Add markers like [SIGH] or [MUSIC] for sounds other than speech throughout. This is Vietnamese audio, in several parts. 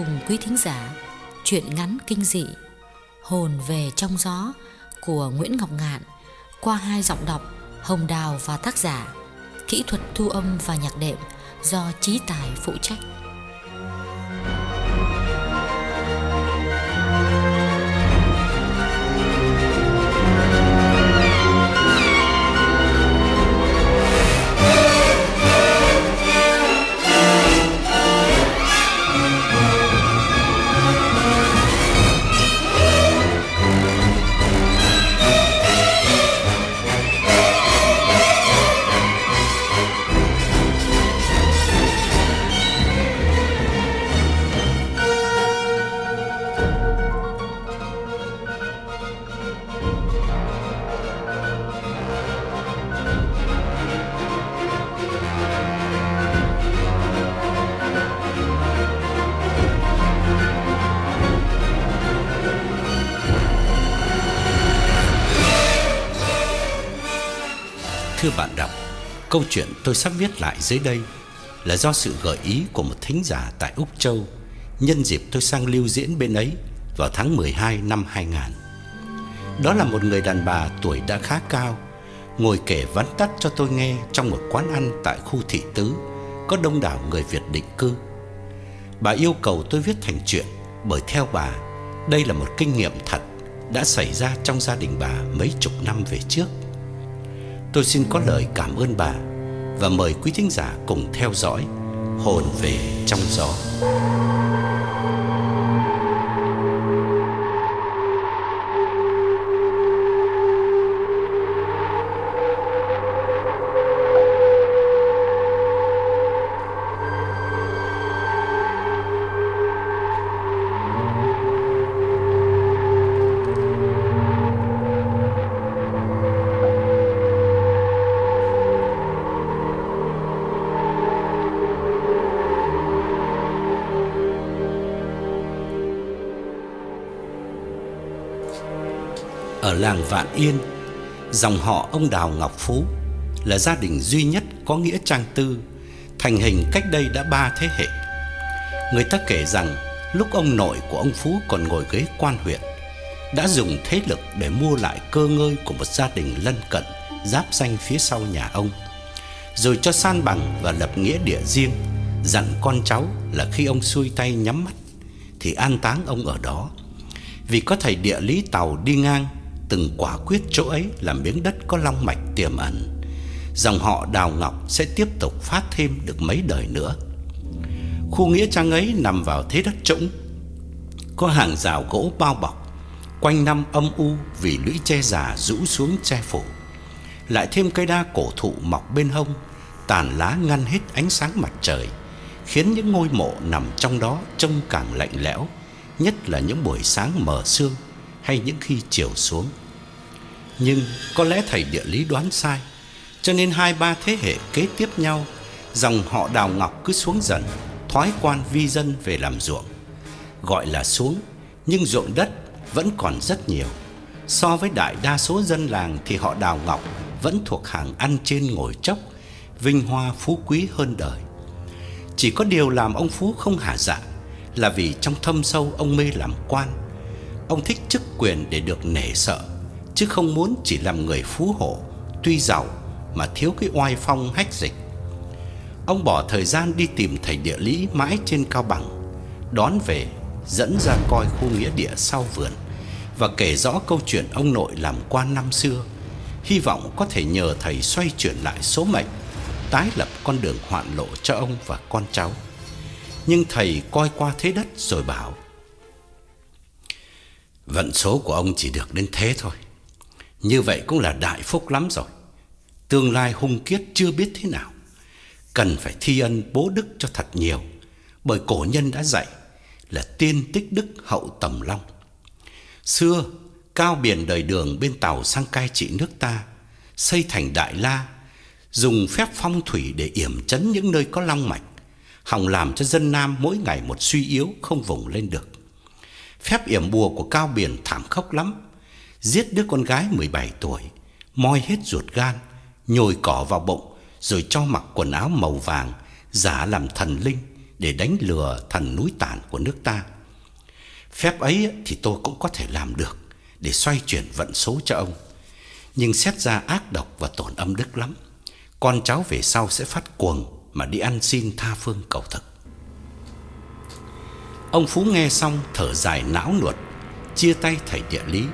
cùng quý thính giả chuyện ngắn kinh dị Hồn về trong gió của Nguyễn Ngọc Ngạn qua hai giọng đọc Hồng Đào và tác giả, kỹ thuật thu âm và nhạc đệm do Trí Tài phụ trách. Câu chuyện tôi sắp viết lại dưới đây là do sự gợi ý của một thính giả tại Úc Châu nhân dịp tôi sang lưu diễn bên ấy vào tháng 12 năm 2000. Đó là một người đàn bà tuổi đã khá cao, ngồi kể vắn tắt cho tôi nghe trong một quán ăn tại khu thị tứ có đông đảo người Việt định cư. Bà yêu cầu tôi viết thành chuyện bởi theo bà, đây là một kinh nghiệm thật đã xảy ra trong gia đình bà mấy chục năm về trước. Tôi xin có lời cảm ơn bà và mời quý thính giả cùng theo dõi Hồn về trong gió. Làng Vạn Yên, dòng họ ông Đào Ngọc Phú là gia đình duy nhất có nghĩa trang tư, thành hình cách đây đã ba thế hệ. Người ta kể rằng lúc ông nội của ông Phú còn ngồi ghế quan huyện, đã dùng thế lực để mua lại cơ ngơi của một gia đình lân cận giáp danh phía sau nhà ông, rồi cho san bằng và lập nghĩa địa riêng, dặn con cháu là khi ông xuôi tay nhắm mắt thì an táng ông ở đó. Vì có thầy địa lý tàu đi ngang từng quả quyết chỗ ấy là miếng đất có long mạch tiềm ẩn. Dòng họ Đào Ngọc sẽ tiếp tục phát thêm được mấy đời nữa. Khu nghĩa trang ấy nằm vào thế đất trũng, có hàng rào gỗ bao bọc, quanh năm âm u vì lũy tre già rũ xuống che phủ. Lại thêm cây đa cổ thụ mọc bên hông, tàn lá ngăn hết ánh sáng mặt trời, khiến những ngôi mộ nằm trong đó trông càng lạnh lẽo, nhất là những buổi sáng mờ sương hay những khi chiều xuống. Nhưng có lẽ thầy địa lý đoán sai, cho nên hai ba thế hệ kế tiếp nhau, dòng họ Đào Ngọc cứ xuống dần, thoái quan vi dân về làm ruộng. Gọi là xuống, nhưng ruộng đất vẫn còn rất nhiều. So với đại đa số dân làng thì họ Đào Ngọc vẫn thuộc hàng ăn trên ngồi chốc, vinh hoa phú quý hơn đời. Chỉ có điều làm ông Phú không hả dạ là vì trong thâm sâu ông mê làm quan. Ông thích chức quyền để được nể sợ, chứ không muốn chỉ làm người phú hộ, tuy giàu mà thiếu cái oai phong hách dịch. Ông bỏ thời gian đi tìm thầy địa lý mãi trên cao bằng, đón về, dẫn ra coi khu nghĩa địa sau vườn và kể rõ câu chuyện ông nội làm quan năm xưa, hy vọng có thể nhờ thầy xoay chuyển lại số mệnh, tái lập con đường hoạn lộ cho ông và con cháu. Nhưng thầy coi qua thế đất rồi bảo: Vận số của ông chỉ được đến thế thôi. Như vậy cũng là đại phúc lắm rồi. Tương lai hung kiết chưa biết thế nào. Cần phải thi ân bố đức cho thật nhiều, bởi cổ nhân đã dạy là tiên tích đức hậu tầm long. Xưa, cao biển đời đường bên tàu sang cai trị nước ta, xây thành Đại La, dùng phép phong thủy để yểm chấn những nơi có long mạch, hòng làm cho dân Nam mỗi ngày một suy yếu không vùng lên được. Phép yểm bùa của cao biển thảm khốc lắm. Giết đứa con gái 17 tuổi, moi hết ruột gan, nhồi cỏ vào bụng rồi cho mặc quần áo màu vàng giả làm thần linh để đánh lừa thần núi tản của nước ta. Phép ấy thì tôi cũng có thể làm được để xoay chuyển vận số cho ông. Nhưng xét ra ác độc và tổn âm đức lắm. Con cháu về sau sẽ phát cuồng mà đi ăn xin tha phương cầu thực. Ông Phú nghe xong thở dài não nuột, chia tay thầy địa lý.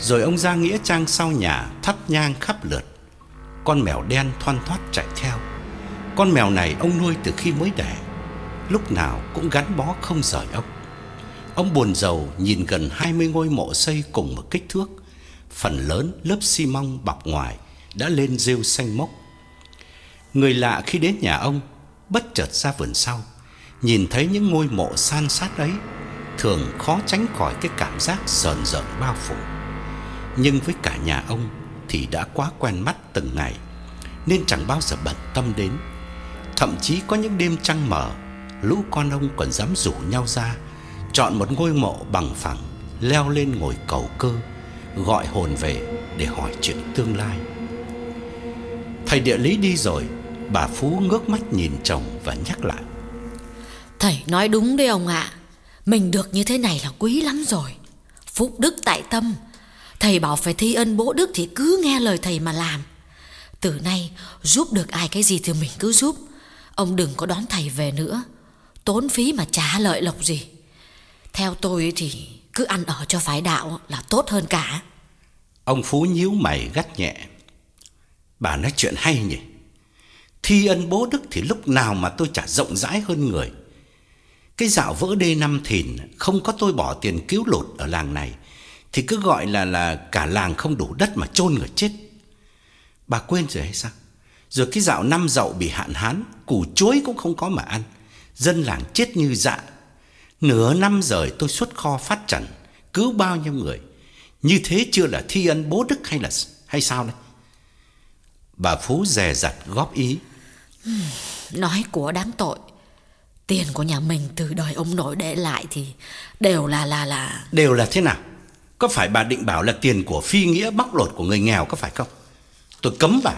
Rồi ông ra nghĩa trang sau nhà thắp nhang khắp lượt. Con mèo đen thoăn thoắt chạy theo. Con mèo này ông nuôi từ khi mới đẻ, lúc nào cũng gắn bó không rời ông. Ông buồn rầu nhìn gần 20 ngôi mộ xây cùng một kích thước, phần lớn lớp xi măng bọc ngoài đã lên rêu xanh mốc. Người lạ khi đến nhà ông bất chợt ra vườn sau, nhìn thấy những ngôi mộ san sát ấy, thường khó tránh khỏi cái cảm giác sờn rợn bao phủ. Nhưng với cả nhà ông thì đã quá quen mắt từng ngày, nên chẳng bao giờ bận tâm đến. Thậm chí có những đêm trăng mở, lũ con ông còn dám rủ nhau ra, chọn một ngôi mộ bằng phẳng, leo lên ngồi cầu cơ, gọi hồn về để hỏi chuyện tương lai. Thầy địa lý đi rồi, bà Phú ngước mắt nhìn chồng và nhắc lại. Thầy nói đúng đấy ông ạ. Mình được như thế này là quý lắm rồi. Phúc đức tại tâm. Thầy bảo phải thi ân bố đức thì cứ nghe lời thầy mà làm. Từ nay, giúp được ai cái gì thì mình cứ giúp. Ông đừng có đón thầy về nữa. Tốn phí mà trả lợi lộc gì. Theo tôi thì cứ ăn ở cho phái đạo là tốt hơn cả. Ông Phú nhíu mày gắt nhẹ. Bà nói chuyện hay nhỉ? Thi ân bố đức thì lúc nào mà tôi trả rộng rãi hơn người. Cái dạo vỡ đê năm thìn không có tôi bỏ tiền cứu lột ở làng này thì cứ gọi là là cả làng không đủ đất mà chôn người chết. Bà quên rồi hay sao? Rồi cái dạo năm dậu bị hạn hán, củ chuối cũng không có mà ăn, dân làng chết như dạ. Nửa năm rồi tôi xuất kho phát trần, cứu bao nhiêu người. Như thế chưa là thi ân bố đức hay là hay sao đây? Bà Phú dè dặt góp ý. Nói của đáng tội. Tiền của nhà mình từ đời ông nội để lại thì đều là là là Đều là thế nào? Có phải bà định bảo là tiền của phi nghĩa bóc lột của người nghèo có phải không? Tôi cấm bà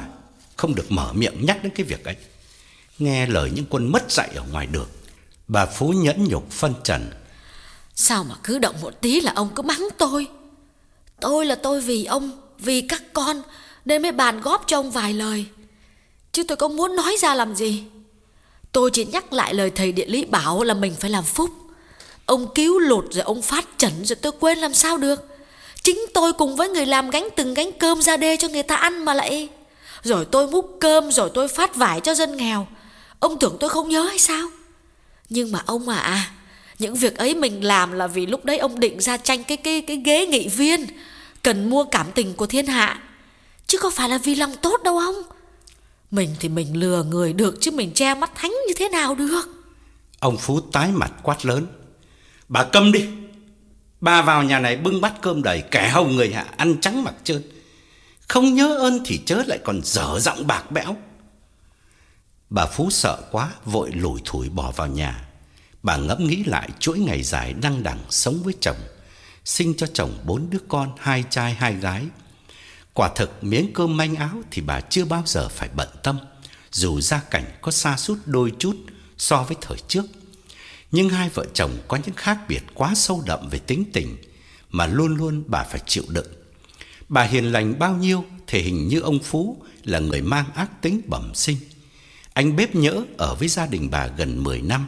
không được mở miệng nhắc đến cái việc ấy. Nghe lời những quân mất dạy ở ngoài đường. Bà Phú nhẫn nhục phân trần. Sao mà cứ động một tí là ông cứ mắng tôi Tôi là tôi vì ông Vì các con Nên mới bàn góp cho ông vài lời Chứ tôi có muốn nói ra làm gì Tôi chỉ nhắc lại lời thầy địa lý bảo là mình phải làm phúc. Ông cứu lụt rồi ông phát trần rồi tôi quên làm sao được. Chính tôi cùng với người làm gánh từng gánh cơm ra đê cho người ta ăn mà lại. Rồi tôi múc cơm, rồi tôi phát vải cho dân nghèo. Ông tưởng tôi không nhớ hay sao? Nhưng mà ông à à những việc ấy mình làm là vì lúc đấy ông định ra tranh cái cái cái ghế nghị viên, cần mua cảm tình của thiên hạ. Chứ có phải là vì lòng tốt đâu ông mình thì mình lừa người được chứ mình che mắt thánh như thế nào được Ông Phú tái mặt quát lớn. Bà câm đi. Bà vào nhà này bưng bát cơm đầy kẻ hầu người hạ ăn trắng mặc trơn. Không nhớ ơn thì chớ lại còn dở giọng bạc bẽo. Bà Phú sợ quá vội lủi thủi bỏ vào nhà. Bà ngẫm nghĩ lại chuỗi ngày dài đăng đẳng sống với chồng, sinh cho chồng bốn đứa con, hai trai hai gái. Quả thực miếng cơm manh áo thì bà chưa bao giờ phải bận tâm, dù gia cảnh có xa sút đôi chút so với thời trước. Nhưng hai vợ chồng có những khác biệt quá sâu đậm về tính tình mà luôn luôn bà phải chịu đựng. Bà hiền lành bao nhiêu thể hình như ông Phú là người mang ác tính bẩm sinh. Anh bếp nhỡ ở với gia đình bà gần 10 năm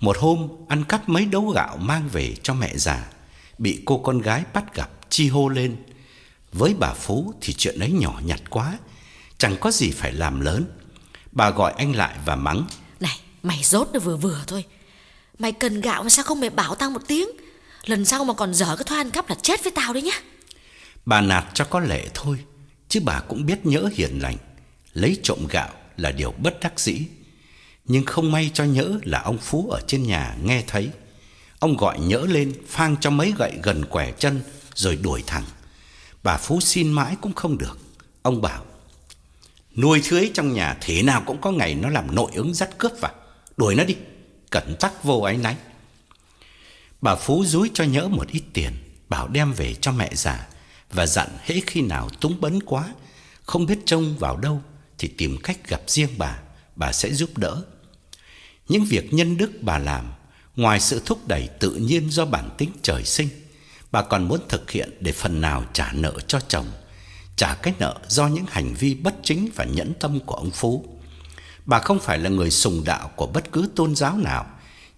một hôm ăn cắp mấy đấu gạo mang về cho mẹ già, bị cô con gái bắt gặp chi hô lên. Với bà Phú thì chuyện ấy nhỏ nhặt quá, chẳng có gì phải làm lớn. Bà gọi anh lại và mắng. Này mày rốt nó vừa vừa thôi Mày cần gạo mà sao không mày bảo tao một tiếng Lần sau mà còn dở cái thoa ăn cắp là chết với tao đấy nhá Bà nạt cho có lệ thôi, chứ bà cũng biết nhỡ hiền lành, lấy trộm gạo là điều bất đắc dĩ. Nhưng không may cho nhỡ là ông Phú ở trên nhà nghe thấy. Ông gọi nhỡ lên phang cho mấy gậy gần quẻ chân rồi đuổi thẳng. Bà Phú xin mãi cũng không được. Ông bảo, nuôi thứ ấy trong nhà thế nào cũng có ngày nó làm nội ứng dắt cướp vào. Đuổi nó đi, cẩn tắc vô ái náy. Bà Phú dúi cho nhỡ một ít tiền, bảo đem về cho mẹ già và dặn hễ khi nào túng bấn quá, không biết trông vào đâu thì tìm cách gặp riêng bà, bà sẽ giúp đỡ. Những việc nhân đức bà làm, ngoài sự thúc đẩy tự nhiên do bản tính trời sinh, bà còn muốn thực hiện để phần nào trả nợ cho chồng, trả cái nợ do những hành vi bất chính và nhẫn tâm của ông Phú. Bà không phải là người sùng đạo của bất cứ tôn giáo nào,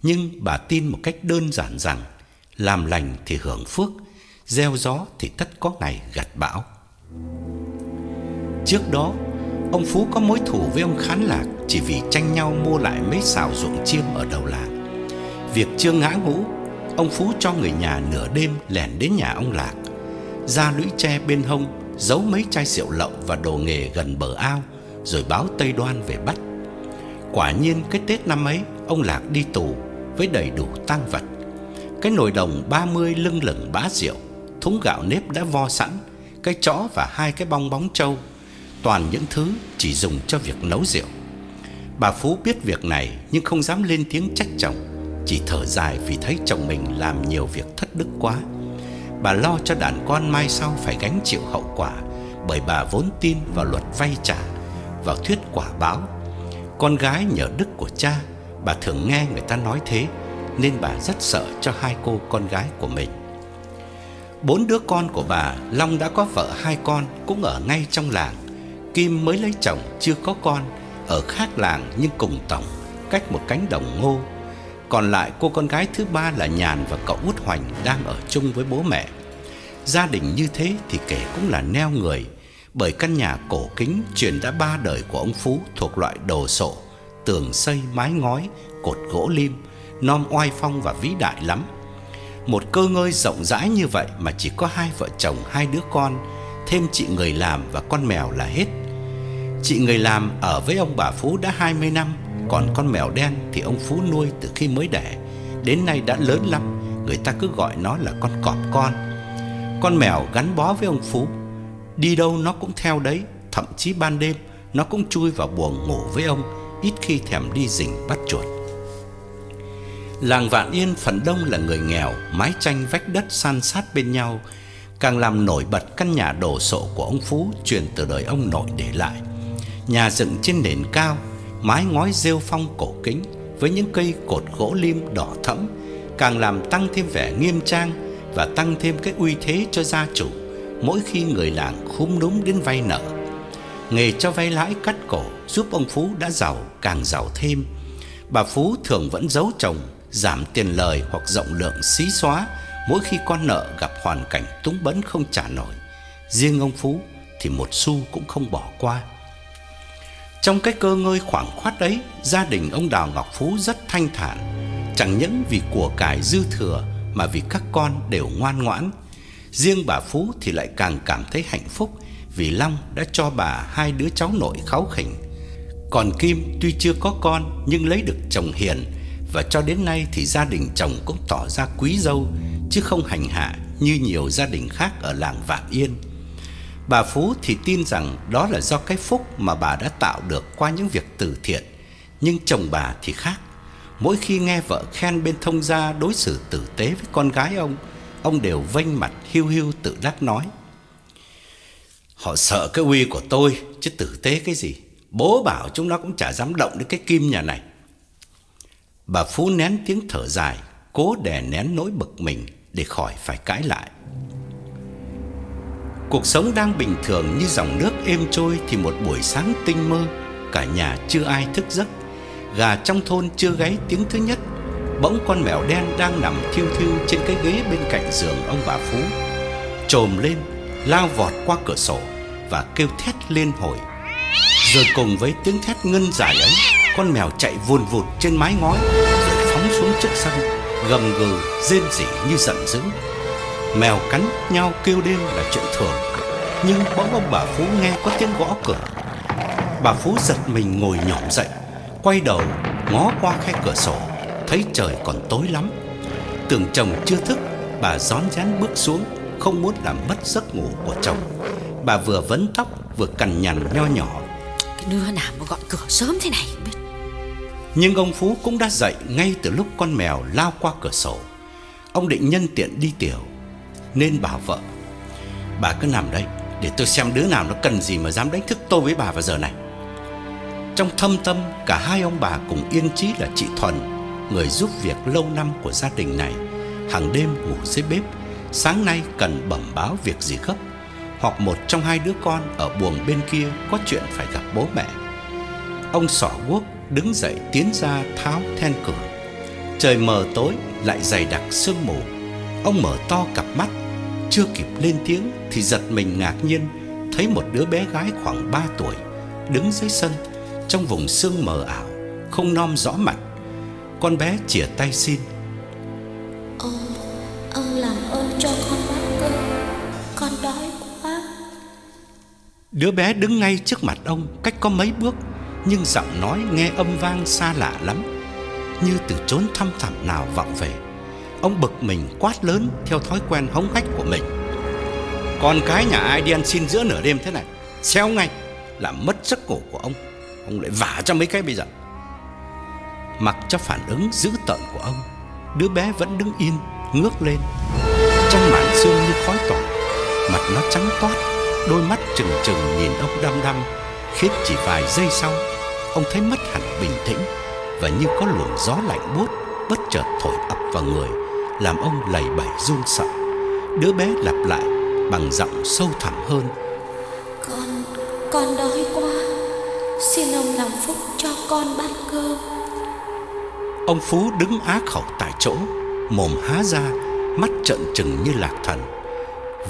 nhưng bà tin một cách đơn giản rằng làm lành thì hưởng phước, gieo gió thì tất có ngày gặt bão. Trước đó, ông Phú có mối thù với ông Khán Lạc chỉ vì tranh nhau mua lại mấy xào ruộng chiêm ở đầu làng. Việc chưa ngã ngũ, ông Phú cho người nhà nửa đêm lẻn đến nhà ông Lạc, ra lũy tre bên hông, giấu mấy chai rượu lậu và đồ nghề gần bờ ao, rồi báo Tây Đoan về bắt. Quả nhiên cái Tết năm ấy, ông Lạc đi tù với đầy đủ tang vật. Cái nồi đồng 30 lưng lửng bá rượu, thúng gạo nếp đã vo sẵn, cái chõ và hai cái bong bóng trâu, toàn những thứ chỉ dùng cho việc nấu rượu. Bà Phú biết việc này nhưng không dám lên tiếng trách chồng, chỉ thở dài vì thấy chồng mình làm nhiều việc thất đức quá. Bà lo cho đàn con mai sau phải gánh chịu hậu quả bởi bà vốn tin vào luật vay trả, vào thuyết quả báo. Con gái nhờ đức của cha, bà thường nghe người ta nói thế nên bà rất sợ cho hai cô con gái của mình. Bốn đứa con của bà, Long đã có vợ hai con cũng ở ngay trong làng. Kim mới lấy chồng chưa có con, ở khác làng nhưng cùng tổng, cách một cánh đồng ngô. Còn lại cô con gái thứ ba là Nhàn và cậu út Hoành đang ở chung với bố mẹ. Gia đình như thế thì kể cũng là neo người, bởi căn nhà cổ kính truyền đã ba đời của ông Phú thuộc loại đồ sộ, tường xây mái ngói, cột gỗ lim, non oai phong và vĩ đại lắm. Một cơ ngơi rộng rãi như vậy mà chỉ có hai vợ chồng hai đứa con, thêm chị người làm và con mèo là hết. Chị người làm ở với ông bà Phú đã 20 năm, còn con mèo đen thì ông Phú nuôi từ khi mới đẻ, đến nay đã lớn lắm, người ta cứ gọi nó là con cọp con. Con mèo gắn bó với ông Phú, đi đâu nó cũng theo đấy, thậm chí ban đêm nó cũng chui vào buồng ngủ với ông, ít khi thèm đi rình bắt chuột. Làng Vạn Yên phần đông là người nghèo, mái tranh vách đất san sát bên nhau, càng làm nổi bật căn nhà đồ sộ của ông Phú truyền từ đời ông nội để lại. Nhà dựng trên nền cao, mái ngói rêu phong cổ kính với những cây cột gỗ lim đỏ thẫm, càng làm tăng thêm vẻ nghiêm trang và tăng thêm cái uy thế cho gia chủ mỗi khi người làng khúm núm đến vay nợ. Nghề cho vay lãi cắt cổ giúp ông Phú đã giàu càng giàu thêm. Bà Phú thường vẫn giấu chồng giảm tiền lời hoặc rộng lượng xí xóa mỗi khi con nợ gặp hoàn cảnh túng bấn không trả nổi. Riêng ông Phú thì một xu cũng không bỏ qua. Trong cái cơ ngơi khoảng khoát ấy, gia đình ông Đào Ngọc Phú rất thanh thản, chẳng những vì của cải dư thừa mà vì các con đều ngoan ngoãn. Riêng bà Phú thì lại càng cảm thấy hạnh phúc vì Long đã cho bà hai đứa cháu nội kháu khỉnh. Còn Kim tuy chưa có con nhưng lấy được chồng hiền và cho đến nay thì gia đình chồng cũng tỏ ra quý dâu chứ không hành hạ như nhiều gia đình khác ở làng Vạn Yên. Bà Phú thì tin rằng đó là do cái phúc mà bà đã tạo được qua những việc từ thiện, nhưng chồng bà thì khác. Mỗi khi nghe vợ khen bên thông gia đối xử tử tế với con gái ông, ông đều vênh mặt hiu hiu tự đắc nói: Họ sợ cái uy của tôi chứ tử tế cái gì. Bố bảo chúng nó cũng chả dám động đến cái kim nhà này. Bà Phú nén tiếng thở dài, cố đè nén nỗi bực mình để khỏi phải cãi lại. Cuộc sống đang bình thường như dòng nước êm trôi thì một buổi sáng tinh mơ, cả nhà chưa ai thức giấc. Gà trong thôn chưa gáy tiếng thứ nhất, bỗng con mèo đen đang nằm thiêu thiêu trên cái ghế bên cạnh giường ông bà Phú. Trồm lên, lao vọt qua cửa sổ và kêu thét lên hồi. Rồi cùng với tiếng thét ngân dài ấy, con mèo chạy vùn vụt trên mái ngói rồi phóng xuống trước sân, gầm gừ rên rỉ như giận dữ. Mèo cắn nhau kêu đêm là chuyện thường, nhưng bỗng ông bà Phú nghe có tiếng gõ cửa. Bà Phú giật mình ngồi nhổm dậy, quay đầu ngó qua khe cửa sổ, thấy trời còn tối lắm. Tưởng chồng chưa thức, bà rón rén bước xuống, không muốn làm mất giấc ngủ của chồng. Bà vừa vấn tóc vừa cằn nhằn nho nhỏ Cái đứa nào mà gọi cửa sớm thế này biết Nhưng ông Phú cũng đã dậy ngay từ lúc con mèo lao qua cửa sổ Ông định nhân tiện đi tiểu nên bảo vợ. Bà cứ nằm đây, Để tôi xem đứa nào nó cần gì mà dám đánh thức tôi với bà vào giờ này. Trong thâm tâm, cả hai ông bà cùng yên chí là chị Thuần, Người giúp việc lâu năm của gia đình này, Hàng đêm ngủ dưới bếp, Sáng nay cần bẩm báo việc gì gấp, Hoặc một trong hai đứa con ở buồng bên kia Có chuyện phải gặp bố mẹ. Ông sỏ guốc đứng dậy tiến ra tháo then cửa. Trời mờ tối, lại dày đặc sương mù. Ông mở to cặp mắt chưa kịp lên tiếng Thì giật mình ngạc nhiên Thấy một đứa bé gái khoảng 3 tuổi Đứng dưới sân Trong vùng sương mờ ảo Không nom rõ mặt. Con bé chìa tay xin. Ông, ông làm ơn cho con bát cơm Con đói quá. Đứa bé đứng ngay trước mặt ông Cách có mấy bước Nhưng giọng nói nghe âm vang xa lạ lắm Như từ chốn thăm thẳm nào vọng về Ông bực mình quát lớn Theo thói quen hống hách của mình. Con cái nhà ai đi ăn xin giữa nửa đêm thế này, Xéo ngay Làm mất giấc ngủ của ông. Ông lại vả cho mấy cái bây giờ. Mặc cho phản ứng dữ tợn của ông, Đứa bé vẫn đứng yên Ngước lên. Trong màn sương như khói tỏa, Mặt nó trắng toát, Đôi mắt trừng trừng nhìn ông đăm đăm. Khiết chỉ vài giây sau, Ông thấy mất hẳn bình tĩnh Và như có luồng gió lạnh buốt Bất chợt thổi ập vào người. Làm ông lầy bẩy run sợ. Đứa bé lặp lại Bằng giọng sâu thẳm hơn. Con, con đói quá. Xin ông làm phúc cho con bát cơm. Ông Phú đứng á khẩu tại chỗ Mồm há ra Mắt trợn trừng như lạc thần.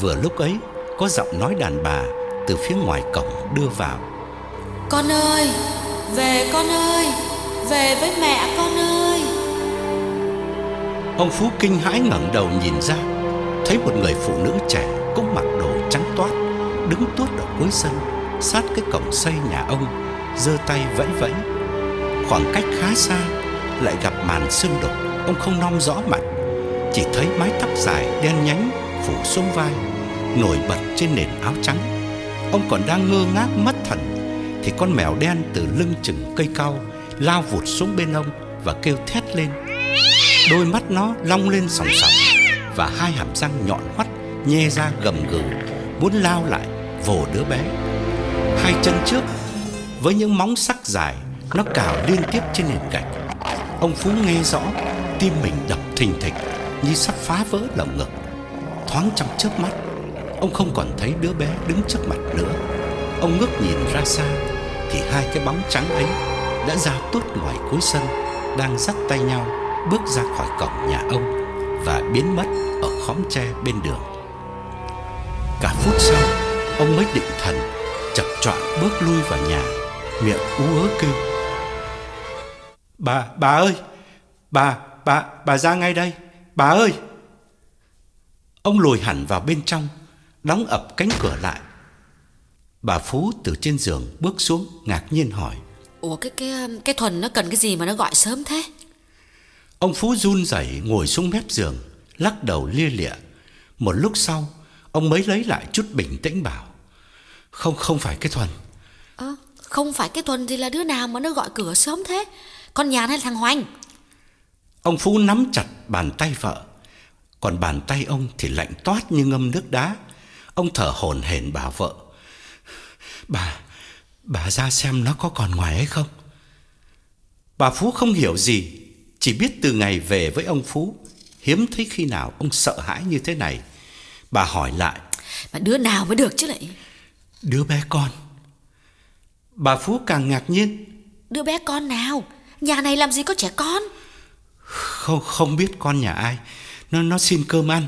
Vừa lúc ấy Có giọng nói đàn bà Từ phía ngoài cổng đưa vào. Con ơi, về con ơi Về với mẹ con ơi Ông Phú kinh hãi ngẩng đầu nhìn ra, Thấy một người phụ nữ trẻ Cũng mặc đồ trắng toát, Đứng tuốt ở cuối sân, Sát cái cổng xây nhà ông, giơ tay vẫy vẫy. Khoảng cách khá xa, Lại gặp màn sương đục, Ông không nom rõ mặt, Chỉ thấy mái tóc dài đen nhánh Phủ xuống vai, Nổi bật trên nền áo trắng. Ông còn đang ngơ ngác mất thần, Thì con mèo đen từ lưng chừng cây cao Lao vụt xuống bên ông Và kêu thét lên. Đôi mắt nó long lên sòng sọc Và hai hàm răng nhọn hoắt, Nhe ra gầm gừ, Muốn lao lại vồ đứa bé. Hai chân trước, Với những móng sắc dài, Nó cào liên tiếp trên nền gạch. Ông Phú nghe rõ, Tim mình đập thình thịch Như sắp phá vỡ lồng ngực. Thoáng trong chớp mắt, Ông không còn thấy đứa bé đứng trước mặt nữa. Ông ngước nhìn ra xa, Thì hai cái bóng trắng ấy Đã ra tuốt ngoài cuối sân, Đang dắt tay nhau Bước ra khỏi cổng nhà ông Và biến mất ở khóm tre bên đường. Cả phút sau Ông mới định thần Chập choạng bước lui vào nhà Miệng ú ớ kêu. Bà, bà ơi Bà, bà, bà ra ngay đây Bà ơi. Ông lùi hẳn vào bên trong Đóng ập cánh cửa lại. Bà Phú từ trên giường bước xuống Ngạc nhiên hỏi. Ủa cái cái cái Thuần nó cần cái gì mà nó gọi sớm thế Ông Phú run rẩy ngồi xuống mép giường Lắc đầu lia lịa. Một lúc sau Ông mới lấy lại chút bình tĩnh bảo Không không phải cái Thuần. Ơ không phải cái Thuần thì là đứa nào mà nó gọi cửa sớm thế? Con Nhàn hay thằng Hoành? Ông Phú nắm chặt bàn tay vợ Còn bàn tay ông thì lạnh toát như ngâm nước đá. Ông thở hổn hển bảo vợ Bà, bà ra xem nó có còn ngoài hay không? Bà Phú không hiểu gì Chỉ biết từ ngày về với ông Phú Hiếm thấy khi nào ông sợ hãi như thế này. Bà hỏi lại Mà đứa nào mới được chứ lại? Đứa bé con. Bà Phú càng ngạc nhiên Đứa bé con nào? Nhà này làm gì có trẻ con? Không không biết con nhà ai. Nó nó xin cơm ăn.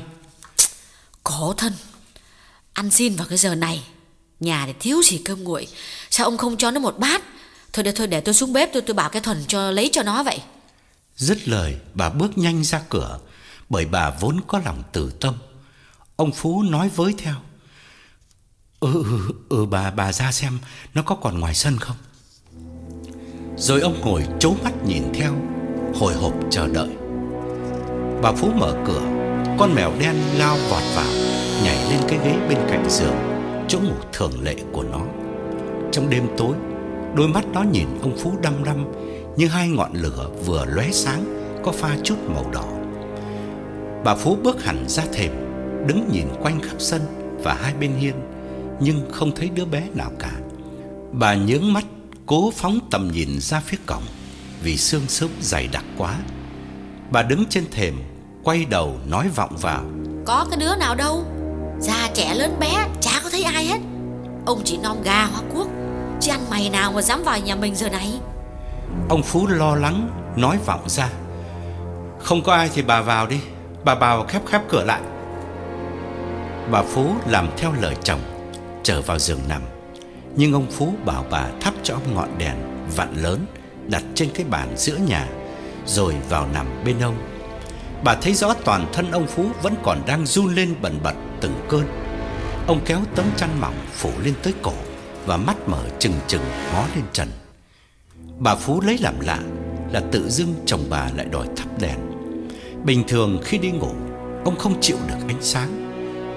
Khổ thân Ăn xin vào cái giờ này Nhà thì thiếu gì cơm nguội. Sao ông không cho nó một bát? Thôi để thôi để tôi xuống bếp tôi tôi bảo cái Thuần cho lấy cho nó vậy Dứt lời bà bước nhanh ra cửa Bởi bà vốn có lòng từ tâm. Ông Phú nói với theo Ừ, ừ, ừ bà bà ra xem Nó có còn ngoài sân không? Rồi ông ngồi chố mắt nhìn theo Hồi hộp chờ đợi. Bà Phú mở cửa Con mèo đen lao vọt vào Nhảy lên cái ghế bên cạnh giường Chỗ ngủ thường lệ của nó. Trong đêm tối Đôi mắt nó nhìn ông Phú đăm đăm như hai ngọn lửa vừa lóe sáng Có pha chút màu đỏ Bà Phú bước hẳn ra thềm Đứng nhìn quanh khắp sân Và hai bên hiên Nhưng không thấy đứa bé nào cả Bà nhướng mắt cố phóng tầm nhìn ra phía cổng vì sương sớm dày đặc quá. Bà đứng trên thềm, quay đầu nói vọng vào. Có cái đứa nào đâu, già trẻ lớn bé, chả có thấy ai hết. Ông chỉ nom gà hoa cuốc, chứ ăn mày nào mà dám vào nhà mình giờ này. Ông Phú lo lắng nói vọng ra. Không có ai thì bà vào đi, bà vào khép khép cửa lại. Bà Phú làm theo lời chồng, trở vào giường nằm. Nhưng ông Phú bảo bà thắp cho ông ngọn đèn vặn lớn đặt trên cái bàn giữa nhà rồi vào nằm bên ông. Bà thấy rõ toàn thân ông Phú vẫn còn đang run lên bần bật từng cơn. Ông kéo tấm chăn mỏng phủ lên tới cổ và mắt mở trừng trừng ngó lên trần. Bà Phú lấy làm lạ là tự dưng chồng bà lại đòi thắp đèn. Bình thường khi đi ngủ, ông không chịu được ánh sáng.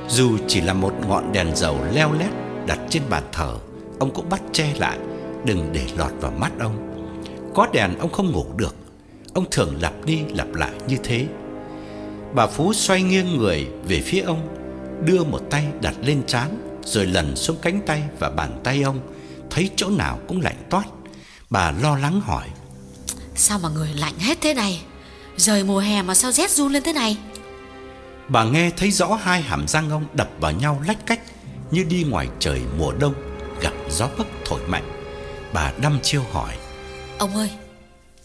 Dù chỉ là một ngọn đèn dầu leo lét đặt trên bàn thờ, ông cũng bắt che lại đừng để lọt vào mắt ông. Có đèn ông không ngủ được Ông thường lặp đi lặp lại như thế Bà Phú xoay nghiêng người về phía ông Đưa một tay đặt lên trán Rồi lần xuống cánh tay và bàn tay ông Thấy chỗ nào cũng lạnh toát Bà lo lắng hỏi. Sao mà người lạnh hết thế này? Rời mùa hè mà sao rét run lên thế này? Bà nghe thấy rõ hai hàm răng ông đập vào nhau lách cách Như đi ngoài trời mùa đông Gặp gió bấc thổi mạnh. Bà đăm chiêu hỏi. Ông ơi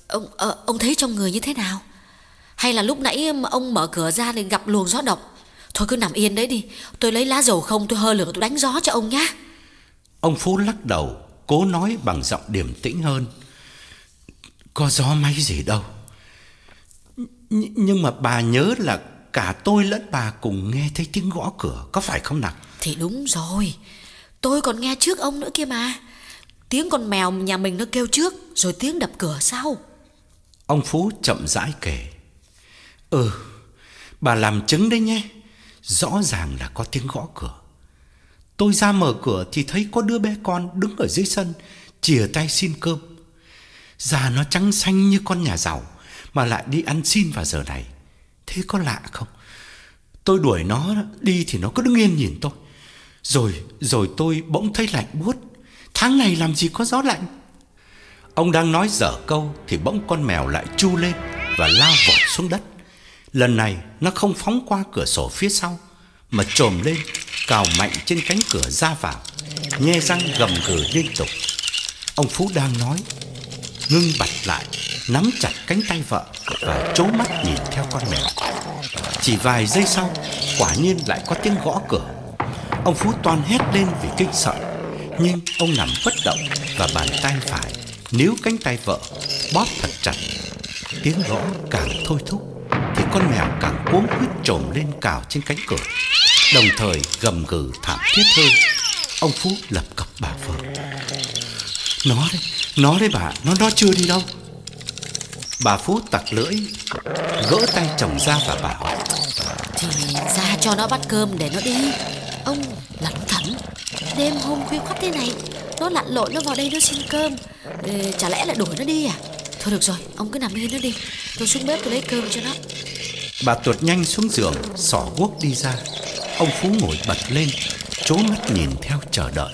Ông ờ, ông thấy trong người như thế nào? Hay là lúc nãy ông mở cửa ra thì gặp luồng gió độc? Thôi cứ nằm yên đấy đi Tôi lấy lá dầu không tôi hơ lửa tôi đánh gió cho ông nhá. Ông Phú lắc đầu Cố nói bằng giọng điềm tĩnh hơn. Có gió máy gì đâu. Nh Nhưng mà bà nhớ là Cả tôi lẫn bà cùng nghe thấy tiếng gõ cửa Có phải không nào? Thì đúng rồi. Tôi còn nghe trước ông nữa kia mà. Tiếng con mèo nhà mình nó kêu trước Rồi tiếng đập cửa sau. Ông Phú chậm rãi kể. Ừ Bà làm chứng đấy nhé. Rõ ràng là có tiếng gõ cửa Tôi ra mở cửa thì thấy có đứa bé con đứng ở dưới sân, Chìa tay xin cơm. Già nó trắng xanh như con nhà giàu, Mà lại đi ăn xin vào giờ này. Thế có lạ không? Tôi đuổi nó đi thì nó cứ đứng yên nhìn tôi. Rồi rồi tôi bỗng thấy lạnh buốt. Tháng này làm gì có gió lạnh? Ông đang nói dở câu Thì bỗng con mèo lại chu lên Và lao vọt xuống đất. Lần này nó không phóng qua cửa sổ phía sau mà trồm lên, Cào mạnh trên cánh cửa ra vào Nhe răng gầm gừ liên tục. Ông Phú đang nói, Ngưng bặt lại, Nắm chặt cánh tay vợ Và trố mắt nhìn theo con mèo. Chỉ vài giây sau, Quả nhiên lại có tiếng gõ cửa. Ông Phú toan hét lên vì kinh sợ, nhưng ông nằm bất động và bàn tay phải níu cánh tay vợ, bóp thật chặt. Tiếng gõ càng thôi thúc thì con mèo càng cuống quýt trồm lên cào trên cánh cửa, đồng thời gầm gừ thảm thiết hơn. Ông Phú lập cập bà vợ. Nó đấy, nó đấy bà, nó nó chưa đi đâu. Bà Phú tặc lưỡi, gỡ tay chồng ra và bảo Thì ra cho nó bắt cơm để nó đi Ông lẩn thẩn Đêm hôm khuya khoắt thế này Nó lặn lội nó vào đây nó xin cơm Ê, Chả lẽ là đuổi nó đi à Thôi được rồi ông cứ nằm yên nó đi. Tôi xuống bếp tôi lấy cơm cho nó. Bà tuột nhanh xuống giường Xỏ guốc đi ra. Ông Phú ngồi bật lên Chố mắt nhìn theo chờ đợi.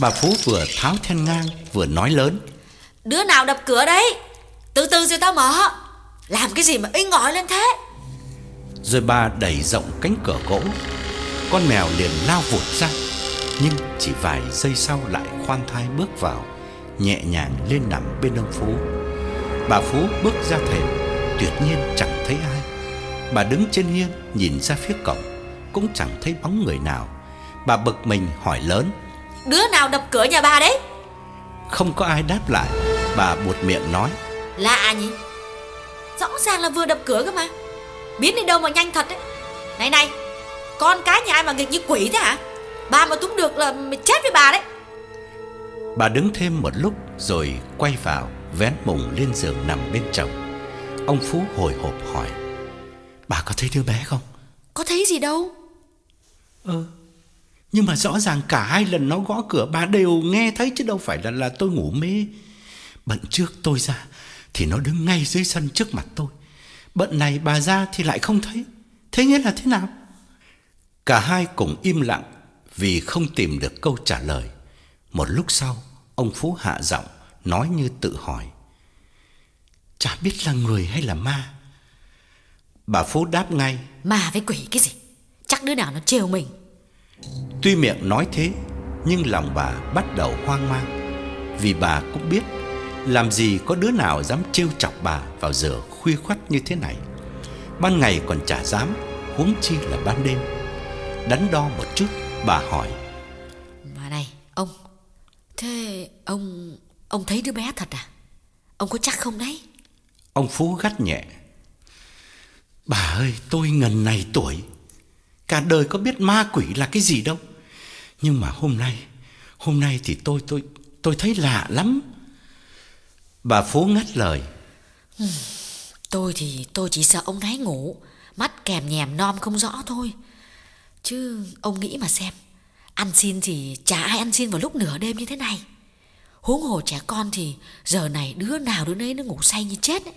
Bà Phú vừa tháo then ngang Vừa nói lớn. Đứa nào đập cửa đấy? Từ từ rồi tao mở. Làm cái gì mà inh ngỏi lên thế? Rồi bà đẩy rộng cánh cửa gỗ. Con mèo liền lao vụt ra. Nhưng chỉ vài giây sau lại khoan thai bước vào Nhẹ nhàng lên nằm bên ông Phú Bà Phú bước ra thềm Tuyệt nhiên chẳng thấy ai. Bà đứng trên hiên nhìn ra phía cổng Cũng chẳng thấy bóng người nào. Bà bực mình hỏi lớn Đứa nào đập cửa nhà bà đấy? Không có ai đáp lại Bà buột miệng nói Lạ nhỉ? Rõ ràng là vừa đập cửa cơ mà. Biến đi đâu mà nhanh thật đấy. Này này Con cái nhà ai mà nghịch như quỷ thế hả? Bà mà túm được là mày chết với bà đấy. Bà đứng thêm một lúc rồi quay vào Vén mùng lên giường nằm bên chồng. Ông Phú hồi hộp hỏi Bà có thấy đứa bé không? Có thấy gì đâu. Ờ Nhưng mà rõ ràng cả hai lần nó gõ cửa Bà đều nghe thấy chứ đâu phải là là tôi ngủ mê. Bận trước tôi ra Thì nó đứng ngay dưới sân trước mặt tôi. Bận này bà ra thì lại không thấy. Thế nghĩa là thế nào? Cả hai cùng im lặng Vì không tìm được câu trả lời. Một lúc sau Ông Phú hạ giọng Nói như tự hỏi Chả biết là người hay là ma. Bà Phú đáp ngay Ma với quỷ cái gì? Chắc đứa nào nó trêu mình. Tuy miệng nói thế Nhưng lòng bà bắt đầu hoang mang Vì bà cũng biết Làm gì có đứa nào dám trêu chọc bà Vào giờ khuya khoắt như thế này. Ban ngày còn chả dám Huống chi là ban đêm. Đắn đo một chút Bà hỏi Mà này ông Thế ông Ông thấy đứa bé thật à? Ông có chắc không đấy? Ông Phú gắt nhẹ. Bà ơi tôi ngần này tuổi. Cả đời có biết ma quỷ là cái gì đâu. Nhưng mà hôm nay Hôm nay thì tôi tôi tôi thấy lạ lắm. Bà Phú ngắt lời. Tôi thì tôi chỉ sợ ông ngáy ngủ. Mắt kèm nhèm non không rõ thôi. Chứ ông nghĩ mà xem. Ăn xin thì chả ai ăn xin vào lúc nửa đêm như thế này Huống hồ trẻ con thì Giờ này đứa nào đứa nấy nó ngủ say như chết ấy.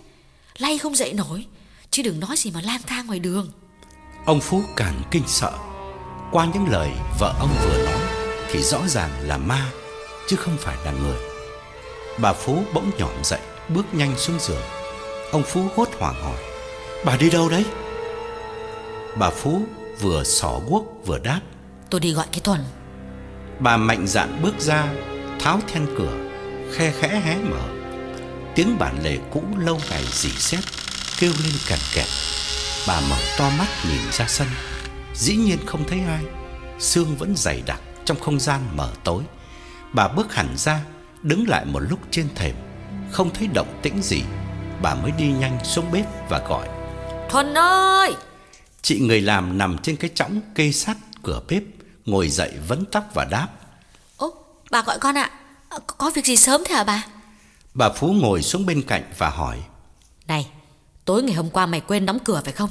Lay không dậy nổi Chứ đừng nói gì mà lang thang ngoài đường. Ông Phú càng kinh sợ. Qua những lời vợ ông vừa nói Thì rõ ràng là ma Chứ không phải là người. Bà Phú bỗng nhỏm dậy Bước nhanh xuống giường. Ông Phú hốt hoảng hỏi Bà đi đâu đấy? Bà Phú vừa xỏ guốc vừa đáp Tôi đi gọi cái Thuần Bà mạnh dạn bước ra Tháo then cửa Khe khẽ hé mở. Tiếng bản lề cũ lâu ngày dì xét Kêu lên cằn kẹt. Bà mở to mắt nhìn ra sân Dĩ nhiên không thấy ai. Sương vẫn dày đặc trong không gian mở tối. Bà bước hẳn ra Đứng lại một lúc trên thềm. Không thấy động tĩnh gì Bà mới đi nhanh xuống bếp và gọi. Thuần ơi! Chị người làm nằm trên cái chõng kê sát cửa bếp Ngồi dậy vấn tóc và đáp bà gọi con ạ. À? Có việc gì sớm thế hả bà? Bà Phú ngồi xuống bên cạnh và hỏi. Này Tối ngày hôm qua mày quên đóng cửa phải không?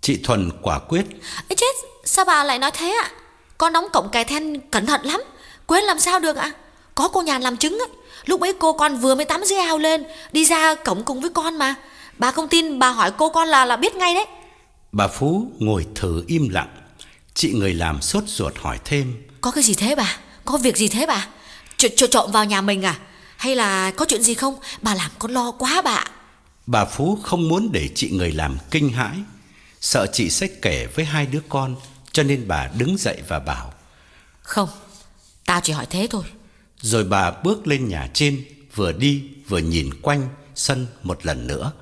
Chị Thuần quả quyết. Ê chết Sao bà lại nói thế ạ? Con đóng cổng cài then cẩn thận lắm. Quên làm sao được ạ? Có cô nhàn làm chứng ấy. Lúc ấy cô con vừa mới tắm dưới ao lên Đi ra cổng cùng với con mà. Bà không tin bà hỏi cô con là là biết ngay đấy. Bà Phú ngồi thử im lặng. Chị người làm sốt ruột hỏi thêm. Có cái gì thế bà Có việc gì thế bà? Ch trộm vào nhà mình à? Hay là có chuyện gì không? Bà làm con lo quá bà. Bà Phú không muốn để chị người làm kinh hãi. Sợ chị sẽ kể với hai đứa con Cho nên bà đứng dậy và bảo. Không Tao chỉ hỏi thế thôi. Rồi bà bước lên nhà trên Vừa đi vừa nhìn quanh sân một lần nữa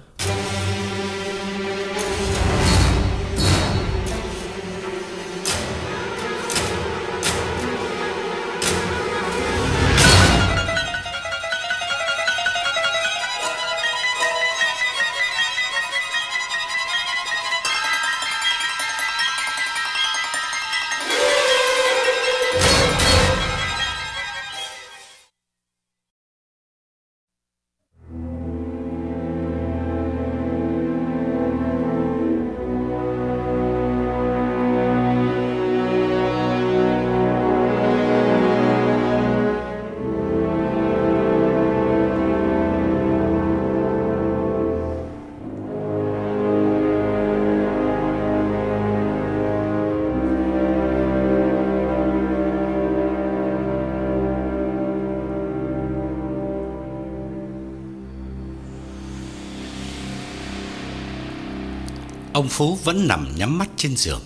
Ông Phú vẫn nằm nhắm mắt trên giường.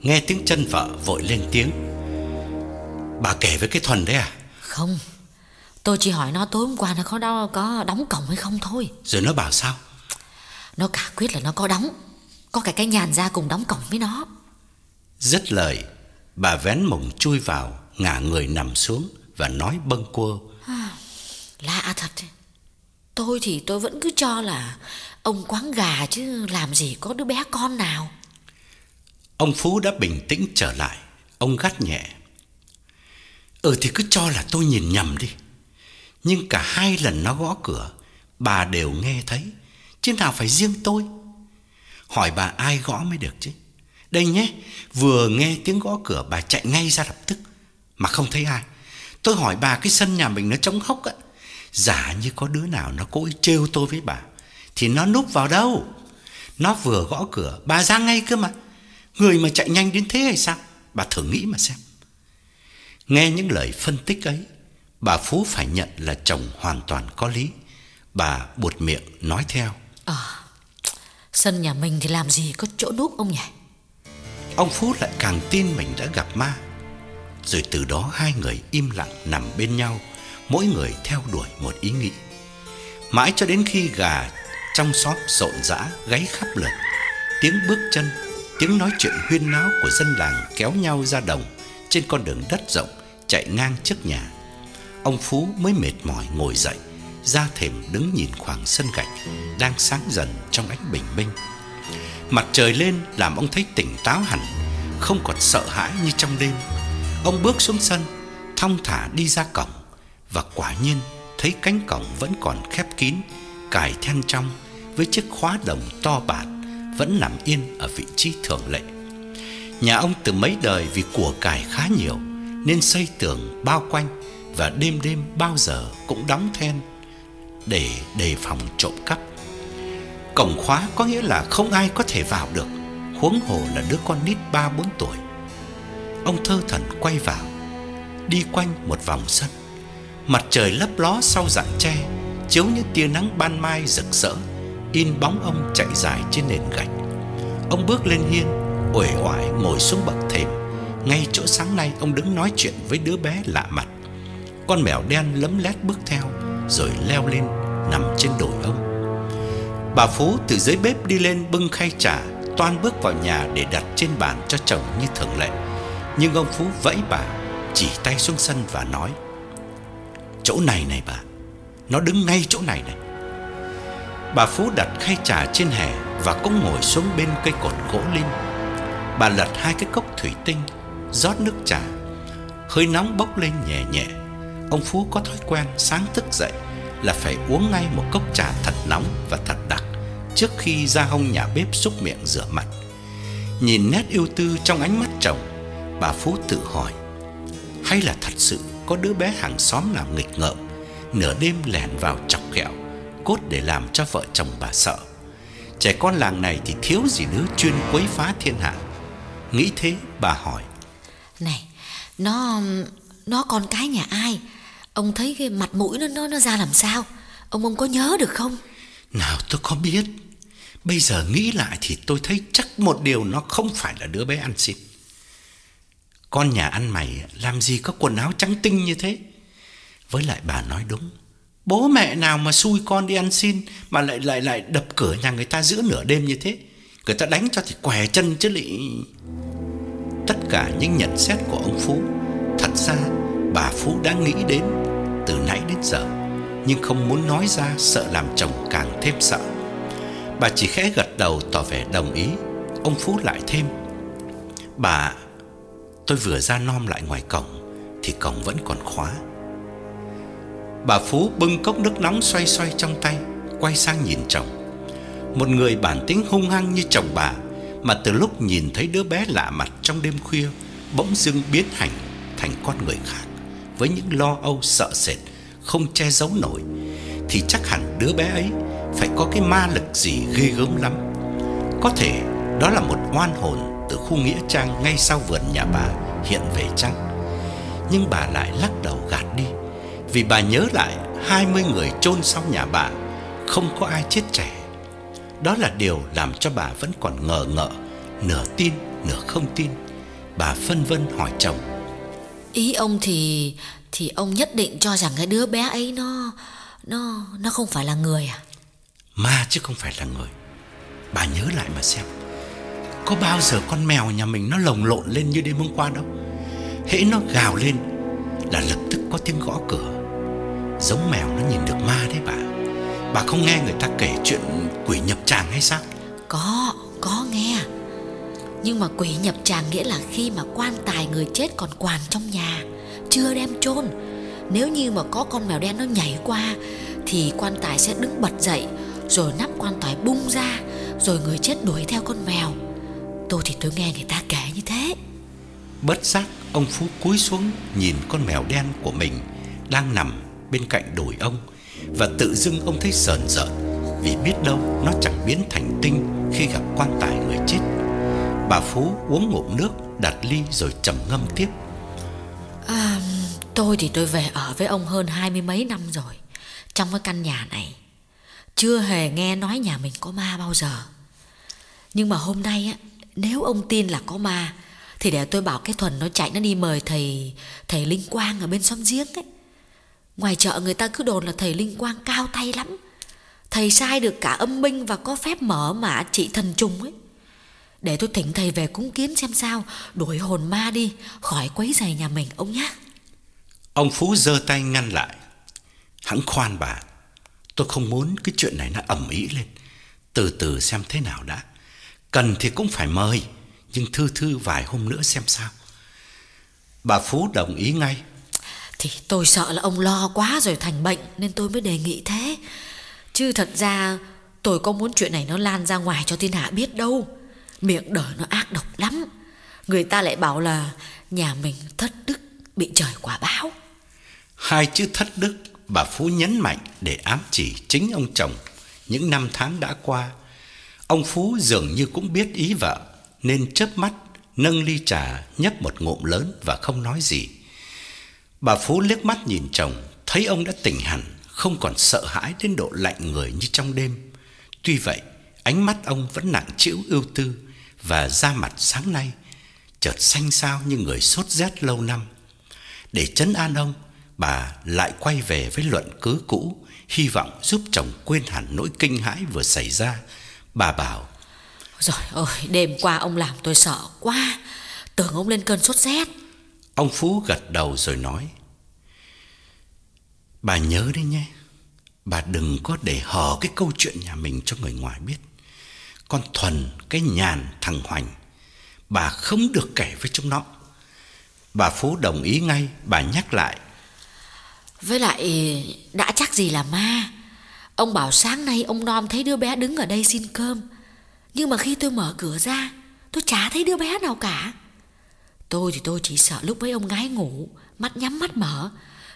Nghe tiếng chân vợ vội lên tiếng. Bà kể với cái Thuần đấy à? Không Tôi chỉ hỏi nó tối hôm qua nó có, đo, có đóng cổng hay không thôi. Rồi nó bảo sao? Nó cả quyết là nó có đóng. Có cả cái nhàn ra cùng đóng cổng với nó. Dứt lời Bà vén mồng chui vào Ngả người nằm xuống Và nói bâng quơ. Lạ thật. Tôi thì tôi vẫn cứ cho là Ông quán gà chứ làm gì có đứa bé con nào. Ông Phú đã bình tĩnh trở lại. Ông gắt nhẹ. Ừ thì cứ cho là tôi nhìn nhầm đi. Nhưng cả hai lần nó gõ cửa, Bà đều nghe thấy. Chứ nào phải riêng tôi? Hỏi bà ai gõ mới được chứ? Đây nhé, Vừa nghe tiếng gõ cửa bà chạy ngay ra lập tức, Mà không thấy ai. Tôi hỏi bà cái sân nhà mình nó trống hốc á. Giả như có đứa nào nó cố ý trêu tôi với bà. Thì nó núp vào đâu? Nó vừa gõ cửa Bà ra ngay cơ mà. Người mà chạy nhanh đến thế hay sao? Bà thử nghĩ mà xem. Nghe những lời phân tích ấy Bà Phú phải nhận là chồng hoàn toàn có lý. Bà buột miệng nói theo. À Sân nhà mình thì làm gì có chỗ núp ông nhỉ? Ông Phú lại càng tin mình đã gặp ma. Rồi từ đó hai người im lặng nằm bên nhau Mỗi người theo đuổi một ý nghĩ. Mãi cho đến khi gà trong xóm rộn rã gáy khắp lượt. Tiếng bước chân, tiếng nói chuyện huyên náo của dân làng kéo nhau ra đồng Trên con đường đất rộng chạy ngang trước nhà. Ông Phú mới mệt mỏi ngồi dậy Ra thềm đứng nhìn khoảng sân gạch Đang sáng dần trong ánh bình minh. Mặt trời lên làm ông thấy tỉnh táo hẳn Không còn sợ hãi như trong đêm. Ông bước xuống sân Thong thả đi ra cổng Và quả nhiên thấy cánh cổng vẫn còn khép kín Cài then trong với chiếc khóa đồng to bản, Vẫn nằm yên ở vị trí thường lệ. Nhà ông từ mấy đời vì của cải khá nhiều, Nên xây tường bao quanh Và đêm đêm bao giờ cũng đóng then Để đề phòng trộm cắp. Cổng khóa có nghĩa là không ai có thể vào được, Huống hồ là đứa con nít 3-4 tuổi. Ông thơ thần quay vào, Đi quanh một vòng sân. Mặt trời lấp ló sau rặng tre, Chiếu những tia nắng ban mai rực rỡ. In bóng ông chạy dài trên nền gạch. Ông bước lên hiên, uể oải ngồi xuống bậc thềm. Ngay chỗ sáng nay, ông đứng nói chuyện với đứa bé lạ mặt. Con mèo đen lấm lét bước theo, Rồi leo lên, nằm trên đồi ông. Bà Phú từ dưới bếp đi lên bưng khay trà, Toan bước vào nhà để đặt trên bàn cho chồng như thường lệ. Nhưng ông Phú vẫy bà, Chỉ tay xuống sân và nói, Chỗ này này bà, Nó đứng ngay chỗ này này. Bà Phú đặt khay trà trên hè Và cũng ngồi xuống bên cây cột gỗ lim Bà lật hai cái cốc thủy tinh, rót nước trà. Hơi nóng bốc lên nhẹ nhẹ. Ông Phú có thói quen sáng thức dậy Là phải uống ngay một cốc trà thật nóng và thật đặc Trước khi ra hông nhà bếp xúc miệng rửa mặt. Nhìn nét yêu tư trong ánh mắt chồng, Bà Phú tự hỏi, Hay là thật sự có đứa bé hàng xóm nào nghịch ngợm, Nửa đêm lẻn vào chọc ghẹo Cốt để làm cho vợ chồng bà sợ. Trẻ con làng này thì thiếu gì đứa chuyên quấy phá thiên hạ. Nghĩ thế bà hỏi. Này Nó Nó con cái nhà ai? Ông thấy cái mặt mũi nó nó nó ra làm sao? Ông ông có nhớ được không? Nào tôi có biết. Bây giờ nghĩ lại thì tôi thấy chắc một điều nó không phải là đứa bé ăn xin. Con nhà ăn mày làm gì có quần áo trắng tinh như thế? Với lại bà nói đúng Bố mẹ nào mà xui con đi ăn xin Mà lại lại lại đập cửa nhà người ta giữa nửa đêm như thế? Người ta đánh cho thì què chân chứ lị. Tất cả những nhận xét của ông Phú, Thật ra bà Phú đã nghĩ đến Từ nãy đến giờ, Nhưng không muốn nói ra sợ làm chồng càng thêm sợ. Bà chỉ khẽ gật đầu tỏ vẻ đồng ý. Ông Phú lại thêm, Bà, Tôi vừa ra nom lại ngoài cổng Thì cổng vẫn còn khóa. Bà Phú bưng cốc nước nóng xoay xoay trong tay, Quay sang nhìn chồng. Một người bản tính hung hăng như chồng bà, Mà từ lúc nhìn thấy đứa bé lạ mặt trong đêm khuya, Bỗng dưng biến hành thành con người khác, Với những lo âu, sợ sệt, Không che giấu nổi, Thì chắc hẳn đứa bé ấy Phải có cái ma lực gì ghê gớm lắm. Có thể đó là một oan hồn Từ khu nghĩa trang ngay sau vườn nhà bà Hiện về chăng? Nhưng bà lại lắc đầu gạt đi vì bà nhớ lại 20 người chôn sau nhà bà Không có ai chết trẻ. Đó là điều làm cho bà vẫn còn ngờ ngợ Nửa tin nửa không tin. Bà phân vân hỏi chồng. Ý ông thì Thì ông nhất định cho rằng cái đứa bé ấy nó Nó nó không phải là người à? Ma chứ không phải là người. Bà nhớ lại mà xem. Có bao giờ con mèo nhà mình nó lồng lộn lên như đêm hôm qua đâu? Hễ nó gào lên Là lập tức có tiếng gõ cửa Giống mèo nó nhìn được ma đấy bà. Bà không nghe người ta kể chuyện quỷ nhập tràng hay sao? Có, có nghe. Nhưng mà quỷ nhập tràng nghĩa là khi mà quan tài người chết còn quàn trong nhà Chưa đem chôn. Nếu như mà có con mèo đen nó nhảy qua Thì quan tài sẽ đứng bật dậy Rồi nắp quan tài bung ra Rồi người chết đuổi theo con mèo. Tôi thì tôi nghe người ta kể như thế. Bất giác ông Phú cúi xuống Nhìn con mèo đen của mình Đang nằm bên cạnh đồi ông và tự dưng ông thấy sờn rợn vì biết đâu nó chẳng biến thành tinh khi gặp quan tài người chết. Bà Phú uống ngụm nước, đặt ly rồi trầm ngâm tiếp. À, Tôi thì tôi về ở với ông hơn hai mươi mấy năm rồi Trong cái căn nhà này Chưa hề nghe nói nhà mình có ma bao giờ Nhưng mà hôm nay á Nếu ông tin là có ma Thì để tôi bảo cái Thuần nó chạy nó đi mời thầy Thầy Linh Quang ở bên xóm giếng ấy Ngoài chợ người ta cứ đồn là thầy Linh Quang cao tay lắm. Thầy sai được cả âm binh và có phép mở mã trị thần trùng ấy. Để tôi thỉnh thầy về cúng kiến xem sao, Đuổi hồn ma đi, Khỏi quấy giày nhà mình ông nhé Ông Phú giơ tay ngăn lại. Hãng khoan bà, Tôi không muốn cái chuyện này nó ẩm ý lên. Từ từ xem thế nào đã. Cần thì cũng phải mời, Nhưng thư thư vài hôm nữa xem sao. Bà Phú đồng ý ngay. Thì tôi sợ là ông lo quá rồi thành bệnh, Nên tôi mới đề nghị thế Chứ thật ra, tôi có muốn chuyện này nó lan ra ngoài cho thiên hạ biết đâu Miệng đời nó ác độc lắm Người ta lại bảo là nhà mình thất đức, bị trời quả báo Hai chữ thất đức bà Phú nhấn mạnh để ám chỉ chính ông chồng những năm tháng đã qua. Ông Phú dường như cũng biết ý vợ, nên chớp mắt, nâng ly trà nhấp một ngụm lớn và không nói gì. Bà Phú liếc mắt nhìn chồng, thấy ông đã tỉnh hẳn, không còn sợ hãi đến độ lạnh người như trong đêm. Tuy vậy, ánh mắt ông vẫn nặng trĩu ưu tư và da mặt sáng nay chợt xanh xao như người sốt rét lâu năm. Để trấn an ông, bà lại quay về với luận cứ cũ, hy vọng giúp chồng quên hẳn nỗi kinh hãi vừa xảy ra. Bà bảo: Rồi ơi, đêm qua ông làm tôi sợ quá, tưởng ông lên cơn sốt rét. Ông Phú gật đầu rồi nói: Bà nhớ đấy nhé, bà đừng có để hở cái câu chuyện nhà mình cho người ngoài biết. Con Thuần, cái nhàn thằng Hoành, bà không được kể với chúng nó. Bà Phú đồng ý ngay, bà nhắc lại. Với lại đã chắc gì là ma. Ông bảo sáng nay ông Nom thấy đứa bé đứng ở đây xin cơm. Nhưng mà khi tôi mở cửa ra, tôi chả thấy đứa bé nào cả. Tôi thì tôi chỉ sợ lúc mấy ông gái ngủ, mắt nhắm mắt mở,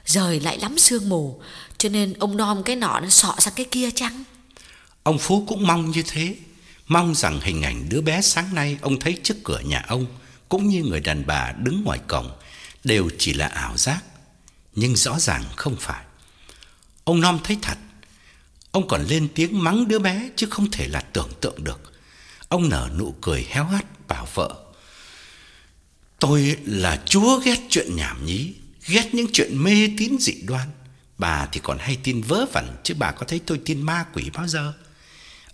rời lại lắm sương mù, cho nên ông Nom cái nọ nó sọ sang cái kia chăng? Ông Phú cũng mong như thế, mong rằng hình ảnh đứa bé sáng nay ông thấy trước cửa nhà ông cũng như người đàn bà đứng ngoài cổng đều chỉ là ảo giác, nhưng rõ ràng không phải. Ông Nom thấy thật. Ông còn lên tiếng mắng đứa bé chứ không thể là tưởng tượng được. Ông nở nụ cười héo hắt bảo vợ: "Tôi là chúa ghét chuyện nhảm nhí, ghét những chuyện mê tín dị đoan. Bà thì còn hay tin vớ vẩn chứ bà có thấy tôi tin ma quỷ bao giờ?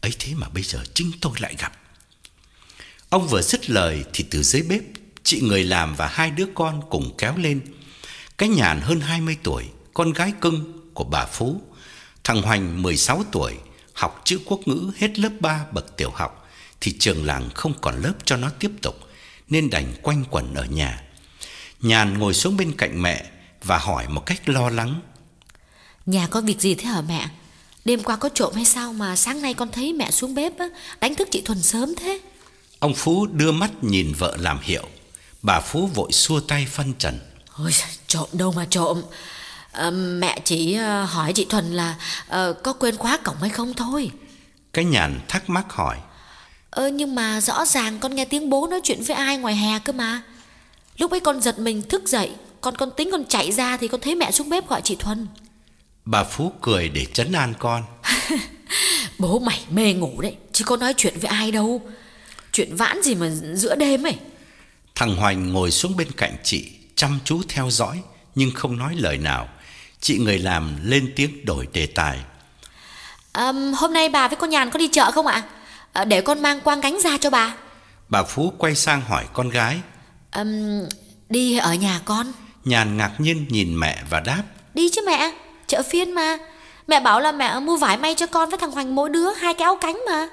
Ấy thế mà bây giờ chính tôi lại gặp." Ông vừa dứt lời thì từ dưới bếp chị người làm và hai đứa con cùng kéo lên. Cái nhàn hơn 20 tuổi, con gái cưng của bà Phú. Thằng Hoành 16 tuổi, học chữ quốc ngữ hết lớp 3 bậc tiểu học thì trường làng không còn lớp cho nó tiếp tục nên đành quanh quẩn ở nhà. Nhàn ngồi xuống bên cạnh mẹ và hỏi một cách lo lắng. Nhà có việc gì thế hả mẹ? Đêm qua có trộm hay sao mà sáng nay con thấy mẹ xuống bếp á, đánh thức chị Thuần sớm thế? Ông Phú đưa mắt nhìn vợ làm hiệu. Bà Phú vội xua tay phân trần. Ôi trộm đâu mà trộm à, Mẹ chỉ ờ, hỏi chị Thuần là à, Có quên khóa cổng hay không thôi Cái nhàn thắc mắc hỏi Ơ nhưng mà rõ ràng con nghe tiếng bố nói chuyện với ai ngoài hè cơ mà Lúc ấy con giật mình thức dậy Con con tính con chạy ra Thì con thấy mẹ xuống bếp gọi chị Thuần Bà Phú cười để trấn an con [LAUGHS] Bố mày mê ngủ đấy Chứ có nói chuyện với ai đâu Chuyện vãn gì mà giữa đêm ấy Thằng Hoành ngồi xuống bên cạnh chị chăm chú theo dõi nhưng không nói lời nào. Chị người làm lên tiếng đổi đề tài. À, hôm nay bà với con Nhàn có đi chợ không ạ? À, để con mang quang gánh ra cho bà. Bà Phú quay sang hỏi con gái. À, đi ở nhà con. Nhàn ngạc nhiên nhìn mẹ và đáp. Đi chứ mẹ, chợ phiên mà. Mẹ bảo là mẹ mua vải may cho con với thằng Hoành mỗi đứa hai cái áo cánh mà.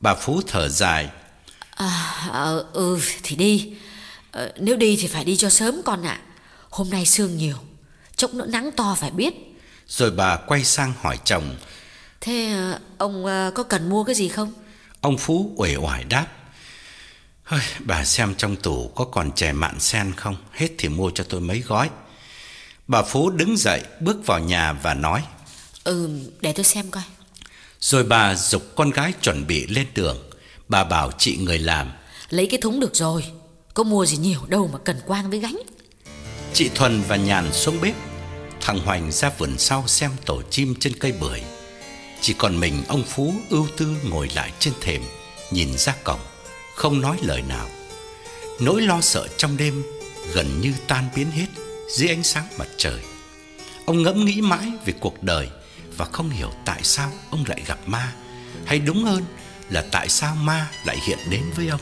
Bà Phú thở dài. À, ừ thì đi. Ờ, nếu đi thì phải đi cho sớm con ạ Hôm nay sương nhiều Chốc nữa nắng to phải biết Rồi bà quay sang hỏi chồng Thế ờ, ông ờ, có cần mua cái gì không? Ông Phú uể oải đáp Hơi, Bà xem trong tủ có còn chè mạn sen không? Hết thì mua cho tôi mấy gói. Bà Phú đứng dậy bước vào nhà và nói Ừ để tôi xem coi. Rồi bà dục con gái chuẩn bị lên đường Bà bảo chị người làm Lấy cái thúng được rồi có mua gì nhiều đâu mà cần quang với gánh. Chị Thuần và Nhàn xuống bếp Thằng Hoành ra vườn sau xem tổ chim trên cây bưởi chỉ còn mình ông Phú ưu tư ngồi lại trên thềm, Nhìn ra cổng, Không nói lời nào. Nỗi lo sợ trong đêm Gần như tan biến hết Dưới ánh sáng mặt trời. Ông ngẫm nghĩ mãi về cuộc đời Và không hiểu tại sao ông lại gặp ma, Hay đúng hơn là tại sao ma lại hiện đến với ông.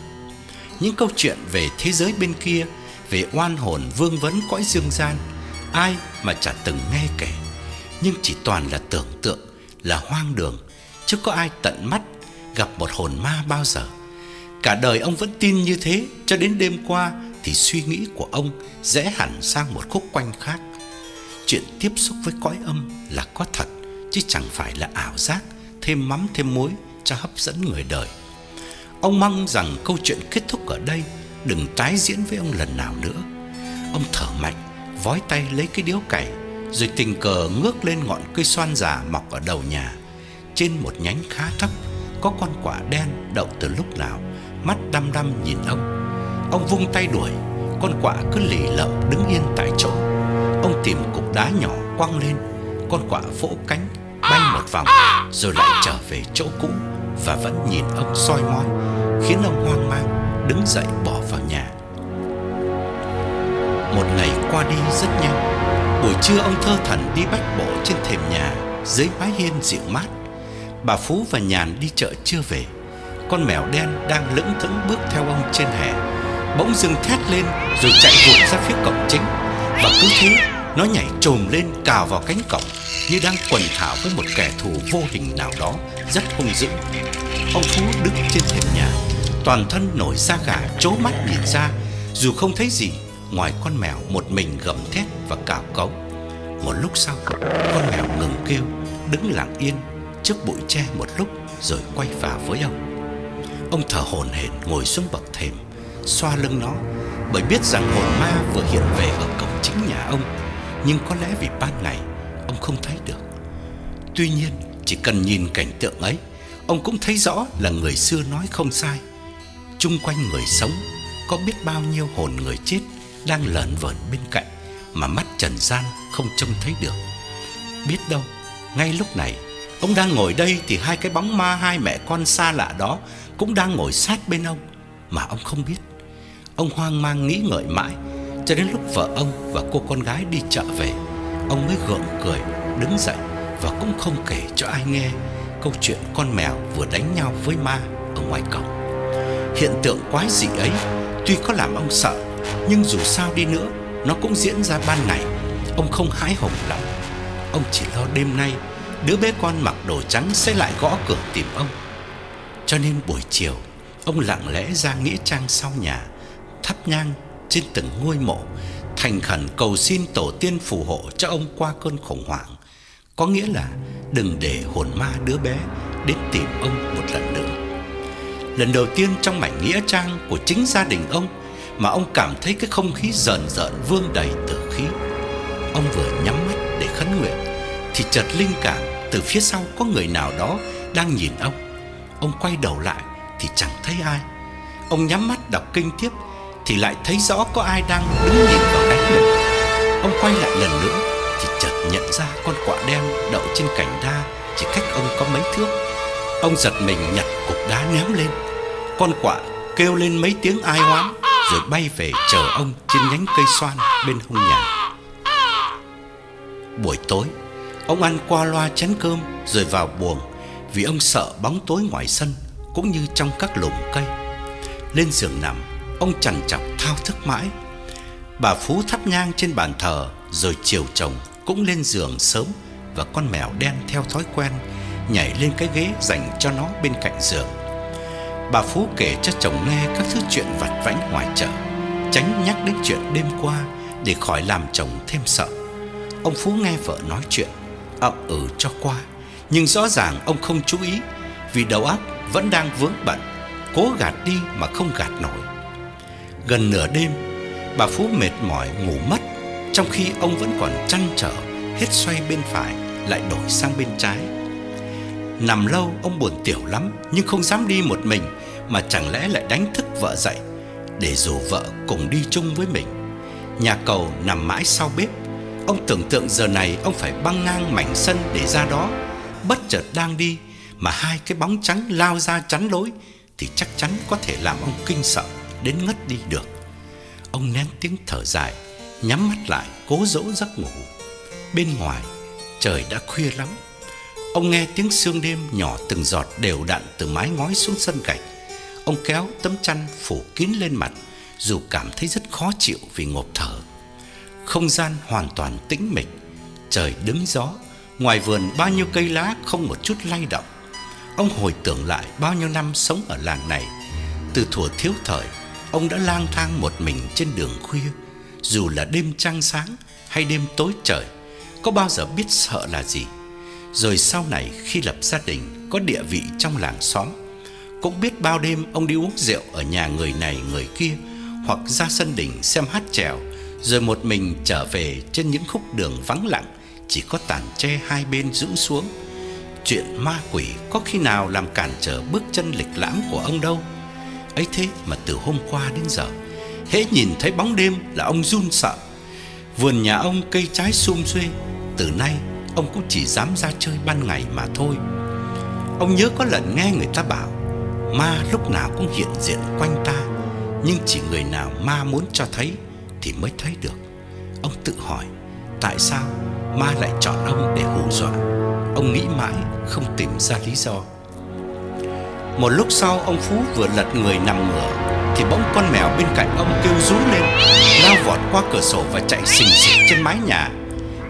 Những câu chuyện về thế giới bên kia, Về oan hồn vương vấn cõi dương gian, Ai mà chả từng nghe kể, Nhưng chỉ toàn là tưởng tượng là hoang đường, Chứ có ai tận mắt gặp một hồn ma bao giờ. Cả đời ông vẫn tin như thế, Cho đến đêm qua Thì suy nghĩ của ông rẽ hẳn sang một khúc quanh khác. Chuyện tiếp xúc với cõi âm là có thật, Chứ chẳng phải là ảo giác, Thêm mắm thêm muối cho hấp dẫn người đời. Ông mong rằng câu chuyện kết thúc ở đây, Đừng tái diễn với ông lần nào nữa. Ông thở mạnh, Vói tay lấy cái điếu cày rồi tình cờ ngước lên ngọn cây xoan già mọc ở đầu nhà. Trên một nhánh khá thấp, Có con quả đen đậu từ lúc nào, Mắt đăm đăm nhìn ông. Ông vung tay đuổi, Con quả cứ lì lợm đứng yên tại chỗ. Ông tìm cục đá nhỏ quăng lên, Con quả vỗ cánh, Bay một vòng, Rồi lại trở về chỗ cũ Và vẫn nhìn ông soi mói, Khiến ông hoang mang, Đứng dậy bỏ vào nhà. Một ngày qua đi rất nhanh Buổi trưa ông thơ thẩn đi bách bộ trên thềm nhà, Dưới mái hiên dịu mát. Bà Phú và Nhàn đi chợ chưa về. Con mèo đen đang lững thững bước theo ông trên hè. Bỗng dưng thét lên Rồi chạy vụt ra phía cổng chính. Và cứ thế, Nó nhảy trồm lên cào vào cánh cổng, Như đang quần thảo với một kẻ thù vô hình nào đó, Rất hung dữ. Ông Phú đứng trên thềm nhà, Toàn thân nổi da gà chố mắt nhìn ra, Dù không thấy gì Ngoài con mèo một mình gầm thét và cào cấu Một lúc sau, Con mèo ngừng kêu, Đứng lặng yên trước bụi tre một lúc Rồi quay vào với ông. Ông thở hổn hển ngồi xuống bậc thềm, Xoa lưng nó, Bởi biết rằng hồn ma vừa hiện về ở cổng chính nhà ông. Nhưng có lẽ vì ban ngày, Ông không thấy được. Tuy nhiên, chỉ cần nhìn cảnh tượng ấy, Ông cũng thấy rõ là người xưa nói không sai. Trung quanh người sống Có biết bao nhiêu hồn người chết đang lởn vởn bên cạnh Mà mắt trần gian không trông thấy được. Biết đâu, Ngay lúc này, Ông đang ngồi đây thì hai cái bóng ma hai mẹ con xa lạ đó Cũng đang ngồi sát bên ông Mà ông không biết. Ông hoang mang nghĩ ngợi mãi, Cho đến lúc vợ ông và cô con gái đi chợ về, Ông mới gượng cười, Đứng dậy Và cũng không kể cho ai nghe Câu chuyện con mèo vừa đánh nhau với ma Ở ngoài cổng. Hiện tượng quái dị ấy Tuy có làm ông sợ nhưng dù sao đi nữa, Nó cũng diễn ra ban ngày. Ông không hái hùng lắm. Ông chỉ lo đêm nay, Đứa bé con mặc đồ trắng sẽ lại gõ cửa tìm ông. Cho nên buổi chiều, Ông lặng lẽ ra nghĩa trang sau nhà, Thắp nhang trên từng ngôi mộ, Thành khẩn cầu xin tổ tiên phù hộ cho ông qua cơn khủng hoảng. Có nghĩa là đừng để hồn ma đứa bé đến tìm ông một lần nữa. Lần đầu tiên trong mảnh nghĩa trang của chính gia đình ông mà ông cảm thấy cái không khí rợn rợn vương đầy tử khí. Ông vừa nhắm mắt để khấn nguyện, Thì chợt linh cảm từ phía sau có người nào đó đang nhìn ông. Ông quay đầu lại thì chẳng thấy ai. Ông nhắm mắt đọc kinh tiếp Thì lại thấy rõ có ai đang đứng nhìn vào ánh mình Ông quay lại lần nữa Thì chợt nhận ra con quạ đen đậu trên cành đa Chỉ cách ông có mấy thước. Ông giật mình nhặt cục đá ném lên. Con quạ kêu lên mấy tiếng ai oán. Rồi bay về chờ ông trên nhánh cây xoan bên hông nhà. Buổi tối, Ông ăn qua loa chén cơm rồi vào buồng Vì ông sợ bóng tối ngoài sân Cũng như trong các lùm cây. Lên giường nằm, Ông chằn chọc thao thức mãi. Bà Phú thắp nhang trên bàn thờ Rồi chiều chồng cũng lên giường sớm Và con mèo đen theo thói quen Nhảy lên cái ghế dành cho nó bên cạnh giường. Bà Phú kể cho chồng nghe các thứ chuyện vặt vãnh ngoài chợ, Tránh nhắc đến chuyện đêm qua Để khỏi làm chồng thêm sợ. Ông Phú nghe vợ nói chuyện, ậm ừ cho qua, Nhưng rõ ràng ông không chú ý Vì đầu óc vẫn đang vướng bận, Cố gạt đi mà không gạt nổi. Gần nửa đêm, Bà Phú mệt mỏi ngủ mất, Trong khi ông vẫn còn chăn trở, Hết xoay bên phải Lại đổi sang bên trái. Nằm lâu, ông buồn tiểu lắm, Nhưng không dám đi một mình mà chẳng lẽ lại đánh thức vợ dậy, Để dù vợ cùng đi chung với mình. Nhà cầu nằm mãi sau bếp. Ông tưởng tượng giờ này ông phải băng ngang mảnh sân để ra đó. Bất chợt đang đi, Mà hai cái bóng trắng lao ra chắn lối, Thì chắc chắn có thể làm ông kinh sợ, Đến ngất đi được. Ông nén tiếng thở dài, Nhắm mắt lại, cố dỗ giấc ngủ. Bên ngoài, trời đã khuya lắm. Ông nghe tiếng sương đêm nhỏ từng giọt đều đặn từ mái ngói xuống sân gạch. Ông kéo tấm chăn phủ kín lên mặt, Dù cảm thấy rất khó chịu vì ngộp thở. Không gian hoàn toàn tĩnh mịch, Trời đứng gió, Ngoài vườn bao nhiêu cây lá không một chút lay động. Ông hồi tưởng lại bao nhiêu năm sống ở làng này, Từ thuở thiếu thời, Ông đã lang thang một mình trên đường khuya. Dù là đêm trăng sáng hay đêm tối trời, Có bao giờ biết sợ là gì? Rồi sau này khi lập gia đình, Có địa vị trong làng xóm cũng biết bao đêm ông đi uống rượu Ở nhà người này người kia, Hoặc ra sân đỉnh xem hát chèo, Rồi một mình trở về trên những khúc đường vắng lặng, Chỉ có tàn tre hai bên rũ xuống. Chuyện ma quỷ có khi nào làm cản trở bước chân lịch lãm của ông đâu? Ấy thế mà từ hôm qua đến giờ, hễ nhìn thấy bóng đêm là ông run sợ. Vườn nhà ông cây trái sum xuê, từ nay ông cũng chỉ dám ra chơi ban ngày mà thôi. Ông nhớ có lần nghe người ta bảo ma lúc nào cũng hiện diện quanh ta, nhưng chỉ người nào ma muốn cho thấy thì mới thấy được. Ông tự hỏi, tại sao ma lại chọn ông để hù dọa? Ông nghĩ mãi, không tìm ra lý do. Một lúc sau, ông Phú vừa lật người nằm ngửa, Thì bỗng con mèo bên cạnh ông kêu rú lên, Lao vọt qua cửa sổ và chạy xình xịch trên mái nhà.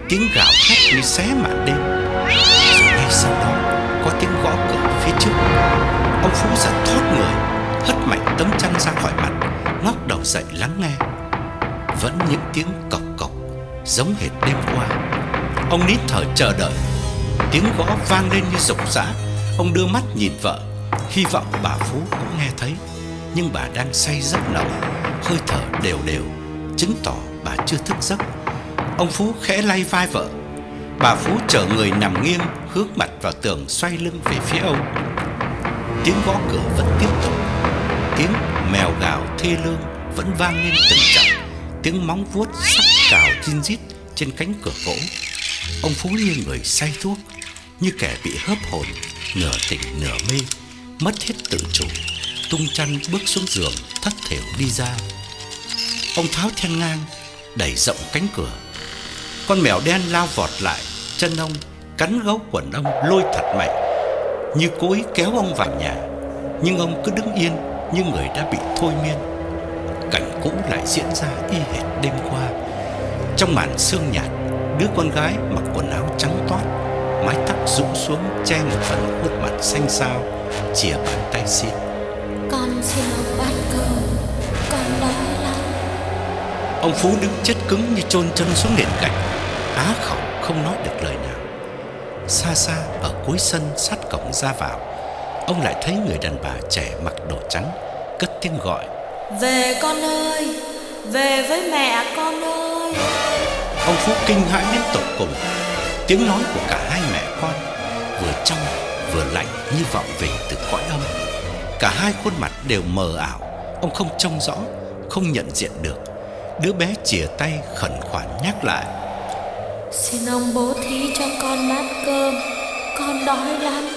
Tiếng gào thét như xé màn đêm. Rồi ngay sau đó, có tiếng gõ cửa phía trước. Ông Phú giật thốt người, Hất mạnh tấm chăn ra khỏi mặt, Ngóc đầu dậy lắng nghe. Vẫn những tiếng cộc cộc, Giống hệt đêm qua. Ông nít thở chờ đợi, Tiếng gõ vang lên như rục rã. Ông đưa mắt nhìn vợ, Hy vọng bà Phú cũng nghe thấy. Nhưng bà đang say giấc nồng, Hơi thở đều đều, Chứng tỏ bà chưa thức giấc. Ông Phú khẽ lay vai vợ. Bà Phú chở người nằm nghiêng, Hướng mặt vào tường xoay lưng về phía ông. Tiếng gõ cửa vẫn tiếp tục Tiếng mèo gào thê lương Vẫn vang lên từng trận Tiếng móng vuốt sắc cào zin rít Trên cánh cửa gỗ Ông Phú như người say thuốc Như kẻ bị hớp hồn Nửa tỉnh nửa mê mất hết tự chủ, tung chăn bước xuống giường, thất thểu đi ra. Ông tháo then ngang, đẩy rộng cánh cửa. Con mèo đen lao vọt lại, chân ông cắn gấu quần ông lôi thật mạnh, như cố ý kéo ông vào nhà. Nhưng ông cứ đứng yên như người đã bị thôi miên. Cảnh cũ lại diễn ra y hệt đêm qua. Trong màn sương nhạt, đứa con gái mặc quần áo trắng toát, mái tóc rũ xuống che một phần khuôn mặt xanh xao chìa bàn tay xin Con xin ông bát cơm Con đói lắm Ông Phú đứng chết cứng như chôn chân xuống nền gạch Á khẩu không nói được lời nào Xa xa ở cuối sân sát cổng ra vào Ông lại thấy người đàn bà trẻ mặc đồ trắng Cất tiếng gọi Về con ơi Về với mẹ con ơi Ông Phú kinh hãi đến tột cùng Tiếng nói của cả hai mẹ con Vừa trong vừa lạnh như vọng về từ cõi âm. Cả hai khuôn mặt đều mờ ảo, ông không trông rõ, không nhận diện được. Đứa bé chìa tay khẩn khoản nhắc lại: "Xin ông bố thí cho con bát cơm, con đói lắm."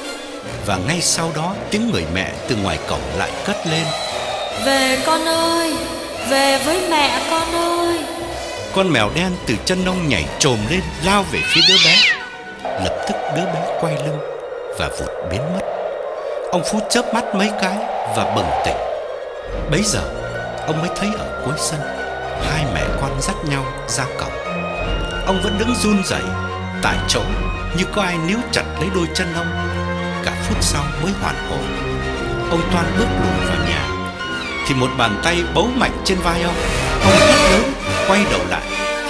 Và ngay sau đó tiếng người mẹ từ ngoài cổng lại cất lên: "Về con ơi, về với mẹ con ơi." Con mèo đen từ chân ông nhảy trồm lên lao về phía đứa bé. Lập tức đứa bé quay lưng và vụt biến mất. Ông Phú chớp mắt mấy cái và bừng tỉnh. Bấy giờ, ông mới thấy ở cuối sân hai mẹ con dắt nhau ra cổng. Ông vẫn đứng run rẩy tại chỗ như có ai níu chặt lấy đôi chân ông. Cả phút sau mới hoàn hồn. Ông toan bước lùi vào nhà thì một bàn tay bấu mạnh trên vai ông. Ông hét lớn, quay đầu lại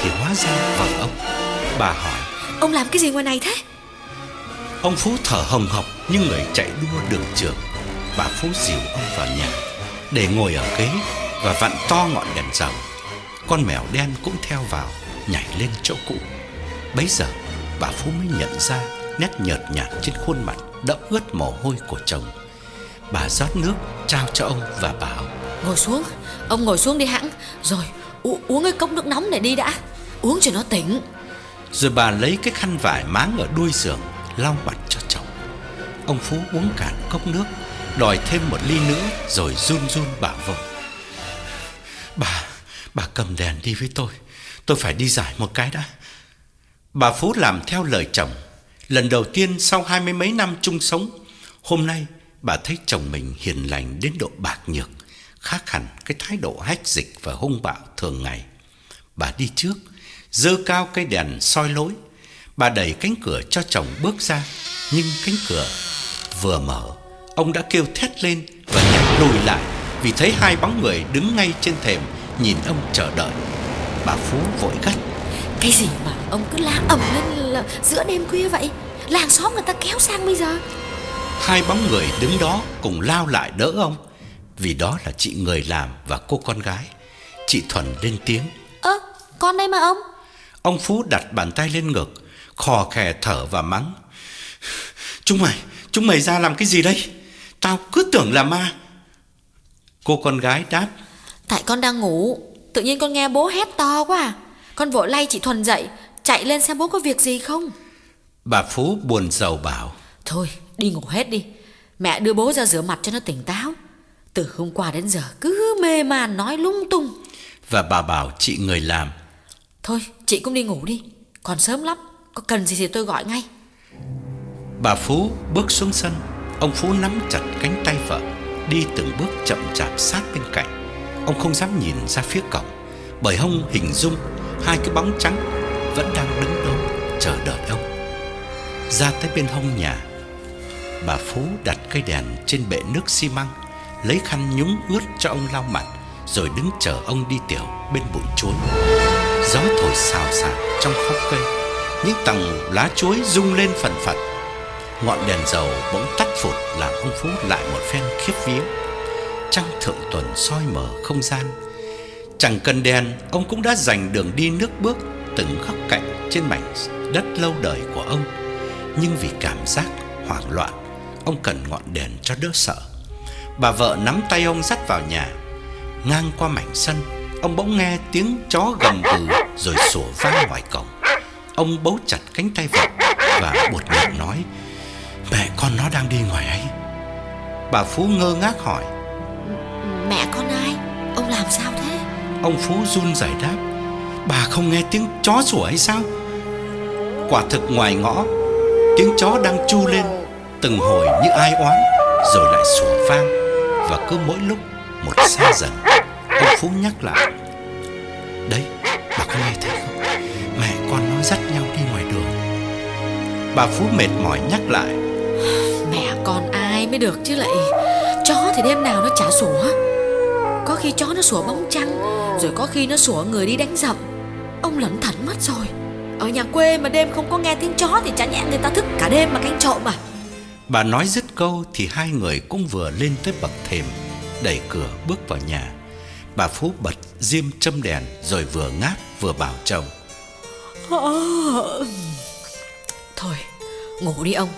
thì hóa ra vợ ông. Bà hỏi: "Ông làm cái gì ngoài này thế?" Ông Phú thở hồng hộc như người chạy đua đường trường. Bà Phú dìu ông vào nhà để ngồi ở ghế và vặn to ngọn đèn dầu. Con mèo đen cũng theo vào, nhảy lên chỗ cũ. Bấy giờ, bà Phú mới nhận ra nét nhợt nhạt trên khuôn mặt đẫm ướt mồ hôi của chồng. Bà rót nước trao cho ông và bảo: "Ngồi xuống, ông ngồi xuống đi hãng, rồi U uống cái cốc nước nóng này đi đã. Uống cho nó tỉnh. Rồi bà lấy cái khăn vải máng ở đuôi giường Lau mặt cho chồng. Ông Phú uống cạn cốc nước Đòi thêm một ly nữa Rồi run run bảo vợ Bà, bà cầm đèn đi với tôi Tôi phải đi giải một cái đã. Bà Phú làm theo lời chồng. Lần đầu tiên sau hai mươi mấy năm chung sống, Hôm nay bà thấy chồng mình hiền lành đến độ bạc nhược, Khác hẳn cái thái độ hách dịch và hung bạo thường ngày. Bà đi trước Dơ cao cây đèn soi lối. Bà đẩy cánh cửa cho chồng bước ra, Nhưng cánh cửa vừa mở, Ông đã kêu thét lên và nhảy lùi lại Vì thấy hai bóng người đứng ngay trên thềm Nhìn ông chờ đợi. Bà Phú vội gắt. Cái gì mà ông cứ la ầm lên là giữa đêm khuya vậy? Làng xóm người ta kéo sang bây giờ. Hai bóng người đứng đó cùng lao lại đỡ ông. Vì đó là chị người làm và cô con gái. Chị Thuần lên tiếng. Ơ con đây mà ông. Ông Phú đặt bàn tay lên ngực Khò khè thở và mắng. Chúng mày Chúng mày ra làm cái gì đây? Tao cứ tưởng là ma. Cô con gái đáp. Tại con đang ngủ Tự nhiên con nghe bố hét to quá à. Con vội lay chị Thuần dậy Chạy lên xem bố có việc gì không. Bà Phú buồn rầu bảo. Thôi đi ngủ hết đi. Mẹ đưa bố ra rửa mặt cho nó tỉnh táo. Từ hôm qua đến giờ cứ mê man nói lung tung. Và bà bảo chị người làm. Thôi chị cũng đi ngủ đi. Còn sớm lắm Có cần gì thì tôi gọi ngay. Bà Phú bước xuống sân. Ông Phú nắm chặt cánh tay vợ Đi từng bước chậm chạp sát bên cạnh Ông không dám nhìn ra phía cổng, Bởi ông hình dung Hai cái bóng trắng Vẫn đang đứng đó chờ đợi ông. Ra tới bên hông nhà, Bà Phú đặt cây đèn trên bệ nước xi măng, Lấy khăn nhúng ướt cho ông lau mặt, Rồi đứng chờ ông đi tiểu bên bụi chuối. Gió thổi xào xạc trong khóm cây, Những tầng lá chuối rung lên phần phật. Ngọn đèn dầu bỗng tắt phụt, làm ông Phú lại một phen khiếp vía. Trăng thượng tuần soi mở không gian. Chẳng cần đèn, Ông cũng đã dành đường đi nước bước Từng góc cạnh trên mảnh đất lâu đời của ông. Nhưng vì cảm giác hoảng loạn, Ông cần ngọn đèn cho đỡ sợ. Bà vợ nắm tay ông dắt vào nhà. Ngang qua mảnh sân, Ông bỗng nghe tiếng chó gầm gừ Rồi sủa vang ngoài cổng. Ông bấu chặt cánh tay vợ Và buột miệng nói, Mẹ con nó đang đi ngoài ấy. Bà Phú ngơ ngác hỏi Mẹ con ai? Ông làm sao thế? Ông Phú run rẩy đáp. Bà không nghe tiếng chó sủa hay sao? Quả thực ngoài ngõ Tiếng chó đang chu lên Từng hồi như ai oán Rồi lại sủa vang Và cứ mỗi lúc một xa dần. Ông Phú nhắc lại. Đấy bà có nghe thấy không? Mẹ con nó dắt nhau đi ngoài đường. Bà Phú mệt mỏi nhắc lại. Mẹ con ai mới được chứ lại? Chó thì đêm nào nó chả sủa Có khi chó nó sủa bóng trăng Rồi có khi nó sủa người đi đánh dậm Ông lẩn thẩn mất rồi. Ở nhà quê mà đêm không có nghe tiếng chó Thì chả nhẽ người ta thức cả đêm mà canh trộm à Bà nói dứt câu thì hai người cũng vừa lên tới bậc thềm Đẩy cửa bước vào nhà. Bà Phú bật diêm châm đèn Rồi vừa ngáp vừa bảo chồng. Thôi ngủ đi ông.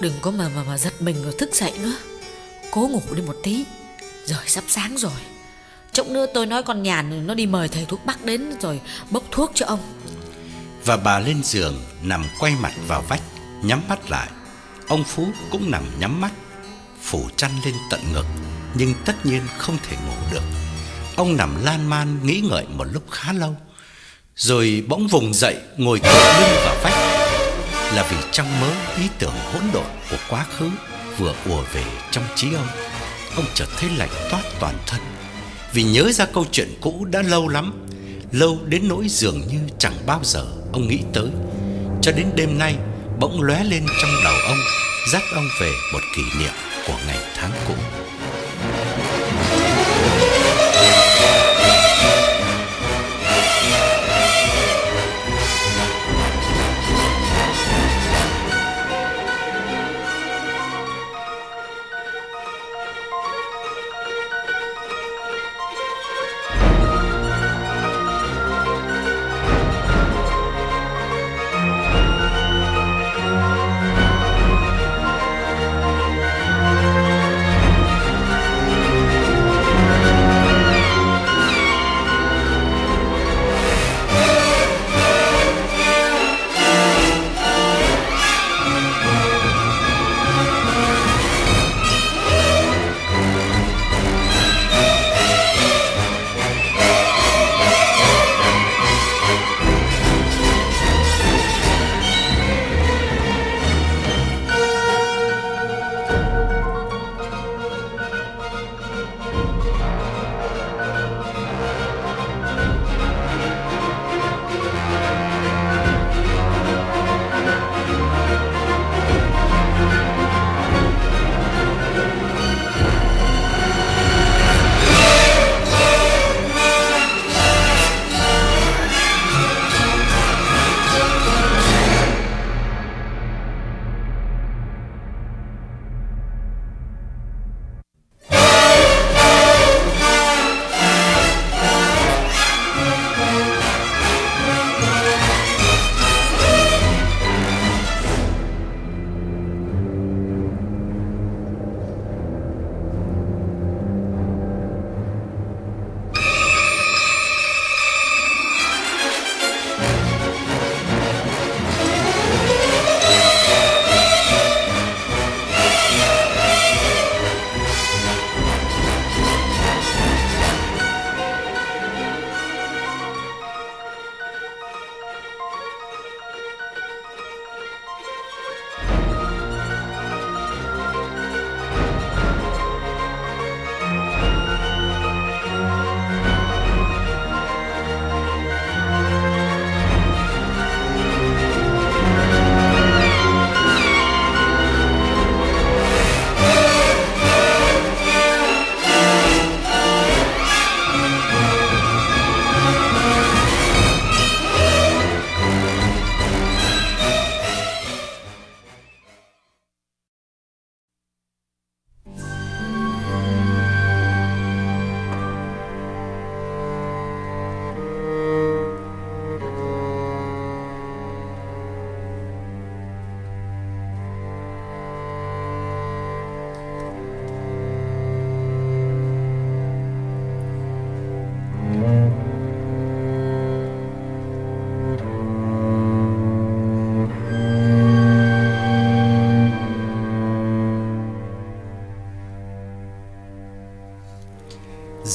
Đừng có mà mà mà giật mình rồi thức dậy nữa. Cố ngủ đi một tí rồi, sắp sáng rồi. Chốc nữa tôi nói con nhàn nó đi mời thầy thuốc bắc đến Rồi bốc thuốc cho ông. Và bà lên giường, nằm quay mặt vào vách, Nhắm mắt lại. Ông Phú cũng nằm nhắm mắt, Phủ chăn lên tận ngực, Nhưng tất nhiên không thể ngủ được. Ông nằm lan man nghĩ ngợi một lúc khá lâu, Rồi bỗng vùng dậy ngồi tựa lưng vào vách. Là vì trong mớ ý tưởng hỗn độn của quá khứ Vừa ùa về trong trí ông. Ông chợt thấy lạnh toát toàn thân, Vì nhớ ra câu chuyện cũ đã lâu lắm, Lâu đến nỗi dường như chẳng bao giờ ông nghĩ tới. Cho đến đêm nay, bỗng lóe lên trong đầu ông, Dắt ông về một kỷ niệm của ngày tháng cũ.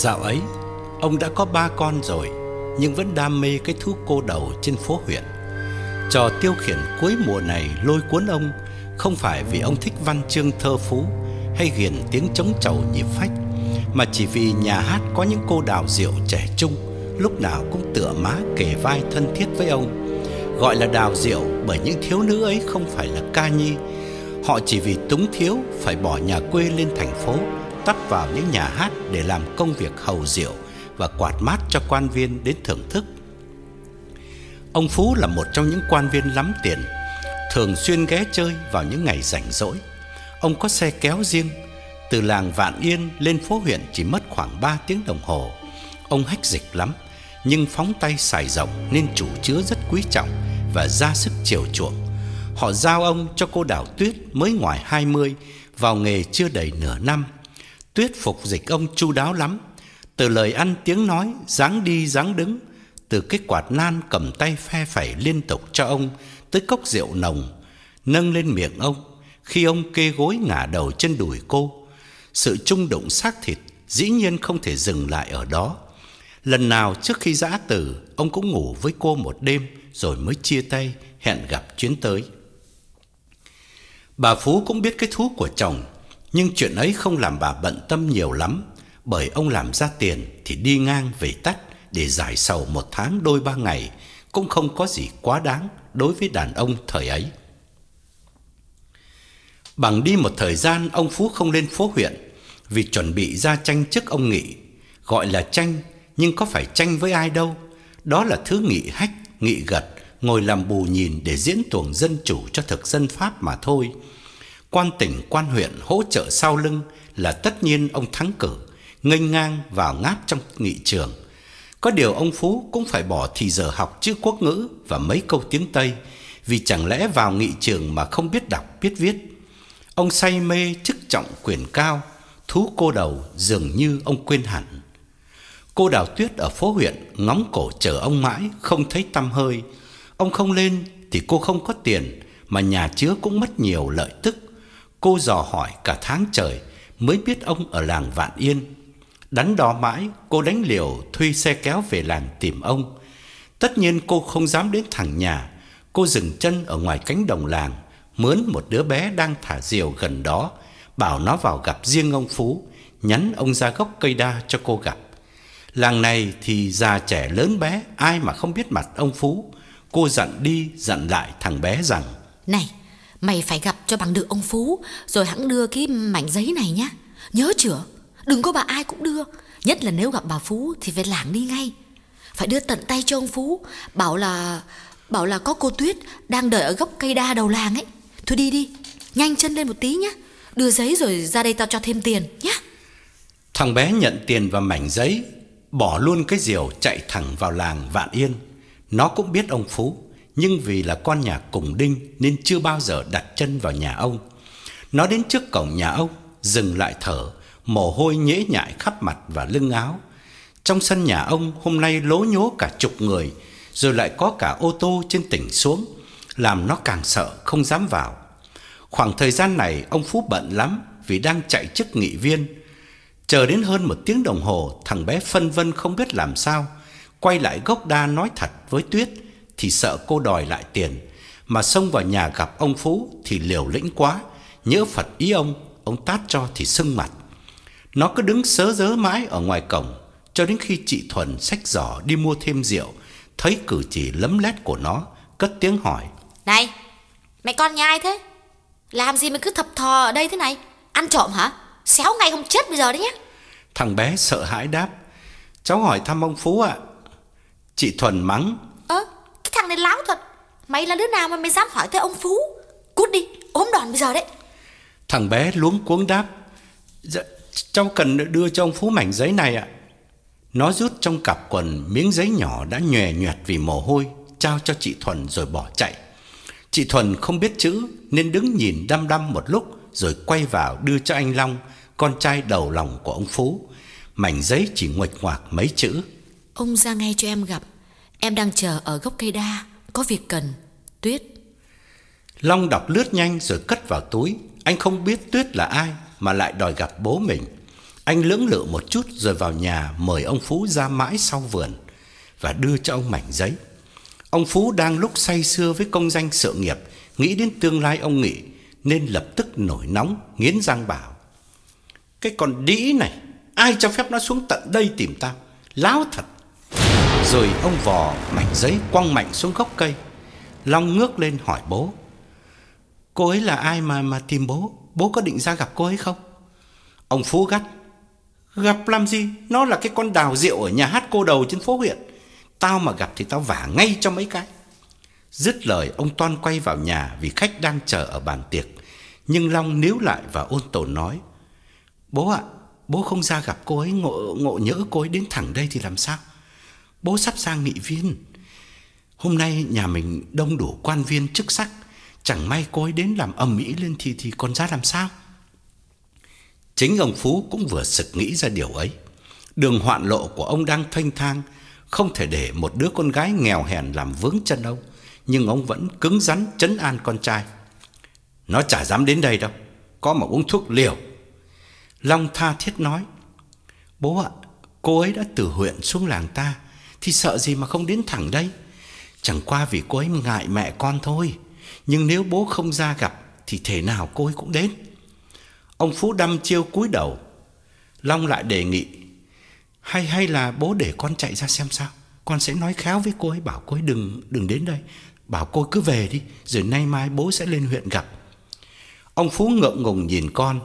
Dạo ấy, ông đã có ba con rồi, nhưng vẫn đam mê cái thú cô đầu trên phố huyện. Trò tiêu khiển cuối mùa này lôi cuốn ông không phải vì ông thích văn chương thơ phú hay ghiền tiếng trống trầu nhịp phách, mà chỉ vì nhà hát có những cô đào rượu trẻ trung, lúc nào cũng tựa má kề vai thân thiết với ông. Gọi là đào rượu bởi những thiếu nữ ấy không phải là ca nhi, họ chỉ vì túng thiếu phải bỏ nhà quê lên thành phố, tấp vào những nhà hát để làm công việc hầu rượu và quạt mát cho quan viên đến thưởng thức. Ông Phú là một trong những quan viên lắm tiền, thường xuyên ghé chơi vào những ngày rảnh rỗi. Ông có xe kéo riêng, từ làng Vạn Yên lên phố huyện chỉ mất khoảng 3 tiếng đồng hồ. Ông hách dịch lắm, nhưng phóng tay xài rộng nên chủ chứa rất quý trọng và ra sức chiều chuộng. Họ giao ông cho cô Đào Tuyết mới ngoài 20, vào nghề chưa đầy nửa năm. Tuyết phục dịch ông chu đáo lắm, từ lời ăn tiếng nói, dáng đi dáng đứng, từ cái quạt nan cầm tay phe phẩy liên tục cho ông tới cốc rượu nồng nâng lên miệng ông khi ông kê gối ngả đầu trên đùi cô. Sự trung đụng xác thịt dĩ nhiên không thể dừng lại ở đó. Lần nào trước khi giã từ, ông cũng ngủ với cô một đêm rồi mới chia tay, hẹn gặp chuyến tới. Bà Phú cũng biết cái thú của chồng, nhưng chuyện ấy không làm bà bận tâm nhiều lắm, bởi ông làm ra tiền thì đi ngang về tắt để giải sầu một tháng đôi ba ngày cũng không có gì quá đáng đối với đàn ông thời ấy. Bằng đi một thời gian ông Phú không lên phố huyện vì chuẩn bị ra tranh chức ông Nghị, gọi là tranh nhưng có phải tranh với ai đâu, đó là thứ nghị hách, nghị gật, ngồi làm bù nhìn để diễn tuồng dân chủ cho thực dân Pháp mà thôi. Quan tỉnh, quan huyện hỗ trợ sau lưng là tất nhiên ông thắng cử, nghênh ngang vào ngáp trong nghị trường. Có điều ông Phú cũng phải bỏ thì giờ học chữ quốc ngữ và mấy câu tiếng Tây, vì chẳng lẽ vào nghị trường mà không biết đọc biết viết. Ông say mê chức trọng quyền cao, thú cô đầu dường như ông quên hẳn. Cô Đào Tuyết ở phố huyện ngóng cổ chờ ông mãi không thấy tăm hơi. Ông không lên thì cô không có tiền mà nhà chứa cũng mất nhiều lợi tức. Cô dò hỏi cả tháng trời mới biết ông ở làng Vạn Yên. Đắn đo mãi, cô đánh liều thuê xe kéo về làng tìm ông. Tất nhiên cô không dám đến thẳng nhà, cô dừng chân ở ngoài cánh đồng làng, mướn một đứa bé đang thả diều gần đó, bảo nó vào gặp riêng ông Phú, nhắn ông ra gốc cây đa cho cô gặp. Làng này thì già trẻ lớn bé, ai mà không biết mặt ông Phú. Cô dặn đi dặn lại thằng bé rằng: "Này, mày phải gặp cho bằng được ông Phú, rồi hãng đưa cái mảnh giấy này nhá. Nhớ chưa? Đừng có bà ai cũng đưa, nhất là nếu gặp bà Phú thì phải lảng đi ngay. Phải đưa tận tay cho ông Phú, bảo là bảo là có cô Tuyết đang đợi ở gốc cây đa đầu làng ấy. Thôi đi đi, nhanh chân lên một tí nhá. Đưa giấy rồi ra đây tao cho thêm tiền nhá." Thằng bé nhận tiền và mảnh giấy, bỏ luôn cái diều chạy thẳng vào làng Vạn Yên. Nó cũng biết ông Phú, nhưng vì là con nhà cùng đinh nên chưa bao giờ đặt chân vào nhà ông. Nó đến trước cổng nhà ông, dừng lại thở, mồ hôi nhễ nhại khắp mặt và lưng áo. Trong sân nhà ông hôm nay lố nhố cả chục người, rồi lại có cả ô tô trên tỉnh xuống, làm nó càng sợ không dám vào. Khoảng thời gian này ông Phú bận lắm vì đang chạy chức nghị viên. Chờ đến hơn một tiếng đồng hồ, thằng bé phân vân không biết làm sao, quay lại gốc đa nói thật với Tuyết thì sợ cô đòi lại tiền, mà xông vào nhà gặp ông Phú thì liều lĩnh quá, nhớ Phật ý ông, ông tát cho thì sưng mặt. Nó cứ đứng sớ rớ mãi ở ngoài cổng cho đến khi chị Thuần xách giỏ đi mua thêm rượu, thấy cử chỉ lấm lét của nó, cất tiếng hỏi: Này, mày con nhà ai thế? Làm gì mà cứ thập thò ở đây thế này? Ăn trộm hả? Xéo ngay không chết bây giờ đấy nhá. Thằng bé sợ hãi đáp: "Cháu hỏi thăm ông Phú ạ." Chị Thuần mắng: này láo thật. Mày là đứa nào mà mày dám hỏi tới ông Phú? Cút đi, ốm đòn bây giờ đấy. Thằng bé luống cuống đáp: "Dạ, cháu cần đưa cho ông Phú mảnh giấy này ạ." Nó rút trong cặp quần miếng giấy nhỏ đã nhòe nhoẹt vì mồ hôi, trao cho chị Thuần rồi bỏ chạy. Chị Thuần không biết chữ nên đứng nhìn đăm đăm một lúc rồi quay vào đưa cho anh Long, con trai đầu lòng của ông Phú. Mảnh giấy chỉ nguệch ngoạc mấy chữ. Ông ra ngay cho em gặp. Em đang chờ ở gốc cây đa, có việc cần. Tuyết. Long đọc lướt nhanh rồi cất vào túi. Anh không biết Tuyết là ai mà lại đòi gặp bố mình. Anh lưỡng lự một chút rồi vào nhà mời ông Phú ra mãi sau vườn và đưa cho ông mảnh giấy. Ông Phú đang lúc say sưa với công danh sự nghiệp, nghĩ đến tương lai ông Nghị nên lập tức nổi nóng, nghiến răng bảo: "Cái con đĩ này, ai cho phép nó xuống tận đây tìm tao? Láo thật." Rồi ông vò mảnh giấy quăng mạnh xuống gốc cây. Long ngước lên hỏi bố: "Cô ấy là ai mà mà tìm bố? Bố có định ra gặp cô ấy không?" Ông Phú gắt: "Gặp làm gì? Nó là cái con đào rượu ở nhà hát cô đầu trên phố huyện." Tao mà gặp thì tao vả ngay cho mấy cái Dứt lời ông Toan quay vào nhà Vì khách đang chờ ở bàn tiệc Nhưng Long níu lại và ôn tồn nói Bố ạ Bố không ra gặp cô ấy ngộ, ngộ nhỡ cô ấy đến thẳng đây thì làm sao Bố sắp sang nghị viên Hôm nay nhà mình đông đủ quan viên chức sắc Chẳng may cô ấy đến làm ầm ĩ lên thì thì còn ra làm sao Chính ông Phú cũng vừa sực nghĩ ra điều ấy Đường hoạn lộ của ông đang thanh thang không thể để một đứa con gái nghèo hèn làm vướng chân ông, nhưng ông vẫn cứng rắn trấn an con trai. Nó chả dám đến đây đâu, có mà uống thuốc liều. Long tha thiết nói: "Bố ạ, cô ấy đã từ huyện xuống làng ta thì sợ gì mà không đến thẳng đây? Chẳng qua vì cô ấy ngại mẹ con thôi, nhưng nếu bố không ra gặp thì thể nào cô ấy cũng đến." Ông Phú đăm chiêu cúi đầu. Long lại đề nghị hay hay là bố để con chạy ra xem sao? Con sẽ nói khéo với cô ấy Bảo cô ấy đừng đừng đến đây. Bảo cô cứ về đi Rồi nay mai bố sẽ lên huyện gặp. Ông Phú ngượng ngùng nhìn con.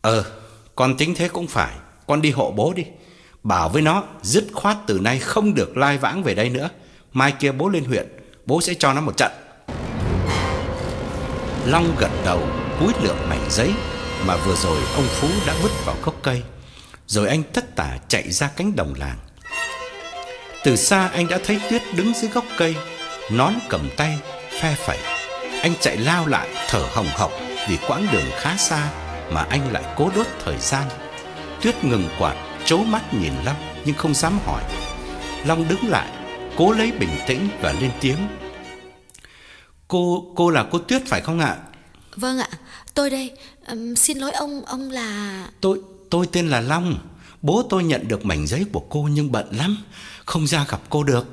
Ờ Con tính thế cũng phải. Con đi hộ bố đi. Bảo với nó, dứt khoát từ nay không được lai vãng về đây nữa. Mai kia bố lên huyện, Bố sẽ cho nó một trận. Long gật đầu, cúi lượng mảnh giấy Mà vừa rồi ông Phú đã vứt vào gốc cây. Rồi anh tất tả chạy ra cánh đồng làng. Từ xa anh đã thấy Tuyết đứng dưới gốc cây, Nón cầm tay, Phe phẩy. Anh chạy lao lại, thở hồng hộc Vì quãng đường khá xa Mà anh lại cố đốt thời gian. Tuyết ngừng quạt Chố mắt nhìn Long Nhưng không dám hỏi Long đứng lại Cố lấy bình tĩnh và lên tiếng Cô, cô là cô Tuyết phải không ạ? Vâng ạ, tôi đây um, Xin lỗi ông, ông là... Tôi, tôi tên là Long. Bố tôi nhận được mảnh giấy của cô nhưng bận lắm, không ra gặp cô được.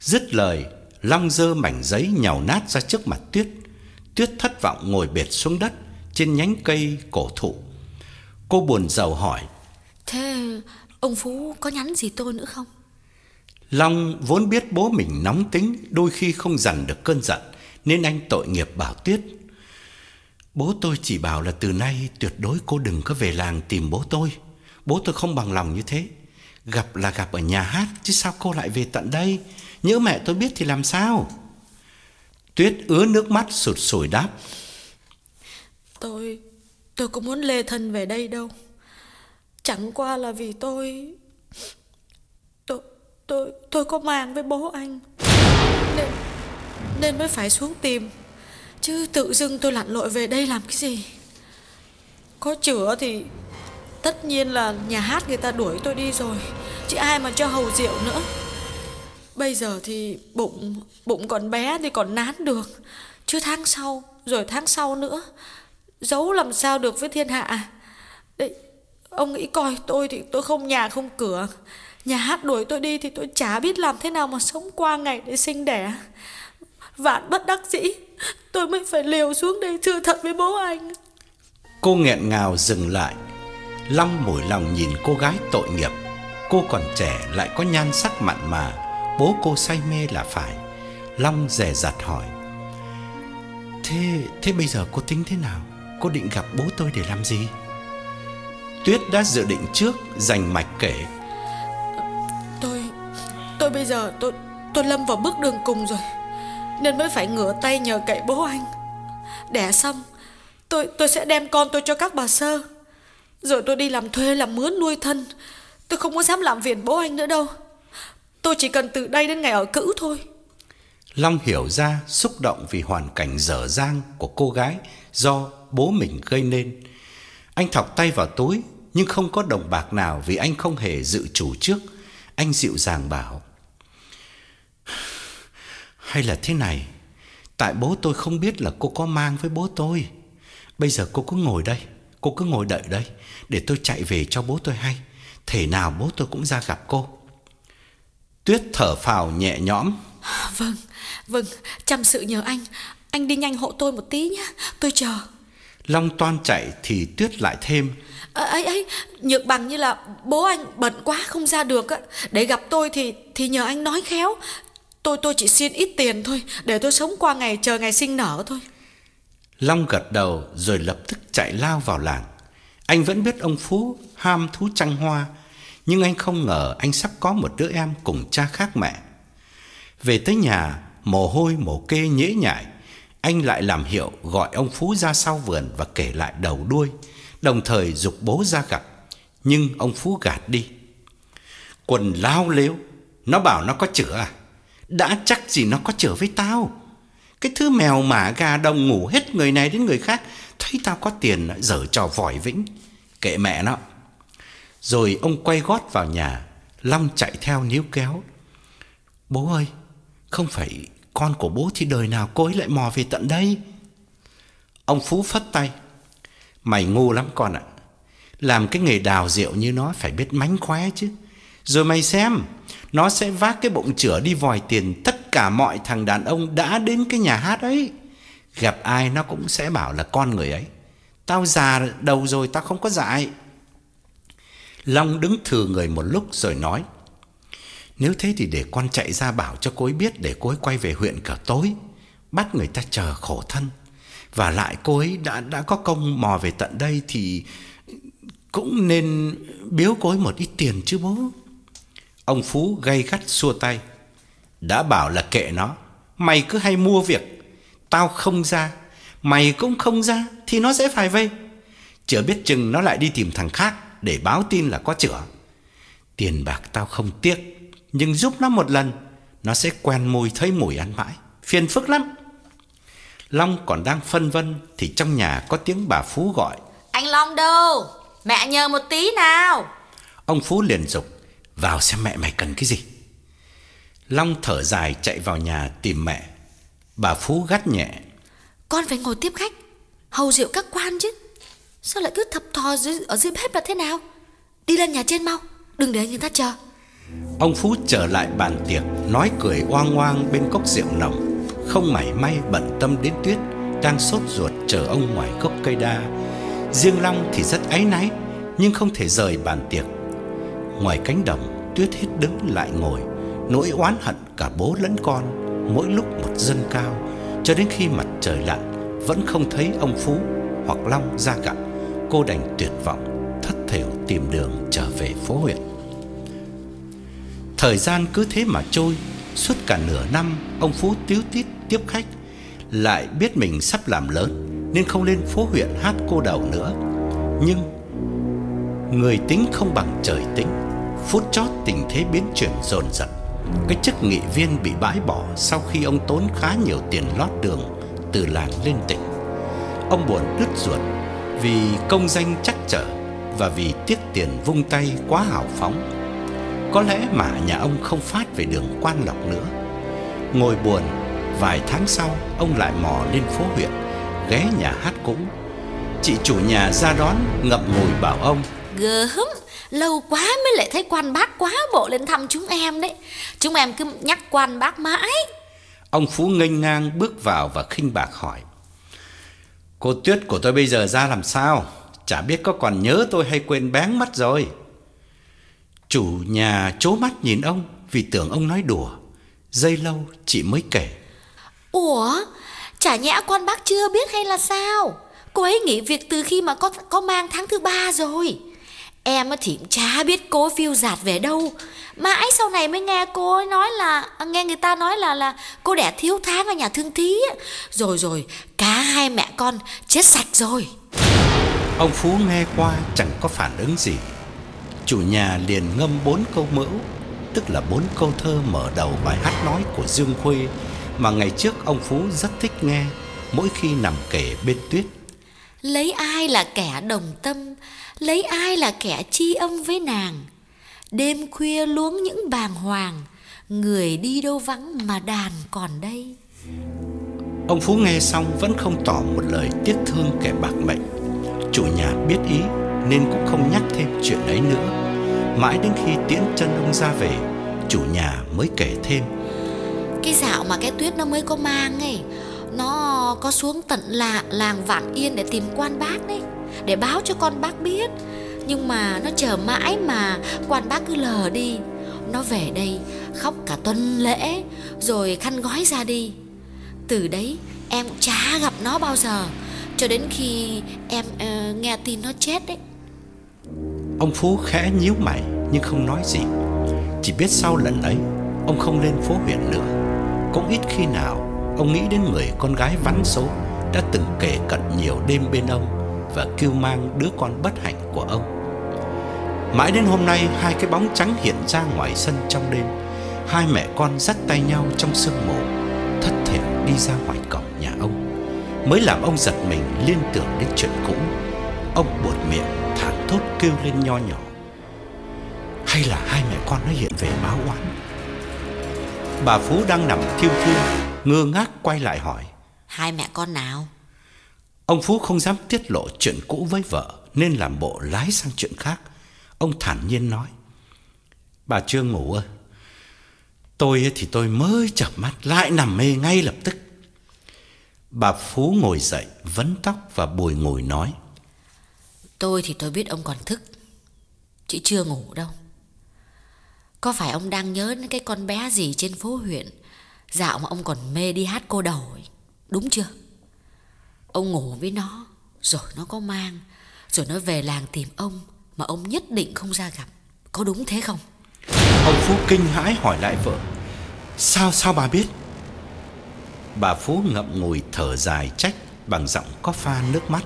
Dứt lời, Long dơ mảnh giấy nhào nát ra trước mặt Tuyết. Tuyết thất vọng ngồi bệt xuống đất trên nhánh cây cổ thụ. Cô buồn rầu hỏi: "Thế ông Phú có nhắn gì tôi nữa không?" Long vốn biết bố mình nóng tính, đôi khi không dằn được cơn giận, nên anh tội nghiệp bảo Tuyết: Bố tôi chỉ bảo là từ nay tuyệt đối cô đừng có về làng tìm bố tôi. Bố tôi không bằng lòng như thế. Gặp là gặp ở nhà hát, chứ sao cô lại về tận đây? Nhớ mẹ tôi biết thì làm sao? Tuyết ứa nước mắt sụt sùi đáp. Tôi, tôi có muốn lê thân về đây đâu. Chẳng qua là vì tôi... Tôi, tôi, tôi có mang với bố anh. Nên, nên mới phải xuống tìm. Chứ tự dưng tôi lặn lội về đây làm cái gì Có chữa thì Tất nhiên là nhà hát người ta đuổi tôi đi rồi Chứ ai mà cho hầu rượu nữa Bây giờ thì bụng Bụng còn bé thì còn nán được Chứ tháng sau Rồi tháng sau nữa Giấu làm sao được với thiên hạ Đấy Ông nghĩ coi, tôi thì tôi không nhà, không cửa. Nhà hát đuổi tôi đi thì tôi chả biết làm thế nào mà sống qua ngày để sinh đẻ. Vạn bất đắc dĩ, Tôi mới phải liều xuống đây thưa thật với bố anh. Cô nghẹn ngào dừng lại. Long mủi lòng nhìn cô gái tội nghiệp. Cô còn trẻ lại có nhan sắc mặn mà. Bố cô say mê là phải. Long dè dặt hỏi. Thế thế bây giờ cô tính thế nào? Cô định gặp bố tôi để làm gì? Tuyết đã dự định trước Dành mạch kể. Tôi Tôi bây giờ tôi tôi lâm vào bước đường cùng rồi nên mới phải ngửa tay nhờ cậy bố anh. Đẻ xong Tôi tôi sẽ đem con tôi cho các bà sơ. Rồi tôi đi làm thuê làm mướn nuôi thân Tôi không có dám làm phiền bố anh nữa đâu. Tôi chỉ cần từ đây đến ngày ở cữ thôi. Long hiểu ra xúc động vì hoàn cảnh dở dang của cô gái do bố mình gây nên. Anh thọc tay vào túi nhưng không có đồng bạc nào vì anh không hề dự chủ trước. Anh dịu dàng bảo: hay là thế này Tại bố tôi không biết là cô có mang với bố tôi. Bây giờ cô cứ ngồi đây Cô cứ ngồi đợi đây Để tôi chạy về cho bố tôi hay. Thể nào bố tôi cũng ra gặp cô. Tuyết thở phào nhẹ nhõm. Vâng, vâng, chăm sự nhờ anh. Anh đi nhanh hộ tôi một tí nhé Tôi chờ. Long toan chạy thì Tuyết lại thêm à, ấy ấy nhược bằng như là bố anh bận quá không ra được á. Để gặp tôi thì thì nhờ anh nói khéo. Tôi tôi chỉ xin ít tiền thôi, để tôi sống qua ngày chờ ngày sinh nở thôi. Long gật đầu rồi lập tức chạy lao vào làng. Anh vẫn biết ông phú ham thú trăng hoa, nhưng anh không ngờ anh sắp có một đứa em cùng cha khác mẹ. Về tới nhà, mồ hôi, mồ kê nhễ nhại, anh lại làm hiệu gọi ông phú ra sau vườn và kể lại đầu đuôi đồng thời dục bố ra gặp, nhưng ông Phú gạt đi. Quần lao lếu, nó bảo nó có chữa à? Đã chắc gì nó có chữa với tao. Cái thứ mèo mả gà đồng ngủ hết người này đến người khác, thấy tao có tiền dở trò vòi vĩnh, kệ mẹ nó. Rồi ông quay gót vào nhà, Long chạy theo níu kéo. Bố ơi, không phải con của bố thì đời nào cô ấy lại mò về tận đây. Ông Phú phất tay. Mày ngu lắm con ạ. Làm cái nghề đào rượu như nó phải biết mánh khóe chứ. Rồi mày xem, nó sẽ vác cái bụng chửa đi vòi tiền tất cả mọi thằng đàn ông đã đến cái nhà hát ấy. Gặp ai nó cũng sẽ bảo là con người ấy. Tao già đầu rồi tao không có dạy. Long đứng thừa người một lúc rồi nói. Nếu thế thì để con chạy ra bảo cho cô ấy biết để cô ấy quay về huyện cả tối. Bắt người ta chờ khổ thân. Và lại cô ấy đã đã có công mò về tận đây thì cũng nên biếu cô ấy một ít tiền chứ bố. Ông Phú gay gắt xua tay. Đã bảo là kệ nó, mày cứ hay mua việc, tao không ra, mày cũng không ra thì nó sẽ phải vây. Chớ biết chừng nó lại đi tìm thằng khác để báo tin là có chữa. Tiền bạc tao không tiếc, nhưng giúp nó một lần, nó sẽ quen mùi thấy mùi ăn mãi, phiền phức lắm. Long còn đang phân vân thì trong nhà có tiếng bà Phú gọi. Anh Long đâu? Mẹ nhờ một tí nào. Ông Phú liền dục vào xem mẹ mày cần cái gì. Long thở dài chạy vào nhà tìm mẹ. Bà Phú gắt nhẹ. Con phải ngồi tiếp khách, hầu rượu các quan chứ. Sao lại cứ thập thò dưới, ở dưới bếp là thế nào? Đi lên nhà trên mau, đừng để người ta chờ. Ông Phú trở lại bàn tiệc, nói cười oang oang bên cốc rượu nồng không mảy may bận tâm đến Tuyết đang sốt ruột chờ ông ngoài gốc cây đa. Riêng Long thì rất áy náy nhưng không thể rời bàn tiệc. Ngoài cánh đồng, Tuyết hết đứng lại ngồi, nỗi oán hận cả bố lẫn con, mỗi lúc một dâng cao, cho đến khi mặt trời lặn vẫn không thấy ông Phú hoặc Long ra gặp, cô đành tuyệt vọng, thất thểu tìm đường trở về phố huyện. Thời gian cứ thế mà trôi, suốt cả nửa năm ông Phú tiếu tít tiếp khách lại biết mình sắp làm lớn nên không lên phố huyện hát cô đầu nữa. Nhưng người tính không bằng trời tính, phút chót tình thế biến chuyển dồn dập. Cái chức nghị viên bị bãi bỏ sau khi ông tốn khá nhiều tiền lót đường từ làng lên tỉnh. Ông buồn đứt ruột vì công danh chắc trở và vì tiếc tiền vung tay quá hào phóng. Có lẽ mà nhà ông không phát về đường quan lộc nữa. Ngồi buồn Vài tháng sau, ông lại mò lên phố huyện, ghé nhà hát cũ. Chị chủ nhà ra đón, ngậm ngùi bảo ông: "Gớm, lâu quá mới lại thấy quan bác quá bộ lên thăm chúng em đấy. Chúng em cứ nhắc quan bác mãi." Ông Phú nghênh ngang bước vào và khinh bạc hỏi: "Cô Tuyết của tôi bây giờ ra làm sao? Chả biết có còn nhớ tôi hay quên bén mất rồi." Chủ nhà chố mắt nhìn ông vì tưởng ông nói đùa. Giây lâu chị mới kể: Ủa, chả nhẽ con bác chưa biết hay là sao? Cô ấy nghỉ việc từ khi mà có có mang tháng thứ ba rồi. Em thì chả biết cô phiêu giạt về đâu. Mãi sau này mới nghe cô ấy nói là nghe người ta nói là là cô đẻ thiếu tháng ở nhà thương thí. Rồi rồi, cả hai mẹ con chết sạch rồi. Ông Phú nghe qua chẳng có phản ứng gì. Chủ nhà liền ngâm bốn câu mẫu, tức là bốn câu thơ mở đầu bài hát nói của Dương Khuê mà ngày trước ông Phú rất thích nghe mỗi khi nằm kể bên tuyết. Lấy ai là kẻ đồng tâm, lấy ai là kẻ chi âm với nàng. Đêm khuya luống những bàng hoàng, người đi đâu vắng mà đàn còn đây. Ông Phú nghe xong vẫn không tỏ một lời tiếc thương kẻ bạc mệnh. Chủ nhà biết ý nên cũng không nhắc thêm chuyện ấy nữa. Mãi đến khi tiễn chân ông ra về, chủ nhà mới kể thêm. Cái dạo mà cái tuyết nó mới có mang ấy, nó có xuống tận là làng Vạn Yên để tìm quan bác đấy, để báo cho con bác biết. Nhưng mà nó chờ mãi mà quan bác cứ lờ đi. Nó về đây khóc cả tuần lễ rồi khăn gói ra đi. Từ đấy em cũng chả gặp nó bao giờ cho đến khi em uh, nghe tin nó chết đấy Ông Phú khẽ nhíu mày, nhưng không nói gì. Chỉ biết sau lần ấy, Ông không lên phố huyện nữa. Cũng ít khi nào, Ông nghĩ đến người con gái vắn số Đã từng kể cận nhiều đêm bên ông Và kêu mang đứa con bất hạnh của ông. Mãi đến hôm nay, Hai cái bóng trắng hiện ra ngoài sân trong đêm. Hai mẹ con dắt tay nhau trong sương mù, Thất thể đi ra ngoài cổng nhà ông. Mới làm ông giật mình liên tưởng đến chuyện cũ. Ông buột miệng thảng thốt kêu lên nho nhỏ. Hay là hai mẹ con nó hiện về báo oán? Bà Phú đang nằm thiêu thiêu Ngơ ngác quay lại hỏi. Hai mẹ con nào? Ông Phú không dám tiết lộ chuyện cũ với vợ Nên làm bộ lái sang chuyện khác. Ông thản nhiên nói. Bà chưa ngủ ơi. Tôi thì tôi mới chập mắt Lại nằm mê ngay lập tức. Bà Phú ngồi dậy Vấn tóc và bùi ngồi nói Tôi thì tôi biết ông còn thức. Chứ chưa ngủ đâu. Có phải ông đang nhớ đến cái con bé gì trên phố huyện? Dạo mà ông còn mê đi hát cô đầu ấy. Đúng chưa? Ông ngủ với nó Rồi nó có mang Rồi nó về làng tìm ông Mà ông nhất định không ra gặp. Có đúng thế không? Ông Phú kinh hãi hỏi lại vợ. Sao sao bà biết? Bà Phú ngậm ngùi thở dài trách Bằng giọng có pha nước mắt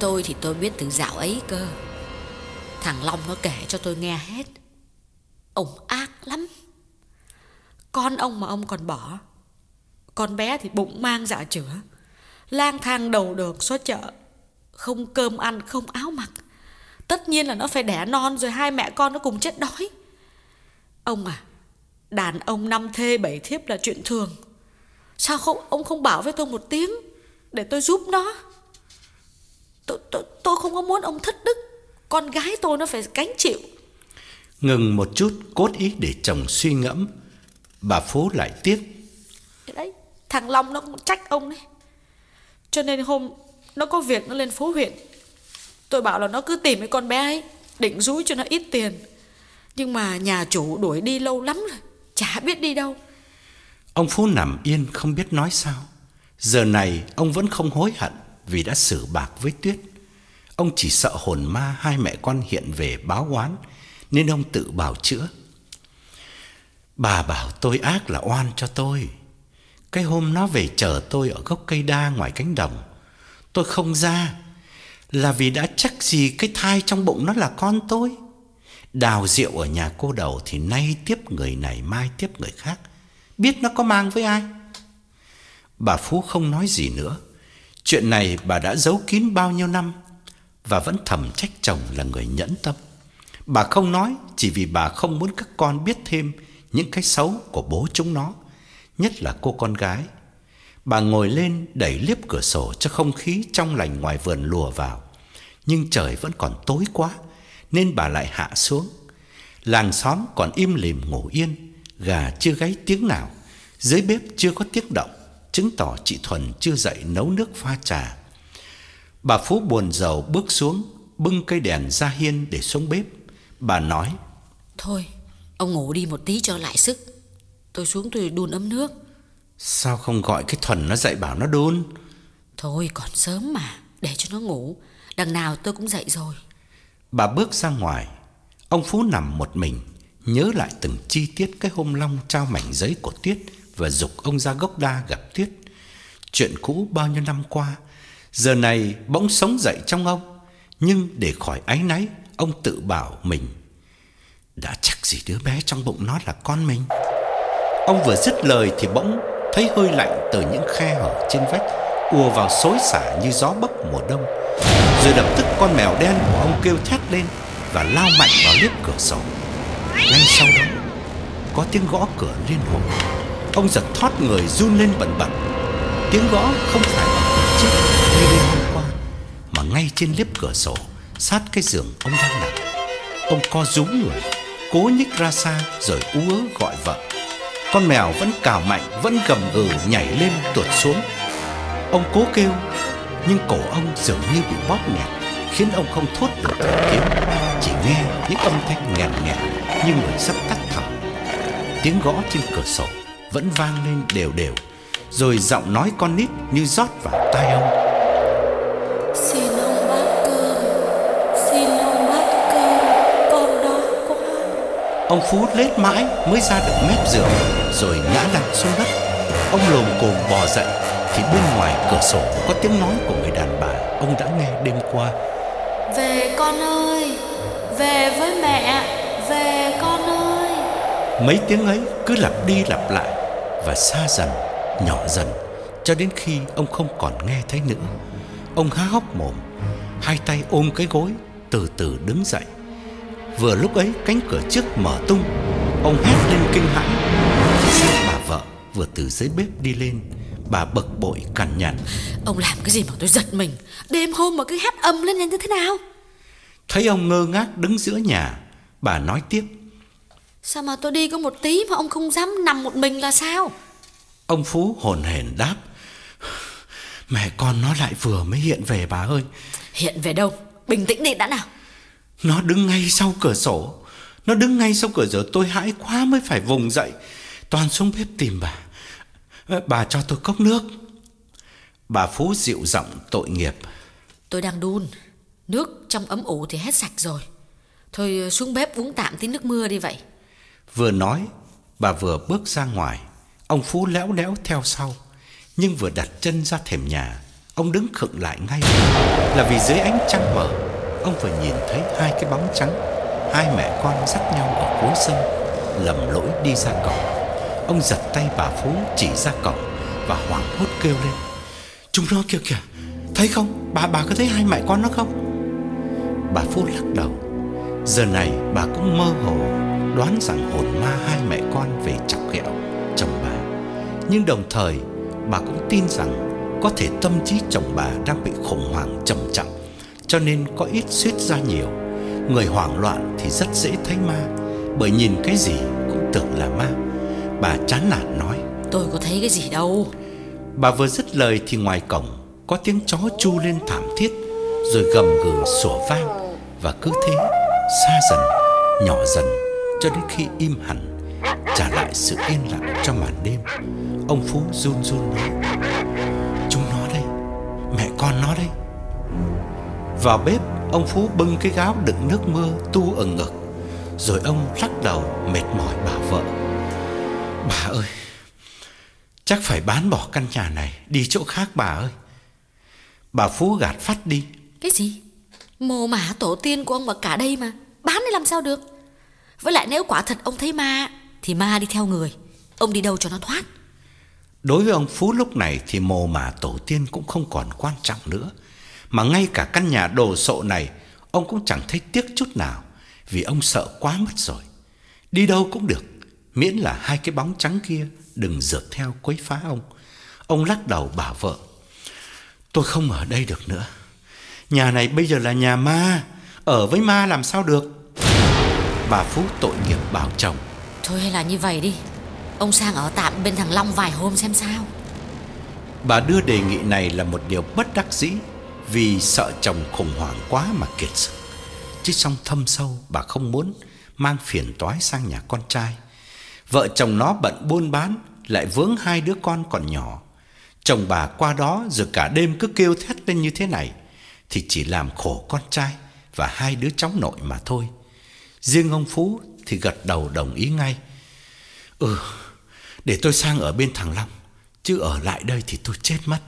Tôi thì tôi biết từ dạo ấy cơ. Thằng Long nó kể cho tôi nghe hết. Ông ác lắm. Con ông mà ông còn bỏ, Con bé thì bụng mang dạ chữa. Lang thang đầu đường xó chợ, Không cơm ăn, không áo mặc. Tất nhiên là nó phải đẻ non Rồi hai mẹ con nó cùng chết đói. Ông à Đàn ông năm thê bảy thiếp là chuyện thường. Sao không, ông không bảo với tôi một tiếng Để tôi giúp nó? Tôi, tôi, tôi không có muốn ông thất đức. Con gái tôi nó phải gánh chịu. Ngừng một chút cốt ý để chồng suy ngẫm. Bà Phú lại tiếp Đấy Thằng Long nó cũng trách ông đấy. Cho nên hôm Nó có việc nó lên phố huyện. Tôi bảo là nó cứ tìm cái con bé ấy Định rúi cho nó ít tiền. Nhưng mà nhà chủ đuổi đi lâu lắm rồi Chả biết đi đâu. Ông Phú nằm yên không biết nói sao. Giờ này ông vẫn không hối hận vì đã xử bạc với Tuyết. Ông chỉ sợ hồn ma hai mẹ con hiện về báo oán, Nên ông tự bảo chữa. Bà bảo tôi ác là oan cho tôi. Cái hôm nó về chờ tôi ở gốc cây đa ngoài cánh đồng, Tôi không ra, Là vì đã chắc gì cái thai trong bụng nó là con tôi. Đào rượu ở nhà cô đầu thì nay tiếp người này, mai tiếp người khác. Biết nó có mang với ai? Bà Phú không nói gì nữa. Chuyện này bà đã giấu kín bao nhiêu năm Và vẫn thầm trách chồng là người nhẫn tâm. Bà không nói chỉ vì bà không muốn các con biết thêm những cái xấu của bố chúng nó, Nhất là cô con gái. Bà ngồi lên đẩy liếp cửa sổ cho không khí trong lành ngoài vườn lùa vào. Nhưng trời vẫn còn tối quá Nên bà lại hạ xuống. Làng xóm còn im lìm ngủ yên, Gà chưa gáy tiếng nào, Dưới bếp chưa có tiếng động. Chứng tỏ chị Thuần chưa dậy nấu nước pha trà. Bà Phú buồn rầu bước xuống Bưng cây đèn ra hiên để xuống bếp. Bà nói Thôi ông ngủ đi một tí cho lại sức. Tôi xuống tôi đun ấm nước. Sao không gọi cái Thuần nó dậy bảo nó đun? Thôi còn sớm mà Để cho nó ngủ. Đằng nào tôi cũng dậy rồi. Bà bước ra ngoài. Ông Phú nằm một mình Nhớ lại từng chi tiết cái hôm Long trao mảnh giấy của Tuyết và dục ông ra gốc đa gặp Tuyết Chuyện cũ bao nhiêu năm qua, Giờ này bỗng sống dậy trong ông. Nhưng để khỏi áy náy, Ông tự bảo mình, Đã chắc gì đứa bé trong bụng nó là con mình? Ông vừa dứt lời thì bỗng Thấy hơi lạnh từ những khe hở trên vách, ùa vào xối xả như gió bấc mùa đông. Rồi lập tức con mèo đen của ông kêu thét lên Và lao mạnh vào liếp cửa sổ. Ngay sau đó, Có tiếng gõ cửa liên hồi. Ông giật thoát người run lên bần bật. Tiếng gõ không phải bằng chiếc Như đêm hôm qua, Mà ngay trên liếp cửa sổ, Sát cái giường ông đang nằm. Ông co rúm người, Cố nhích ra xa rồi ú ớ gọi vợ. Con mèo vẫn cào mạnh, Vẫn gầm gừ nhảy lên tuột xuống. Ông cố kêu, Nhưng cổ ông dường như bị bóp nghẹt, Khiến ông không thốt được thành tiếng. Chỉ nghe những âm thanh nghẹn nghẹn Như người sắp tắt thở. Tiếng gõ trên cửa sổ vẫn vang lên đều đều Rồi giọng nói con nít như rót vào tai ông. Xin ông bát cơm Xin ông bát cơm Con đói quá Ông Phú lết mãi mới ra được mép giường Rồi ngã lăn xuống đất. Ông lồm cồm bò dậy Thì bên ngoài cửa sổ có tiếng nói của người đàn bà Ông đã nghe đêm qua. Về con ơi Về với mẹ Về con ơi. Mấy tiếng ấy cứ lặp đi lặp lại Và xa dần, nhỏ dần Cho đến khi ông không còn nghe thấy nữa. Ông há hốc mồm Hai tay ôm cái gối Từ từ đứng dậy. Vừa lúc ấy cánh cửa trước mở tung Ông hét lên kinh hãi. Bà vợ vừa từ dưới bếp đi lên Bà bực bội cằn nhằn. Ông làm cái gì mà tôi giật mình? Đêm hôm mà cứ hét âm lên như thế nào? Thấy ông ngơ ngác đứng giữa nhà Bà nói tiếp Sao mà tôi đi có một tí mà ông không dám nằm một mình là sao? Ông Phú hồn hển đáp. Mẹ con nó lại vừa mới hiện về bà ơi. Hiện về đâu? Bình tĩnh đi đã nào. Nó đứng ngay sau cửa sổ. Nó đứng ngay sau cửa sổ. Tôi hãi quá mới phải vùng dậy. Toàn xuống bếp tìm bà. Ờ, Bà cho tôi cốc nước. Bà Phú dịu giọng tội nghiệp. Tôi đang đun. Nước trong ấm ủ thì hết sạch rồi. Thôi xuống bếp uống tạm tí nước mưa đi vậy Vừa nói, Bà vừa bước ra ngoài. Ông Phú léo léo theo sau. Nhưng vừa đặt chân ra thềm nhà, Ông đứng khựng lại ngay. Là vì dưới ánh trăng mở Ông vừa nhìn thấy hai cái bóng trắng. Hai mẹ con dắt nhau ở cuối sân, Lầm lỗi đi ra cổng. Ông giật tay bà Phú chỉ ra cổng Và hoảng hốt kêu lên. Chúng nó kìa kìa, Thấy không? Bà bà có thấy hai mẹ con nó không? Bà Phú lắc đầu. Giờ này bà cũng mơ hồ. Đoán rằng hồn ma hai mẹ con về chọc ghẹo chồng bà. Nhưng đồng thời bà cũng tin rằng Có thể tâm trí chồng bà đang bị khủng hoảng trầm trọng Cho nên có ít suýt ra nhiều. Người hoảng loạn thì rất dễ thấy ma Bởi nhìn cái gì cũng tưởng là ma. Bà chán nản nói Tôi có thấy cái gì đâu. Bà vừa dứt lời thì ngoài cổng Có tiếng chó chu lên thảm thiết Rồi gầm gừ sủa vang Và cứ thế xa dần Nhỏ dần cho đến khi im hẳn, Trả lại sự yên lặng cho màn đêm. Ông Phú run run nói, Chúng nó đây, Mẹ con nó đây. Vào bếp, Ông Phú bưng cái gáo đựng nước mưa tu ở ngực, Rồi ông lắc đầu mệt mỏi bảo vợ, Bà ơi, Chắc phải bán bỏ căn nhà này, Đi chỗ khác bà ơi. Bà Phú gạt phát đi, Cái gì? Mồ mả tổ tiên của ông bà cả đây mà, Bán đi làm sao được? Với lại nếu quả thật ông thấy ma, Thì ma đi theo người. Ông đi đâu cho nó thoát. Đối với ông Phú lúc này thì mồ mả tổ tiên cũng không còn quan trọng nữa. Mà ngay cả căn nhà đồ sộ này, Ông cũng chẳng thấy tiếc chút nào, Vì ông sợ quá mất rồi. Đi đâu cũng được, Miễn là hai cái bóng trắng kia Đừng rượt theo quấy phá ông. Ông lắc đầu bảo vợ, Tôi không ở đây được nữa. Nhà này bây giờ là nhà ma, Ở với ma làm sao được? Bà Phú tội nghiệp bảo chồng Thôi hay là như vậy đi. Ông sang ở tạm bên thằng Long vài hôm xem sao. Bà đưa đề nghị này là một điều bất đắc dĩ Vì sợ chồng khủng hoảng quá mà kiệt sức. Chứ trong thâm sâu bà không muốn Mang phiền toái sang nhà con trai. Vợ chồng nó bận buôn bán Lại vướng hai đứa con còn nhỏ. Chồng bà qua đó rồi cả đêm cứ kêu thét lên như thế này Thì chỉ làm khổ con trai Và hai đứa cháu nội mà thôi Riêng ông Phú thì gật đầu đồng ý ngay. Ừ Để tôi sang ở bên thằng Long, Chứ ở lại đây thì tôi chết mất.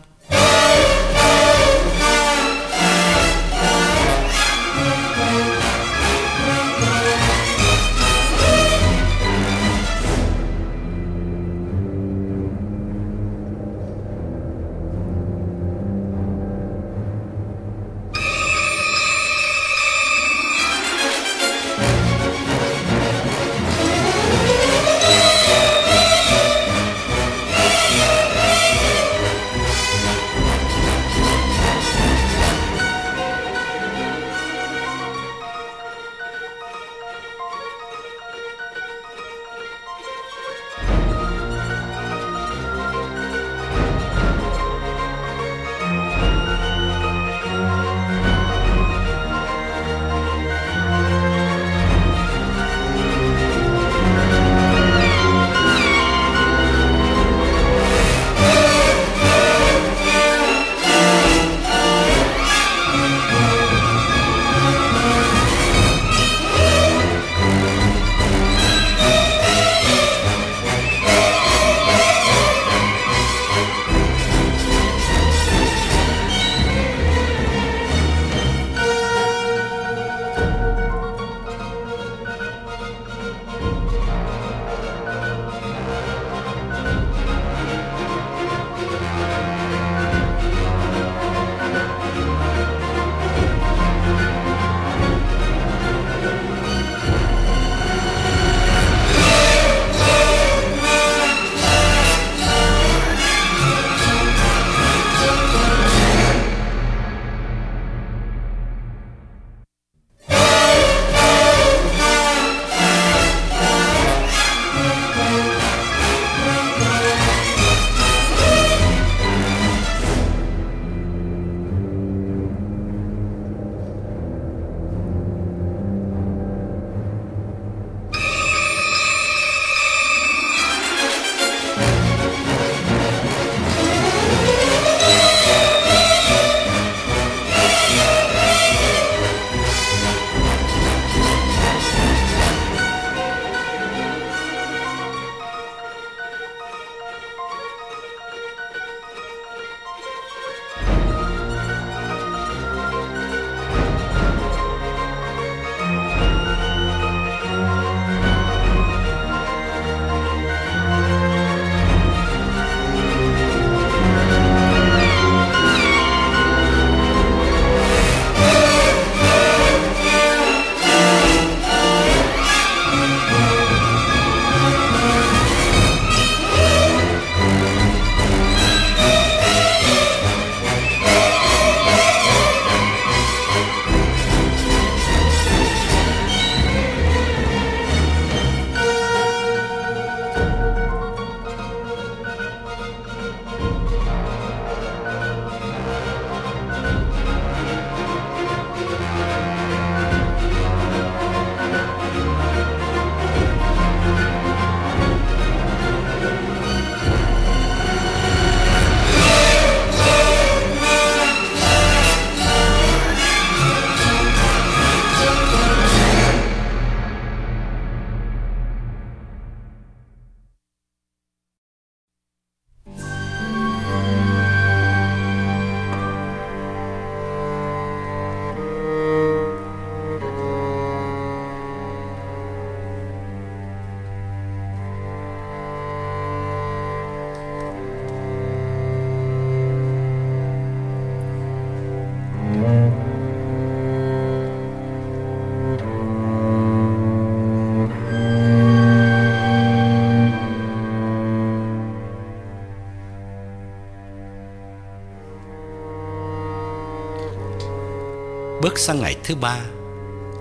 Bước sang ngày thứ ba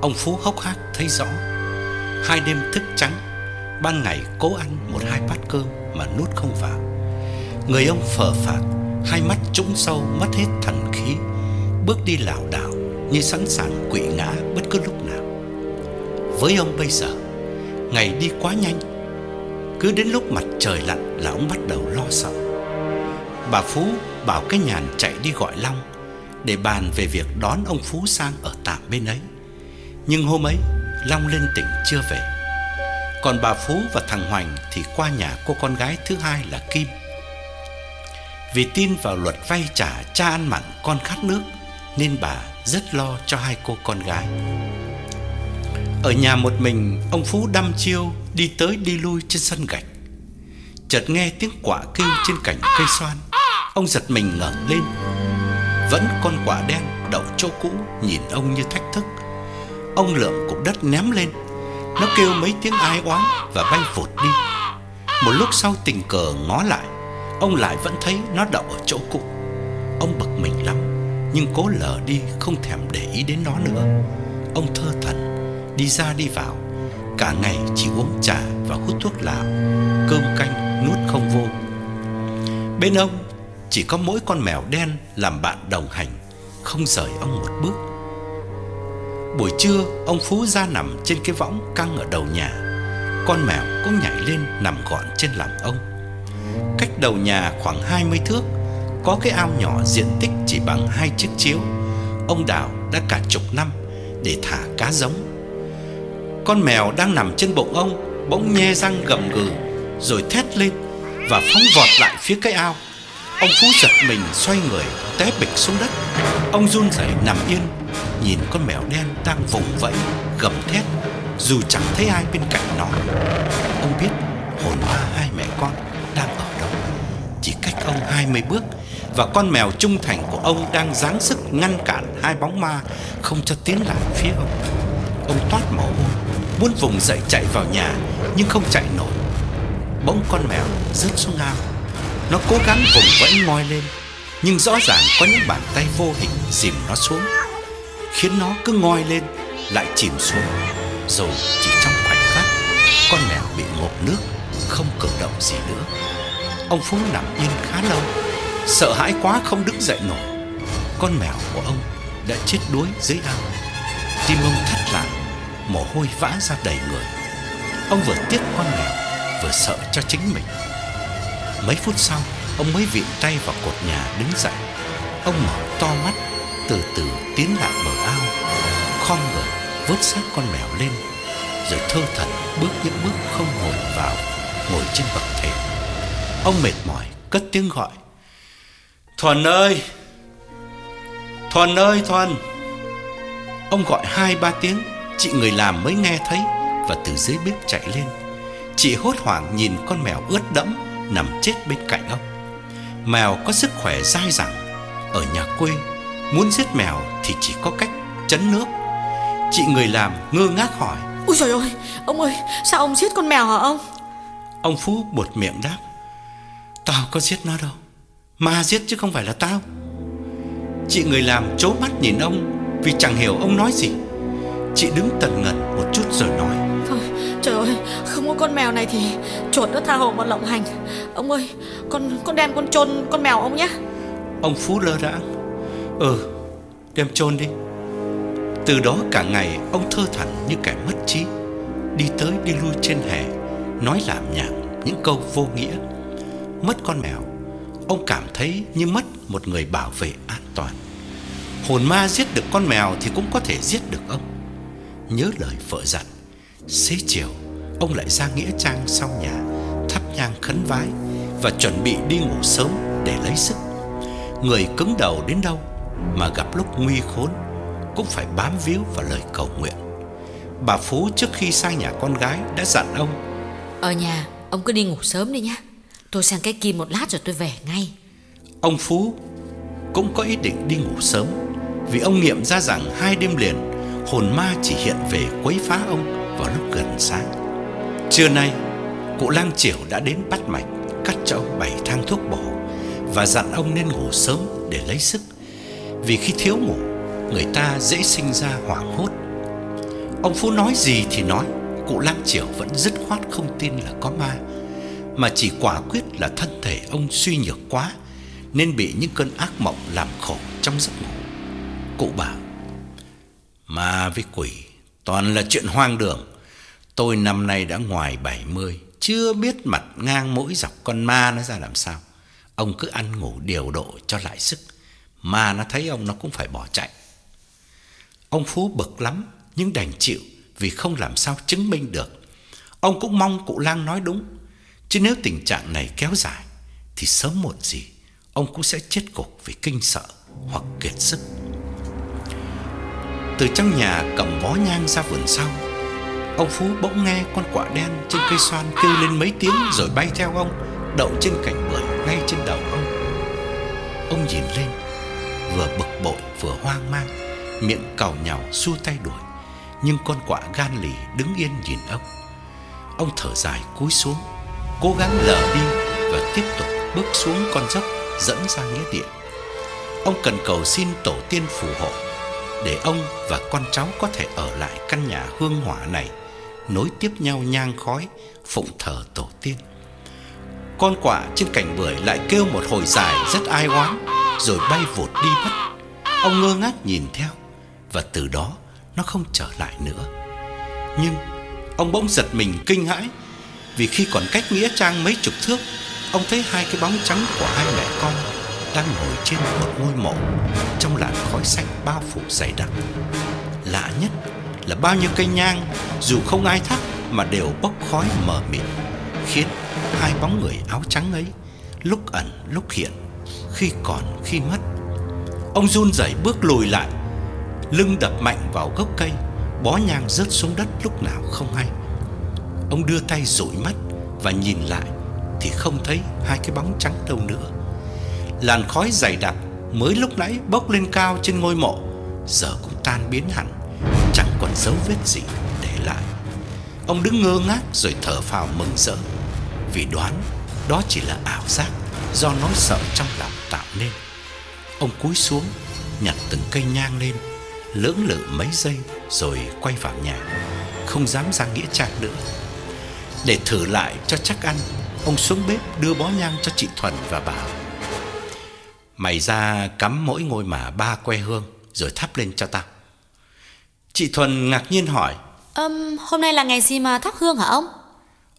Ông Phú hốc hác thấy rõ. Hai đêm thức trắng Ban ngày cố ăn một hai bát cơm Mà nuốt không vào. Người ông phờ phạt, Hai mắt trũng sâu mất hết thần khí Bước đi lảo đảo Như sẵn sàng quỵ ngã bất cứ lúc nào. Với ông bây giờ Ngày đi quá nhanh. Cứ đến lúc mặt trời lặn là ông bắt đầu lo sợ. Bà Phú bảo cái nhàn chạy đi gọi Long. Để bàn về việc đón ông Phú sang ở tạm bên ấy. Nhưng hôm ấy, Long lên tỉnh chưa về. Còn bà Phú và thằng Hoành Thì qua nhà cô con gái thứ hai là Kim. Vì tin vào luật vay trả cha ăn mặn con khát nước, Nên bà rất lo cho hai cô con gái. Ở nhà một mình, Ông Phú đăm chiêu Đi tới đi lui trên sân gạch. Chợt nghe tiếng quạ kêu trên cành cây xoan. Ông giật mình ngẩng lên. Vẫn con quả đen đậu chỗ cũ, Nhìn ông như thách thức. Ông lượm cục đất ném lên. Nó kêu mấy tiếng ai oán Và bay vụt đi. Một lúc sau tình cờ ngó lại, Ông lại vẫn thấy nó đậu ở chỗ cũ. Ông bực mình lắm, Nhưng cố lờ đi, không thèm để ý đến nó nữa. Ông thơ thần, Đi ra đi vào. Cả ngày chỉ uống trà và hút thuốc lào, Cơm canh nuốt không vô. Bên ông chỉ có mỗi con mèo đen làm bạn đồng hành, Không rời ông một bước. Buổi trưa, ông Phú ra nằm trên cái võng căng ở đầu nhà. Con mèo cũng nhảy lên nằm gọn trên lòng ông. Cách đầu nhà khoảng 20 thước, Có cái ao nhỏ diện tích chỉ bằng hai chiếc chiếu. Ông Đào đã cả chục năm để thả cá giống. Con mèo đang nằm trên bụng ông Bỗng nhe răng gầm gừ, Rồi thét lên Và phóng vọt lại phía cái ao. Ông Phú giật mình xoay người, Té bịch xuống đất. Ông run rẩy nằm yên, Nhìn con mèo đen đang vùng vẫy, Gầm thét, Dù chẳng thấy ai bên cạnh nó. Ông biết hồn ma hai mẹ con đang ở đâu. Chỉ cách ông 20 bước, Và con mèo trung thành của ông đang giáng sức ngăn cản hai bóng ma, Không cho tiến lại phía ông. Ông toát mồ hôi, Muốn vùng dậy chạy vào nhà, Nhưng không chạy nổi. Bỗng con mèo rớt xuống ao nó cố gắng vùng vẫy ngoi lên, Nhưng rõ ràng có những bàn tay vô hình dìm nó xuống, Khiến nó cứ ngoi lên, Lại chìm xuống, Rồi chỉ trong khoảnh khắc, Con mèo bị ngộp nước, Không cử động gì nữa. Ông Phú nằm yên khá lâu, Sợ hãi quá không đứng dậy nổi. Con mèo của ông đã chết đuối dưới ao. Tim ông thắt lại, Mồ hôi vã ra đầy người. Ông vừa tiếc con mèo, Vừa sợ cho chính mình. Mấy phút sau, Ông mới viện tay vào cột nhà đứng dậy. Ông mở to mắt, Từ từ tiến lại bờ ao, Khom người, vớt xác con mèo lên, Rồi thơ thẩn bước những bước không hồn vào, Ngồi trên bậc thềm. Ông mệt mỏi, cất tiếng gọi. Thuần ơi! Thuần ơi, Thuần! Ông gọi hai ba tiếng, Chị người làm mới nghe thấy Và từ dưới bếp chạy lên. Chị hốt hoảng nhìn con mèo ướt đẫm. Nằm chết bên cạnh ông. Mèo có sức khỏe dai dẳng. Ở nhà quê Muốn giết mèo thì chỉ có cách chấn nước. Chị người làm ngơ ngác hỏi. Ôi trời ơi Ông ơi sao ông giết con mèo hả ông? Ông Phú buột miệng đáp. Tao có giết nó đâu. Ma giết chứ không phải là tao. Chị người làm chố mắt nhìn ông Vì chẳng hiểu ông nói gì. Chị đứng tần ngần một chút rồi nói trời ơi, Không có con mèo này thì chuột nó tha hồ mà lộng hành. Ông ơi, Con con đem con chôn con mèo ông nhé. Ông Phú lơ đãng. Ừ đem chôn đi. Từ đó cả ngày, ông thơ thẩn như kẻ mất trí. Đi tới, đi lui trên hè, Nói làm nhảm những câu vô nghĩa. Mất con mèo, Ông cảm thấy như mất một người bảo vệ an toàn. Hồn ma giết được con mèo thì cũng có thể giết được ông. Nhớ lời vợ dặn Xế chiều Ông lại ra Nghĩa Trang sau nhà Thắp nhang khấn vái Và chuẩn bị đi ngủ sớm để lấy sức. Người cứng đầu đến đâu Mà gặp lúc nguy khốn Cũng phải bám víu vào lời cầu nguyện. Bà Phú trước khi sang nhà con gái Đã dặn ông Ở nhà ông cứ đi ngủ sớm đi nhá. Tôi sang cái kim một lát rồi tôi về ngay. Ông Phú cũng có ý định đi ngủ sớm Vì ông nghiệm ra rằng hai đêm liền Hồn ma chỉ hiện về quấy phá ông vào lúc gần sáng. Trưa nay, Cụ lang triểu đã đến bắt mạch, Cắt cho ông bảy thang thuốc bổ Và dặn ông nên ngủ sớm để lấy sức, Vì khi thiếu ngủ, Người ta dễ sinh ra hoảng hốt. Ông Phú nói gì thì nói, Cụ Lang Triểu vẫn dứt khoát không tin là có ma, Mà chỉ quả quyết là thân thể ông suy nhược quá, Nên bị những cơn ác mộng làm khổ trong giấc ngủ. Cụ bảo, Ma với quỷ, Toàn là chuyện hoang đường. Tôi năm nay đã ngoài 70 Chưa biết mặt ngang mũi dọc con ma nó ra làm sao. Ông cứ ăn ngủ điều độ cho lại sức, mà nó thấy ông nó cũng phải bỏ chạy. Ông Phú bực lắm, Nhưng đành chịu Vì không làm sao chứng minh được. Ông cũng mong cụ lang nói đúng, Chứ nếu tình trạng này kéo dài, Thì sớm muộn gì, Ông cũng sẽ chết cục vì kinh sợ Hoặc kiệt sức. Từ trong nhà cầm bó nhang ra vườn sau Ông Phú bỗng nghe con quạ đen trên cây xoan kêu lên mấy tiếng rồi bay theo ông, Đậu trên cành bưởi ngay trên đầu ông. Ông nhìn lên, Vừa bực bội vừa hoang mang, Miệng cào nhào xua tay đuổi, Nhưng con quạ gan lì đứng yên nhìn ông. Ông thở dài cúi xuống, Cố gắng lờ đi Và tiếp tục bước xuống con dốc Dẫn ra nghĩa địa. Ông cần cầu xin tổ tiên phù hộ Để ông và con cháu có thể ở lại căn nhà hương hỏa này. Nối tiếp nhau nhang khói, Phụng thờ tổ tiên. Con quạ trên cành bưởi lại kêu một hồi dài rất ai oán, Rồi bay vụt đi mất. Ông ngơ ngác nhìn theo, Và từ đó nó không trở lại nữa. Nhưng ông bỗng giật mình kinh hãi, Vì khi còn cách Nghĩa Trang mấy chục thước, Ông thấy hai cái bóng trắng của hai mẹ con Đang ngồi trên một ngôi mộ Trong làn khói xanh bao phủ dày đặc. Lạ nhất là bao nhiêu cây nhang, Dù không ai thắp Mà đều bốc khói mờ mịt, Khiến hai bóng người áo trắng ấy Lúc ẩn lúc hiện, Khi còn khi mất. Ông run rẩy bước lùi lại, Lưng đập mạnh vào gốc cây, Bó nhang rớt xuống đất lúc nào không hay. Ông đưa tay dụi mắt Và nhìn lại Thì không thấy hai cái bóng trắng đâu nữa. Làn khói dày đặc Mới lúc nãy bốc lên cao trên ngôi mộ, Giờ cũng tan biến hẳn còn dấu vết gì để lại. Ông đứng ngơ ngác rồi thở phào mừng rỡ, Vì đoán đó chỉ là ảo giác Do nỗi sợ trong lòng tạo nên. Ông cúi xuống, Nhặt từng cây nhang lên, Lưỡng lự mấy giây Rồi quay vào nhà, Không dám ra nghĩa trang nữa. Để thử lại cho chắc ăn, Ông xuống bếp đưa bó nhang cho chị Thuần và bảo Mày ra cắm mỗi ngôi mà ba que hương Rồi thắp lên cho tao. Chị Thuần ngạc nhiên hỏi. Um, Hôm nay là ngày gì mà thắp hương hả ông?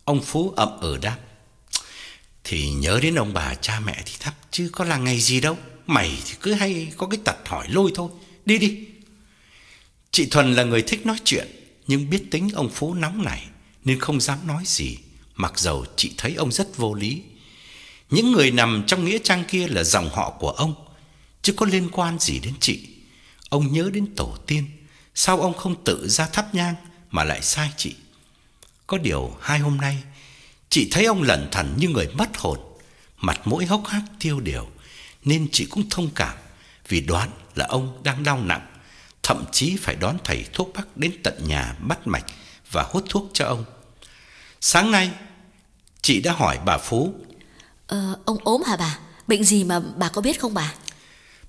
Ông Phú ậm ừ đáp. Thì nhớ đến ông bà cha mẹ thì thắp Chứ có là ngày gì đâu. Mày thì cứ hay có cái tật hỏi lôi thôi. Đi đi. Chị Thuần là người thích nói chuyện Nhưng biết tính ông Phú nóng này Nên không dám nói gì. Mặc dầu chị thấy ông rất vô lý. Những người nằm trong nghĩa trang kia là dòng họ của ông Chứ có liên quan gì đến chị. Ông nhớ đến tổ tiên Sao ông không tự ra thắp nhang Mà lại sai chị? Có điều hai hôm nay Chị thấy ông lẩn thẩn như người mất hồn. Mặt mũi hốc hác tiêu điều Nên chị cũng thông cảm Vì đoán là ông đang đau nặng. Thậm chí phải đón thầy thuốc bắc Đến tận nhà bắt mạch Và hút thuốc cho ông. Sáng nay Chị đã hỏi bà Phú. Ờ, ông ốm hả bà? Bệnh gì mà bà có biết không bà?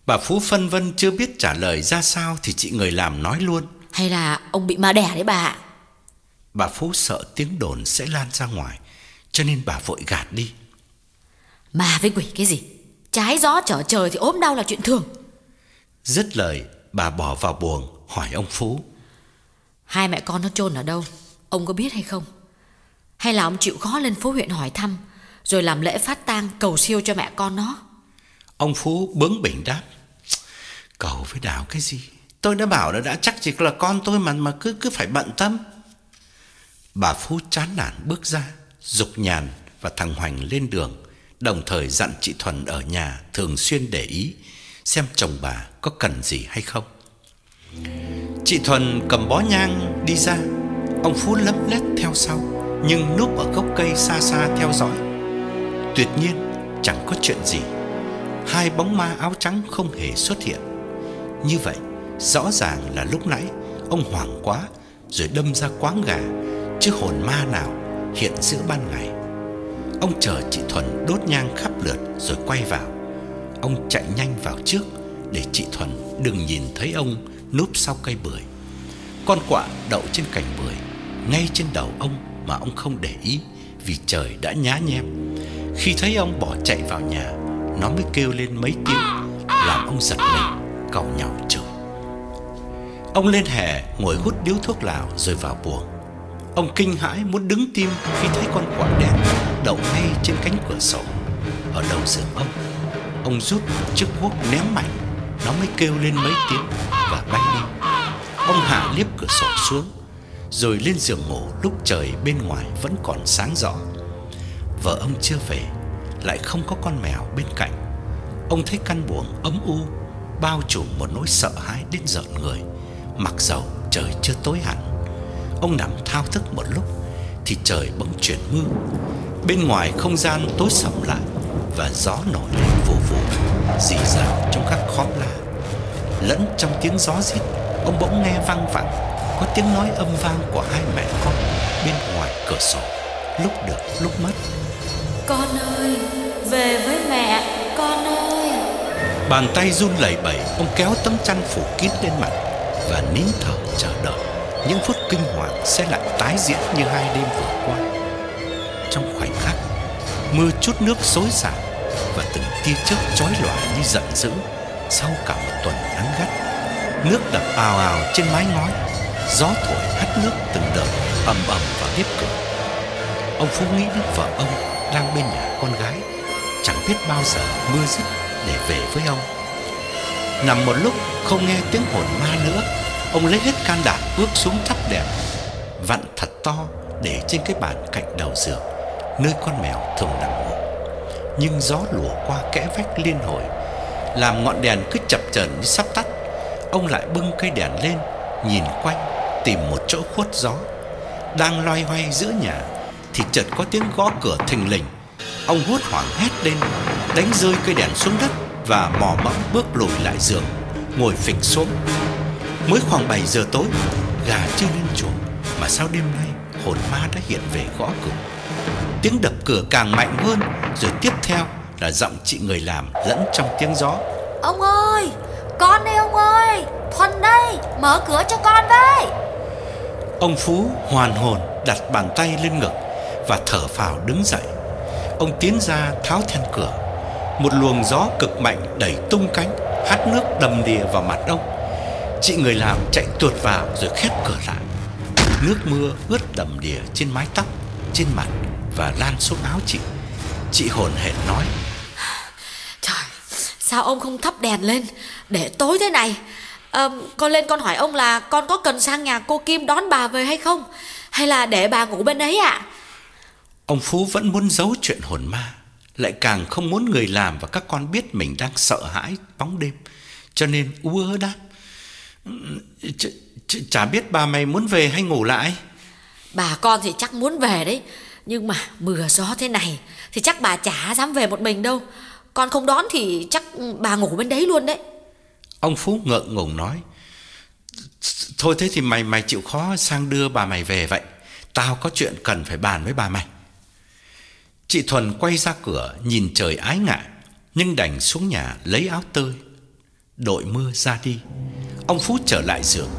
Bà Phú phân vân chưa biết trả lời ra sao Thì chị người làm nói luôn Hay là ông bị ma đẻ đấy bà ạ? Bà Phú sợ tiếng đồn sẽ lan ra ngoài Cho nên bà vội gạt đi Ma với quỷ cái gì? Trái gió trở trời thì ốm đau là chuyện thường Dứt lời bà bỏ vào buồng hỏi ông Phú Hai mẹ con nó chôn ở đâu? Ông có biết hay không? Hay là ông chịu khó lên phố huyện hỏi thăm Rồi làm lễ phát tang cầu siêu cho mẹ con nó Ông Phú bướng bỉnh đáp, Cầu với Đào cái gì? Tôi đã bảo là đã chắc chỉ là con tôi mà mà cứ cứ phải bận tâm. Bà Phú chán nản bước ra, Dục nhàn và thằng Hoành lên đường, Đồng thời dặn chị Thuần ở nhà Thường xuyên để ý, Xem chồng bà có cần gì hay không. Chị Thuần cầm bó nhang đi ra, Ông Phú lấm lét theo sau, Nhưng núp ở gốc cây xa xa theo dõi. Tuyệt nhiên chẳng có chuyện gì. Hai bóng ma áo trắng không hề xuất hiện Như vậy Rõ ràng là lúc nãy Ông hoảng quá Rồi đâm ra quáng gà Chứ hồn ma nào hiện giữa ban ngày Ông chờ chị Thuần đốt nhang khắp lượt Rồi quay vào Ông chạy nhanh vào trước Để chị Thuần đừng nhìn thấy ông núp sau cây bưởi. Con quạ đậu trên cành bưởi, ngay trên đầu ông mà ông không để ý vì trời đã nhá nhem. Khi thấy ông bỏ chạy vào nhà, nó mới kêu lên mấy tiếng, làm ông giật mình, cau nhàu chửi. Ông lên hè ngồi hút điếu thuốc lào rồi vào buồng. Ông kinh hãi muốn đứng tim khi thấy con quạ đen đậu ngay trên cánh cửa sổ ở đầu giường ông. Ông rút chiếc cuốc ném mạnh, nó mới kêu lên mấy tiếng và bay đi. Ông hạ liếp cửa sổ xuống, rồi lên giường ngủ lúc trời bên ngoài vẫn còn sáng rõ. Vợ ông chưa về, lại không có con mèo bên cạnh. Ông thấy căn buồng ấm u, bao trùm một nỗi sợ hãi đến rợn người, mặc dầu trời chưa tối hẳn. Ông nằm thao thức một lúc thì trời bỗng chuyển mưa. Bên ngoài không gian tối sầm lại và gió nổi lên vù vù, rì rào trong các khóm la. Lẫn trong tiếng gió rít, ông bỗng nghe vang vẳng có tiếng nói âm vang của hai mẹ con bên ngoài cửa sổ, lúc được lúc mất. Con ơi, về với mẹ, con ơi. Bàn tay run lẩy bẩy, ông kéo tấm chăn phủ kín lên mặt và nín thở chờ đợi những phút kinh hoàng sẽ lại tái diễn như hai đêm vừa qua. Trong khoảnh khắc, mưa chút nước xối xả và từng tia chớp chói lòa như giận dữ sau cả một tuần nắng gắt. Nước đập ào ào trên mái ngói, gió thổi hắt nước từng đợt ầm ầm vào tiếp cửa. Ông Phú nghĩ đến vợ ông lang bên nhà con gái, chẳng biết bao giờ mưa dứt để về với ông. Nằm một lúc không nghe tiếng hồn ma nữa, ông lấy hết can đảm bước xuống thắp đèn, vặn thật to để trên cái bàn cạnh đầu giường, nơi con mèo thường nằm ngủ. Nhưng gió lùa qua kẽ vách liên hồi, làm ngọn đèn cứ chập chờn như sắp tắt. Ông lại bưng cây đèn lên, nhìn quanh tìm một chỗ khuất gió. Đang loay hoay giữa nhà thì chợt có tiếng gõ cửa thình lình. Ông hốt hoảng hét lên, đánh rơi cây đèn xuống đất và mò mẫm bước lùi lại giường, ngồi phịch xuống. Mới khoảng 7 giờ tối, gà chưa lên chuồng mà sao đêm nay hồn ma đã hiện về gõ cửa. Tiếng đập cửa càng mạnh hơn, rồi tiếp theo là giọng chị người làm lẫn trong tiếng gió. Ông ơi, con đây ông ơi, Thuần đây, mở cửa cho con với. Ông Phú hoàn hồn đặt bàn tay lên ngực và thở phào đứng dậy. Ông tiến ra tháo then cửa. Một luồng gió cực mạnh đẩy tung cánh, hắt nước đầm đìa vào mặt ông. Chị người làm chạy tuột vào rồi khép cửa lại. Nước mưa ướt đầm đìa trên mái tóc, trên mặt và lan xuống áo chị. Chị hồn hển nói: Trời, sao ông không thắp đèn lên để tối thế này? À, con lên con hỏi ông là con có cần sang nhà cô Kim đón bà về hay không? Hay là để bà ngủ bên ấy ạ? À? Ông Phú vẫn muốn giấu chuyện hồn ma, lại càng không muốn người làm và các con biết mình đang sợ hãi bóng đêm, cho nên ú đáp: ch ch "Chả biết bà mày muốn về hay ngủ lại?" Bà con thì chắc muốn về đấy, nhưng mà mưa gió thế này thì chắc bà chả dám về một mình đâu. Con không đón thì chắc bà ngủ bên đấy luôn đấy. Ông Phú ngượng ngùng nói: "Thôi thế thì mày mày chịu khó sang đưa bà mày về vậy. Tao có chuyện cần phải bàn với bà mày." Chị Thuần quay ra cửa nhìn trời ái ngại, nhưng đành xuống nhà lấy áo tơi, đội mưa ra đi. Ông Phú trở lại giường.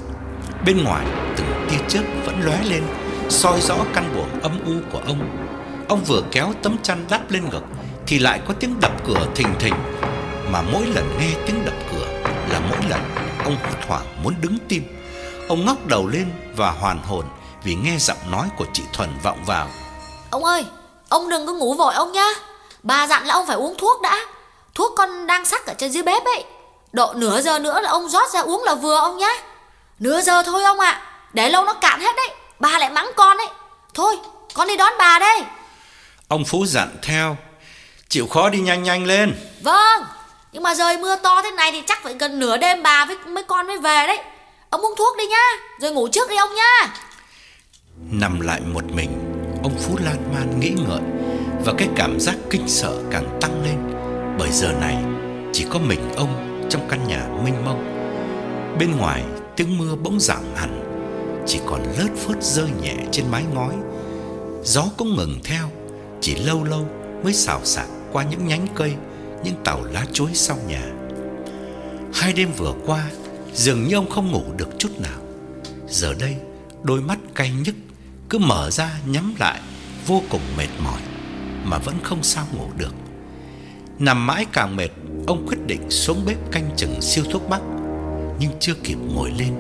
Bên ngoài từng tia chớp vẫn lóe lên, soi rõ căn buồng âm u của ông. Ông vừa kéo tấm chăn đắp lên ngực thì lại có tiếng đập cửa thình thình, mà mỗi lần nghe tiếng đập cửa là mỗi lần ông hốt hoảng muốn đứng tim. Ông ngóc đầu lên và hoàn hồn vì nghe giọng nói của chị Thuần vọng vào. Ông ơi, ông đừng có ngủ vội ông nhá. Bà dặn là ông phải uống thuốc đã. Thuốc con đang sắc ở trên dưới bếp ấy. Độ nửa giờ nữa là ông rót ra uống là vừa ông nhá. Nửa giờ thôi ông ạ. À. Để lâu nó cạn hết đấy. Bà lại mắng con ấy. Thôi, con đi đón bà đây. Ông Phú dặn theo. Chịu khó đi nhanh nhanh lên. Vâng, nhưng mà rời mưa to thế này thì chắc phải gần nửa đêm bà với mấy con mới về đấy. Ông uống thuốc đi nhá, rồi ngủ trước đi ông nhá. Nằm lại một mình, ông Phú lan man nghĩ ngợi và cái cảm giác kinh sợ càng tăng lên bởi giờ này chỉ có mình ông trong căn nhà mênh mông. Bên ngoài tiếng mưa bỗng giảm hẳn, chỉ còn lớt phớt rơi nhẹ trên mái ngói. Gió cũng ngừng theo, chỉ lâu lâu mới xào xạc qua những nhánh cây, những tàu lá chuối sau nhà. Hai đêm vừa qua, Dường như ông không ngủ được chút nào Giờ đây đôi mắt cay nhức cứ mở ra nhắm lại, Vô cùng mệt mỏi, Mà vẫn không sao ngủ được. Nằm mãi càng mệt, Ông quyết định xuống bếp canh chừng siêu thuốc bắc. Nhưng chưa kịp ngồi lên,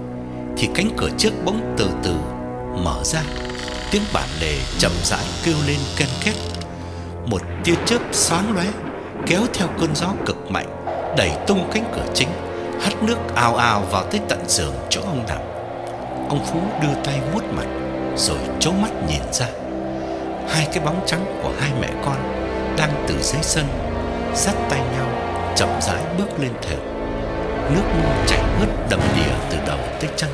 Thì cánh cửa trước bỗng từ từ mở ra. Tiếng bản lề chậm rãi kêu lên ken két. Một tia chớp sáng lóe, Kéo theo cơn gió cực mạnh, Đẩy tung cánh cửa chính, Hắt nước ào ào vào tới tận giường chỗ ông nằm. Ông Phú đưa tay vuốt mặt rồi chố mắt nhìn ra. Hai cái bóng trắng của hai mẹ con Đang từ dưới sân, Dắt tay nhau, Chậm rãi bước lên thềm. Nước mưa chảy ướt đầm đìa từ đầu tới chân.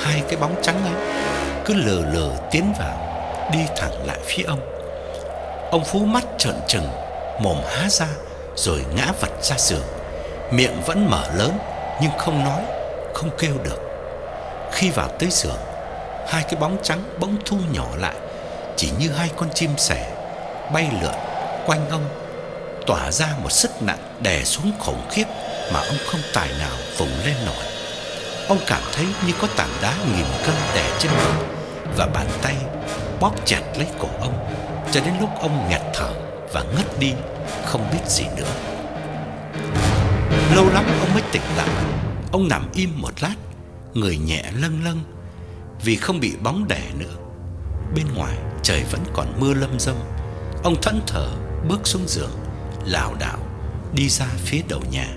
Hai cái bóng trắng ấy Cứ lờ lờ tiến vào, Đi thẳng lại phía ông. Ông Phú mắt trợn trừng, Mồm há ra Rồi ngã vật ra giường. Miệng vẫn mở lớn Nhưng không nói, Không kêu được. Khi vào tới giường Hai cái bóng trắng bỗng thu nhỏ lại, Chỉ như hai con chim sẻ Bay lượn quanh ông, Tỏa ra một sức nặng đè xuống khủng khiếp Mà ông không tài nào vùng lên nổi. Ông cảm thấy như có tảng đá nghìn cân đè trên mình Và bàn tay bóp chặt lấy cổ ông, Cho đến lúc ông nghẹt thở và ngất đi, Không biết gì nữa. Lâu lắm ông mới tỉnh lại. Ông nằm im một lát, Người nhẹ lâng lâng vì không bị bóng đè nữa. Bên ngoài, trời vẫn còn mưa lâm dâm. Ông thẫn thờ bước xuống giường, lảo đảo đi ra phía đầu nhà.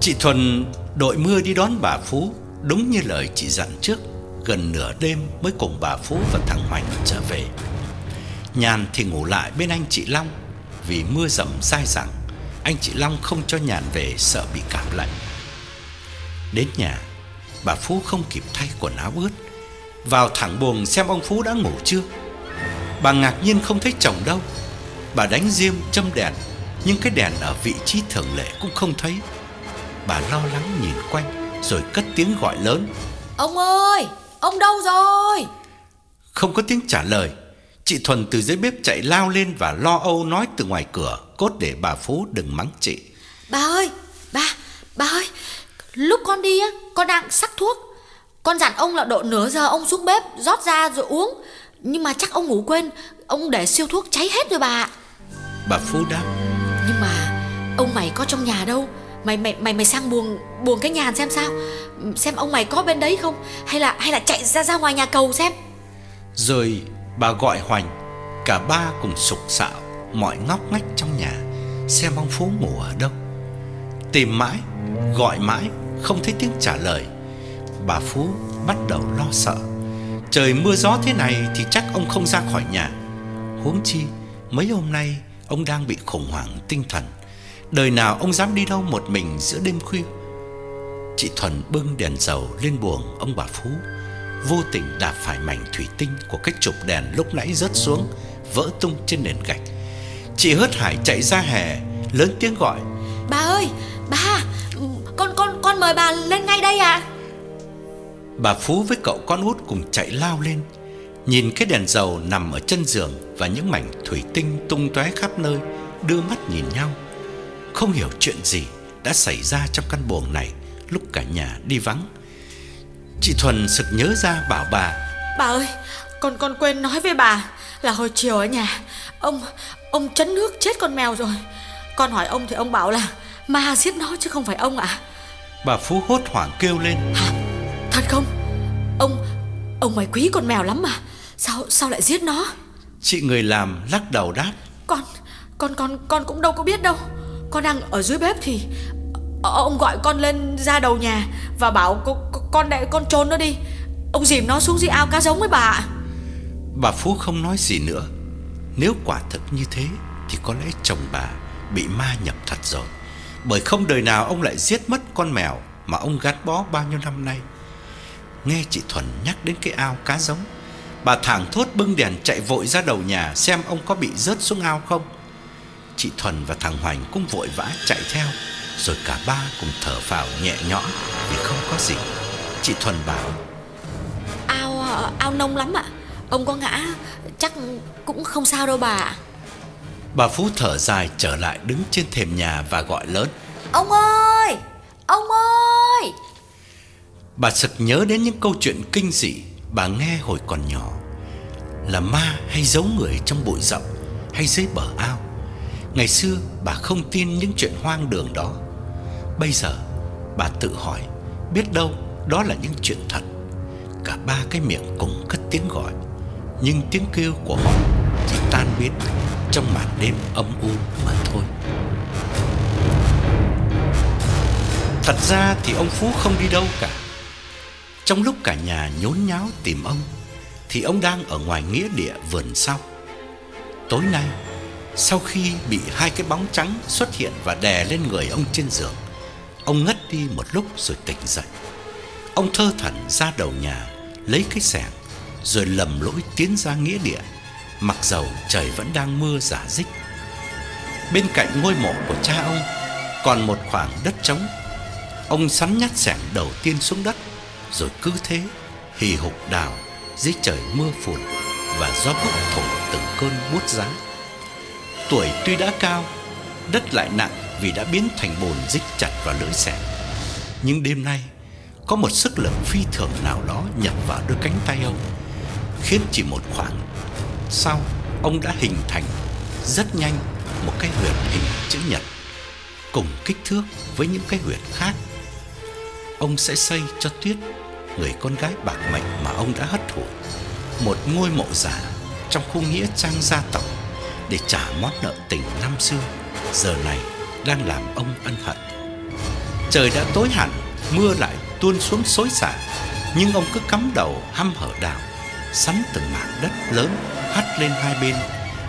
Chị Thuần đội mưa đi đón bà Phú, Đúng như lời chị dặn trước, Gần nửa đêm mới cùng bà Phú và thằng Hoành trở về. Nhàn thì ngủ lại bên anh chị Long, Vì mưa dầm sai rằng Anh chị Long không cho Nhàn về sợ bị cảm lạnh. Đến nhà. Bà Phú không kịp thay quần áo ướt. Vào thẳng buồng xem ông Phú đã ngủ chưa. Bà ngạc nhiên không thấy chồng đâu. Bà đánh diêm châm đèn Nhưng cái đèn ở vị trí thường lệ cũng không thấy. Bà lo lắng nhìn quanh Rồi cất tiếng gọi lớn. Ông ơi Ông đâu rồi? Không có tiếng trả lời. Chị Thuần từ dưới bếp chạy lao lên Và lo âu nói từ ngoài cửa Cốt để bà Phú đừng mắng chị. Bà ơi Bà Bà ơi Lúc con đi á Con đang sắc thuốc. Con dặn ông là độ nửa giờ ông xuống bếp rót ra rồi uống. Nhưng mà chắc ông ngủ quên Ông để siêu thuốc cháy hết rồi bà Bà Phú đáp. Nhưng mà Ông mày có trong nhà đâu? Mày mày mày mày sang buồng buồng cái nhà xem sao? Xem ông mày có bên đấy không? Hay là hay là chạy ra ra ngoài nhà cầu xem? Rồi bà gọi Hoành Cả ba cùng sục sạo Mọi ngóc ngách trong nhà Xem ông Phú ngủ ở đâu. Tìm mãi Gọi mãi không thấy tiếng trả lời. Bà Phú bắt đầu lo sợ. Trời mưa gió thế này Thì chắc ông không ra khỏi nhà. Huống chi, Mấy hôm nay, Ông đang bị khủng hoảng tinh thần. Đời nào ông dám đi đâu một mình giữa đêm khuya? Chị Thuần bưng đèn dầu lên buồng ông bà Phú. Vô tình đạp phải mảnh thủy tinh của cái chụp đèn lúc nãy rớt xuống, Vỡ tung trên nền gạch. Chị hớt hải chạy ra hè, Lớn tiếng gọi. Bà ơi Bà con con con mời bà lên ngay đây à Bà Phú với cậu con út cùng chạy lao lên Nhìn cái đèn dầu nằm ở chân giường Và những mảnh thủy tinh tung tóe khắp nơi Đưa mắt nhìn nhau. Không hiểu chuyện gì đã xảy ra trong căn buồng này Lúc cả nhà đi vắng. Chị Thuần sực nhớ ra bảo bà Bà ơi Con con quên nói với bà Là hồi chiều ở nhà Ông ông chấn nước chết con mèo rồi. Con hỏi ông thì ông bảo là Ma giết nó chứ không phải ông ạ. Bà Phú hốt hoảng kêu lên. Hả? Thật không? Ông Ông mày quý con mèo lắm mà. Sao sao lại giết nó? Chị người làm lắc đầu đáp. Con Con con con cũng đâu có biết đâu. Con đang ở dưới bếp thì Ông gọi con lên ra đầu nhà Và bảo con con để con trôn nó đi. Ông dìm nó xuống dưới ao cá giống với bà Bà Phú không nói gì nữa. Nếu quả thực như thế Thì có lẽ chồng bà bị ma nhập thật rồi bởi không đời nào ông lại giết mất con mèo Mà ông gắn bó bao nhiêu năm nay. Nghe chị Thuần nhắc đến cái ao cá giống, Bà thẳng thốt bưng đèn chạy vội ra đầu nhà Xem ông có bị rớt xuống ao không. Chị Thuần và thằng Hoành cũng vội vã chạy theo, Rồi cả ba cùng thở phào nhẹ nhõm Vì không có gì. Chị Thuần bảo, Ao ao nông lắm ạ. Ông có ngã, chắc cũng không sao đâu bà Bà Phú thở dài trở lại đứng trên thềm nhà và gọi lớn. Ông ơi! Ông ơi! Bà sực nhớ đến những câu chuyện kinh dị bà nghe hồi còn nhỏ. Là ma hay giấu người trong bụi rậm hay dưới bờ ao. Ngày xưa bà không tin những chuyện hoang đường đó. Bây giờ bà tự hỏi Biết đâu đó là những chuyện thật. Cả ba cái miệng cùng cất tiếng gọi nhưng tiếng kêu của họ chỉ tan biến, trong màn đêm âm u mà thôi. Thật ra thì ông Phú không đi đâu cả. Trong lúc cả nhà nhốn nháo tìm ông, Thì ông đang ở ngoài nghĩa địa vườn sau. Tối nay, Sau khi bị hai cái bóng trắng xuất hiện và đè lên người ông trên giường, Ông ngất đi một lúc rồi tỉnh dậy. Ông thơ thẩn ra đầu nhà, Lấy cái xẻng rồi lầm lỗi tiến ra nghĩa địa. Mặc dầu trời vẫn đang mưa giả dích, Bên cạnh ngôi mộ của cha ông Còn một khoảng đất trống. Ông sắn nhát sẻng đầu tiên xuống đất, Rồi cứ thế Hì hục đào Dưới trời mưa phùn Và gió bốc thổi từng cơn buốt giá. Tuổi tuy đã cao, Đất lại nặng vì đã biến thành bùn dích chặt vào lưỡi sẻng. Nhưng đêm nay, Có một sức lực phi thường nào đó nhập vào đôi cánh tay ông. Khiến chỉ một khoảng. Sau, ông đã hình thành Rất nhanh một cái huyệt hình chữ nhật, Cùng kích thước với những cái huyệt khác. Ông sẽ xây cho Tuyết, Người con gái bạc mệnh mà ông đã hất hủi Một ngôi mộ giả Trong khu nghĩa trang gia tộc Để trả món nợ tình năm xưa. Giờ này đang làm ông ân hận. Trời đã tối hẳn, Mưa lại tuôn xuống xối xả, Nhưng ông cứ cắm đầu hăm hở đào. Sắn từng mảng đất lớn, Hắt lên hai bên,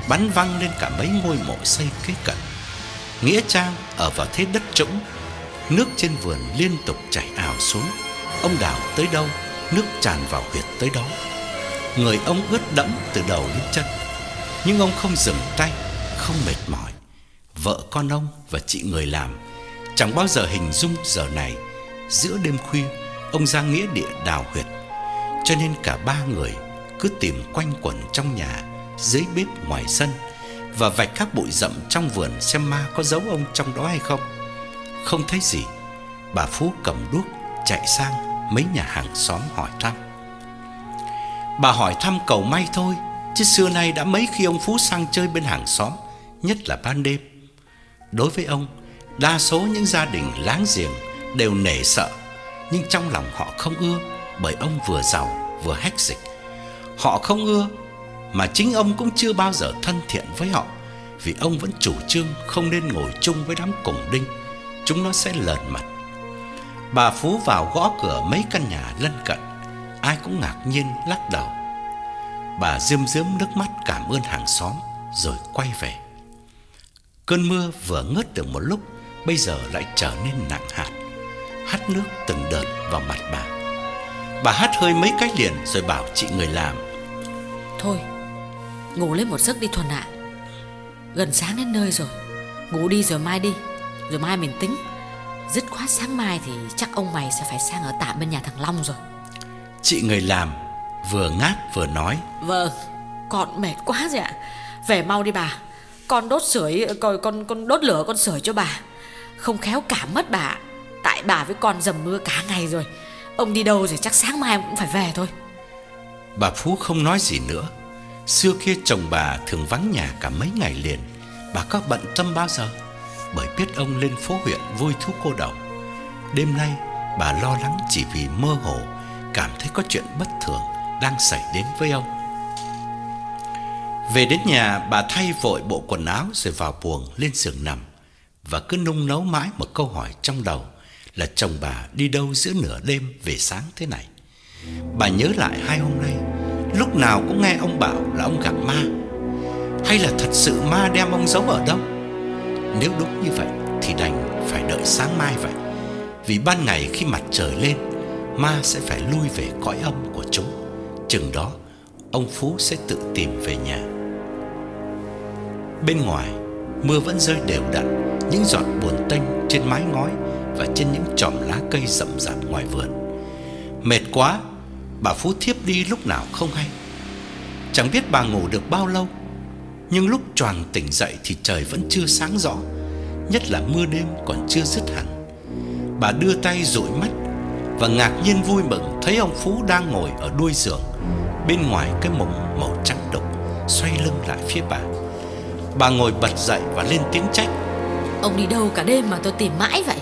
Bắn văng lên cả mấy ngôi mộ xây kế cận. Nghĩa trang ở vào thế đất trũng, Nước trên vườn liên tục chảy ào xuống. Ông đào tới đâu, Nước tràn vào huyệt tới đó. Người ông ướt đẫm từ đầu đến chân, Nhưng ông không dừng tay, Không mệt mỏi. Vợ con ông và chị người làm, Chẳng bao giờ hình dung giờ này, Giữa đêm khuya, Ông ra nghĩa địa đào huyệt. Cho nên cả ba người cứ tìm quanh quẩn trong nhà, Dưới bếp ngoài sân, Và vạch các bụi rậm trong vườn Xem ma có giấu ông trong đó hay không. Không thấy gì, Bà Phú cầm đuốc chạy sang Mấy nhà hàng xóm hỏi thăm. Bà hỏi thăm cầu may thôi, Chứ xưa nay đã mấy khi ông Phú sang chơi bên hàng xóm, Nhất là ban đêm. Đối với ông, Đa số những gia đình láng giềng Đều nể sợ, Nhưng trong lòng họ không ưa Bởi ông vừa giàu vừa hách dịch. Họ không ưa, Mà chính ông cũng chưa bao giờ thân thiện với họ, Vì ông vẫn chủ trương Không nên ngồi chung với đám cổng đinh. Chúng nó sẽ lờn mặt. Bà Phú vào gõ cửa mấy căn nhà lân cận, Ai cũng ngạc nhiên, lắc đầu. Bà rơm rớm nước mắt cảm ơn hàng xóm, Rồi quay về. Cơn mưa vừa ngớt được một lúc, Bây giờ lại trở nên nặng hạt, Hắt nước từng đợt vào mặt bà. Bà hắt hơi mấy cái liền Rồi bảo chị người làm. Thôi Ngủ lên một giấc đi Thuần ạ. Gần sáng đến nơi rồi Ngủ đi rồi mai đi Rồi mai mình tính. Dứt khoát sáng mai thì chắc ông mày sẽ phải sang ở tạm bên nhà thằng Long rồi. Chị người làm Vừa ngáp vừa nói. Vâng Con mệt quá rồi ạ. Về mau đi bà. Con đốt sưởi con, con, con đốt lửa con sưởi cho bà. Không khéo cảm mất bà. Tại bà với con dầm mưa cả ngày rồi Ông đi đâu rồi chắc sáng mai cũng phải về thôi. Bà Phú không nói gì nữa. Xưa kia chồng bà thường vắng nhà cả mấy ngày liền. Bà có bận tâm bao giờ? Bởi biết ông lên phố huyện vui thú cô độc. Đêm nay, bà lo lắng chỉ vì mơ hồ, Cảm thấy có chuyện bất thường đang xảy đến với ông. Về đến nhà, bà thay vội bộ quần áo rồi vào buồng lên giường nằm Và cứ nung nấu mãi một câu hỏi trong đầu. Là chồng bà đi đâu giữa nửa đêm về sáng thế này. Bà nhớ lại hai hôm nay, Lúc nào cũng nghe ông bảo là ông gặp ma. Hay là thật sự ma đem ông giấu ở đâu? Nếu đúng như vậy Thì đành phải đợi sáng mai vậy. Vì ban ngày khi mặt trời lên, Ma sẽ phải lui về cõi âm của chúng. Chừng đó, Ông Phú sẽ tự tìm về nhà. Bên ngoài, Mưa vẫn rơi đều đặn, Những giọt buồn tênh trên mái ngói và trên những chòm lá cây rậm rạp ngoài vườn. Mệt quá, Bà Phú thiếp đi lúc nào không hay. Chẳng biết bà ngủ được bao lâu, Nhưng lúc tròn tỉnh dậy thì trời vẫn chưa sáng rõ, Nhất là mưa đêm còn chưa dứt hẳn. Bà đưa tay dụi mắt Và ngạc nhiên vui mừng Thấy ông Phú đang ngồi ở đuôi giường, Bên ngoài cái mùng màu trắng đục Xoay lưng lại phía bà. Bà ngồi bật dậy và lên tiếng trách. Ông đi đâu cả đêm mà tôi tìm mãi vậy?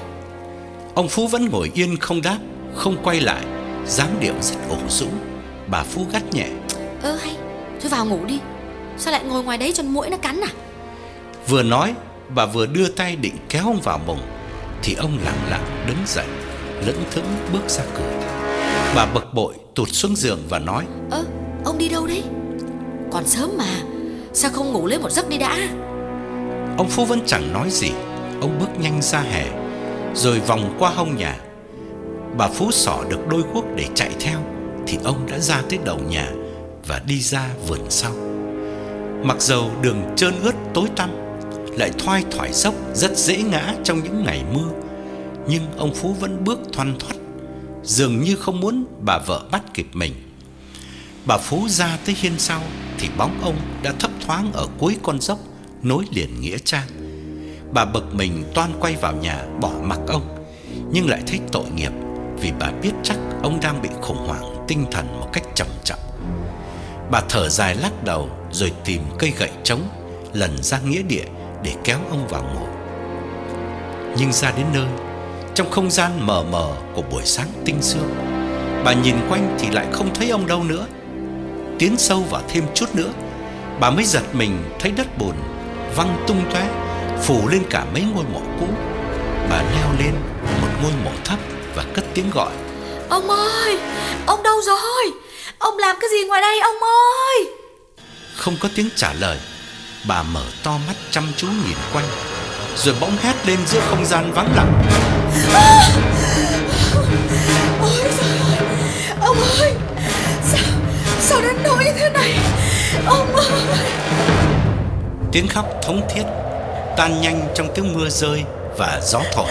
Ông Phú vẫn ngồi yên không đáp Không quay lại dáng điệu rất ủ rũ. Bà Phú gắt nhẹ. Ơ hay Thôi vào ngủ đi. Sao lại ngồi ngoài đấy cho mũi nó cắn à? Vừa nói Bà vừa đưa tay định kéo ông vào mùng Thì ông lặng lặng đứng dậy Lững thững bước ra cửa. Bà bực bội tụt xuống giường và nói Ơ ông đi đâu đấy? Còn sớm mà Sao không ngủ lên một giấc đi đã? Ông Phú vẫn chẳng nói gì. Ông bước nhanh ra hè rồi vòng qua hông nhà. Bà Phú sỏ được đôi guốc để chạy theo, Thì ông đã ra tới đầu nhà Và đi ra vườn sau. Mặc dầu đường trơn ướt tối tăm, Lại thoai thoải dốc Rất dễ ngã trong những ngày mưa, Nhưng ông Phú vẫn bước thoăn thoắt, Dường như không muốn bà vợ bắt kịp mình. Bà Phú ra tới hiên sau, Thì bóng ông đã thấp thoáng ở cuối con dốc Nối liền Nghĩa Trang. Bà bực mình toan quay vào nhà, bỏ mặc ông, Nhưng lại thấy tội nghiệp, Vì bà biết chắc ông đang bị khủng hoảng tinh thần một cách trầm trọng Bà thở dài lắc đầu Rồi tìm cây gậy trống, Lần ra nghĩa địa để kéo ông vào ngủ Nhưng ra đến nơi, Trong không gian mờ mờ của buổi sáng tinh sương, Bà nhìn quanh thì lại không thấy ông đâu nữa. Tiến sâu vào thêm chút nữa, Bà mới giật mình thấy đất bùn Văng tung tóe Phủ lên cả mấy ngôi mộ cũ. Bà leo lên một ngôi mộ thấp Và cất tiếng gọi. Ông ơi Ông đâu rồi? Ông làm cái gì ngoài đây ông ơi? Không có tiếng trả lời Bà mở to mắt chăm chú nhìn quanh Rồi bỗng hét lên giữa không gian vắng lặng. Ôi trời Ông ơi Sao Sao đến nỗi như thế này? Ông ơi. Tiếng khóc thống thiết Tan nhanh trong tiếng mưa rơi Và gió thổi.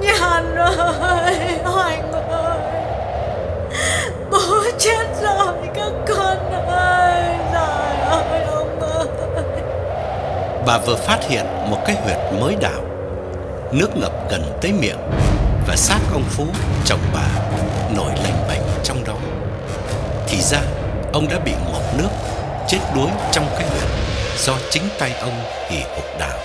Nhàn ơi Hoành ơi. Bố chết rồi các con ơi. Trời ơi ông ơi. Bà vừa phát hiện một cái huyệt mới đào. Nước ngập gần tới miệng Và xác ông Phú, chồng bà Nổi lềnh bềnh trong đó. Thì ra ông đã bị ngộp nước Chết đuối trong cái huyệt Do chính tay ông hì hục đào.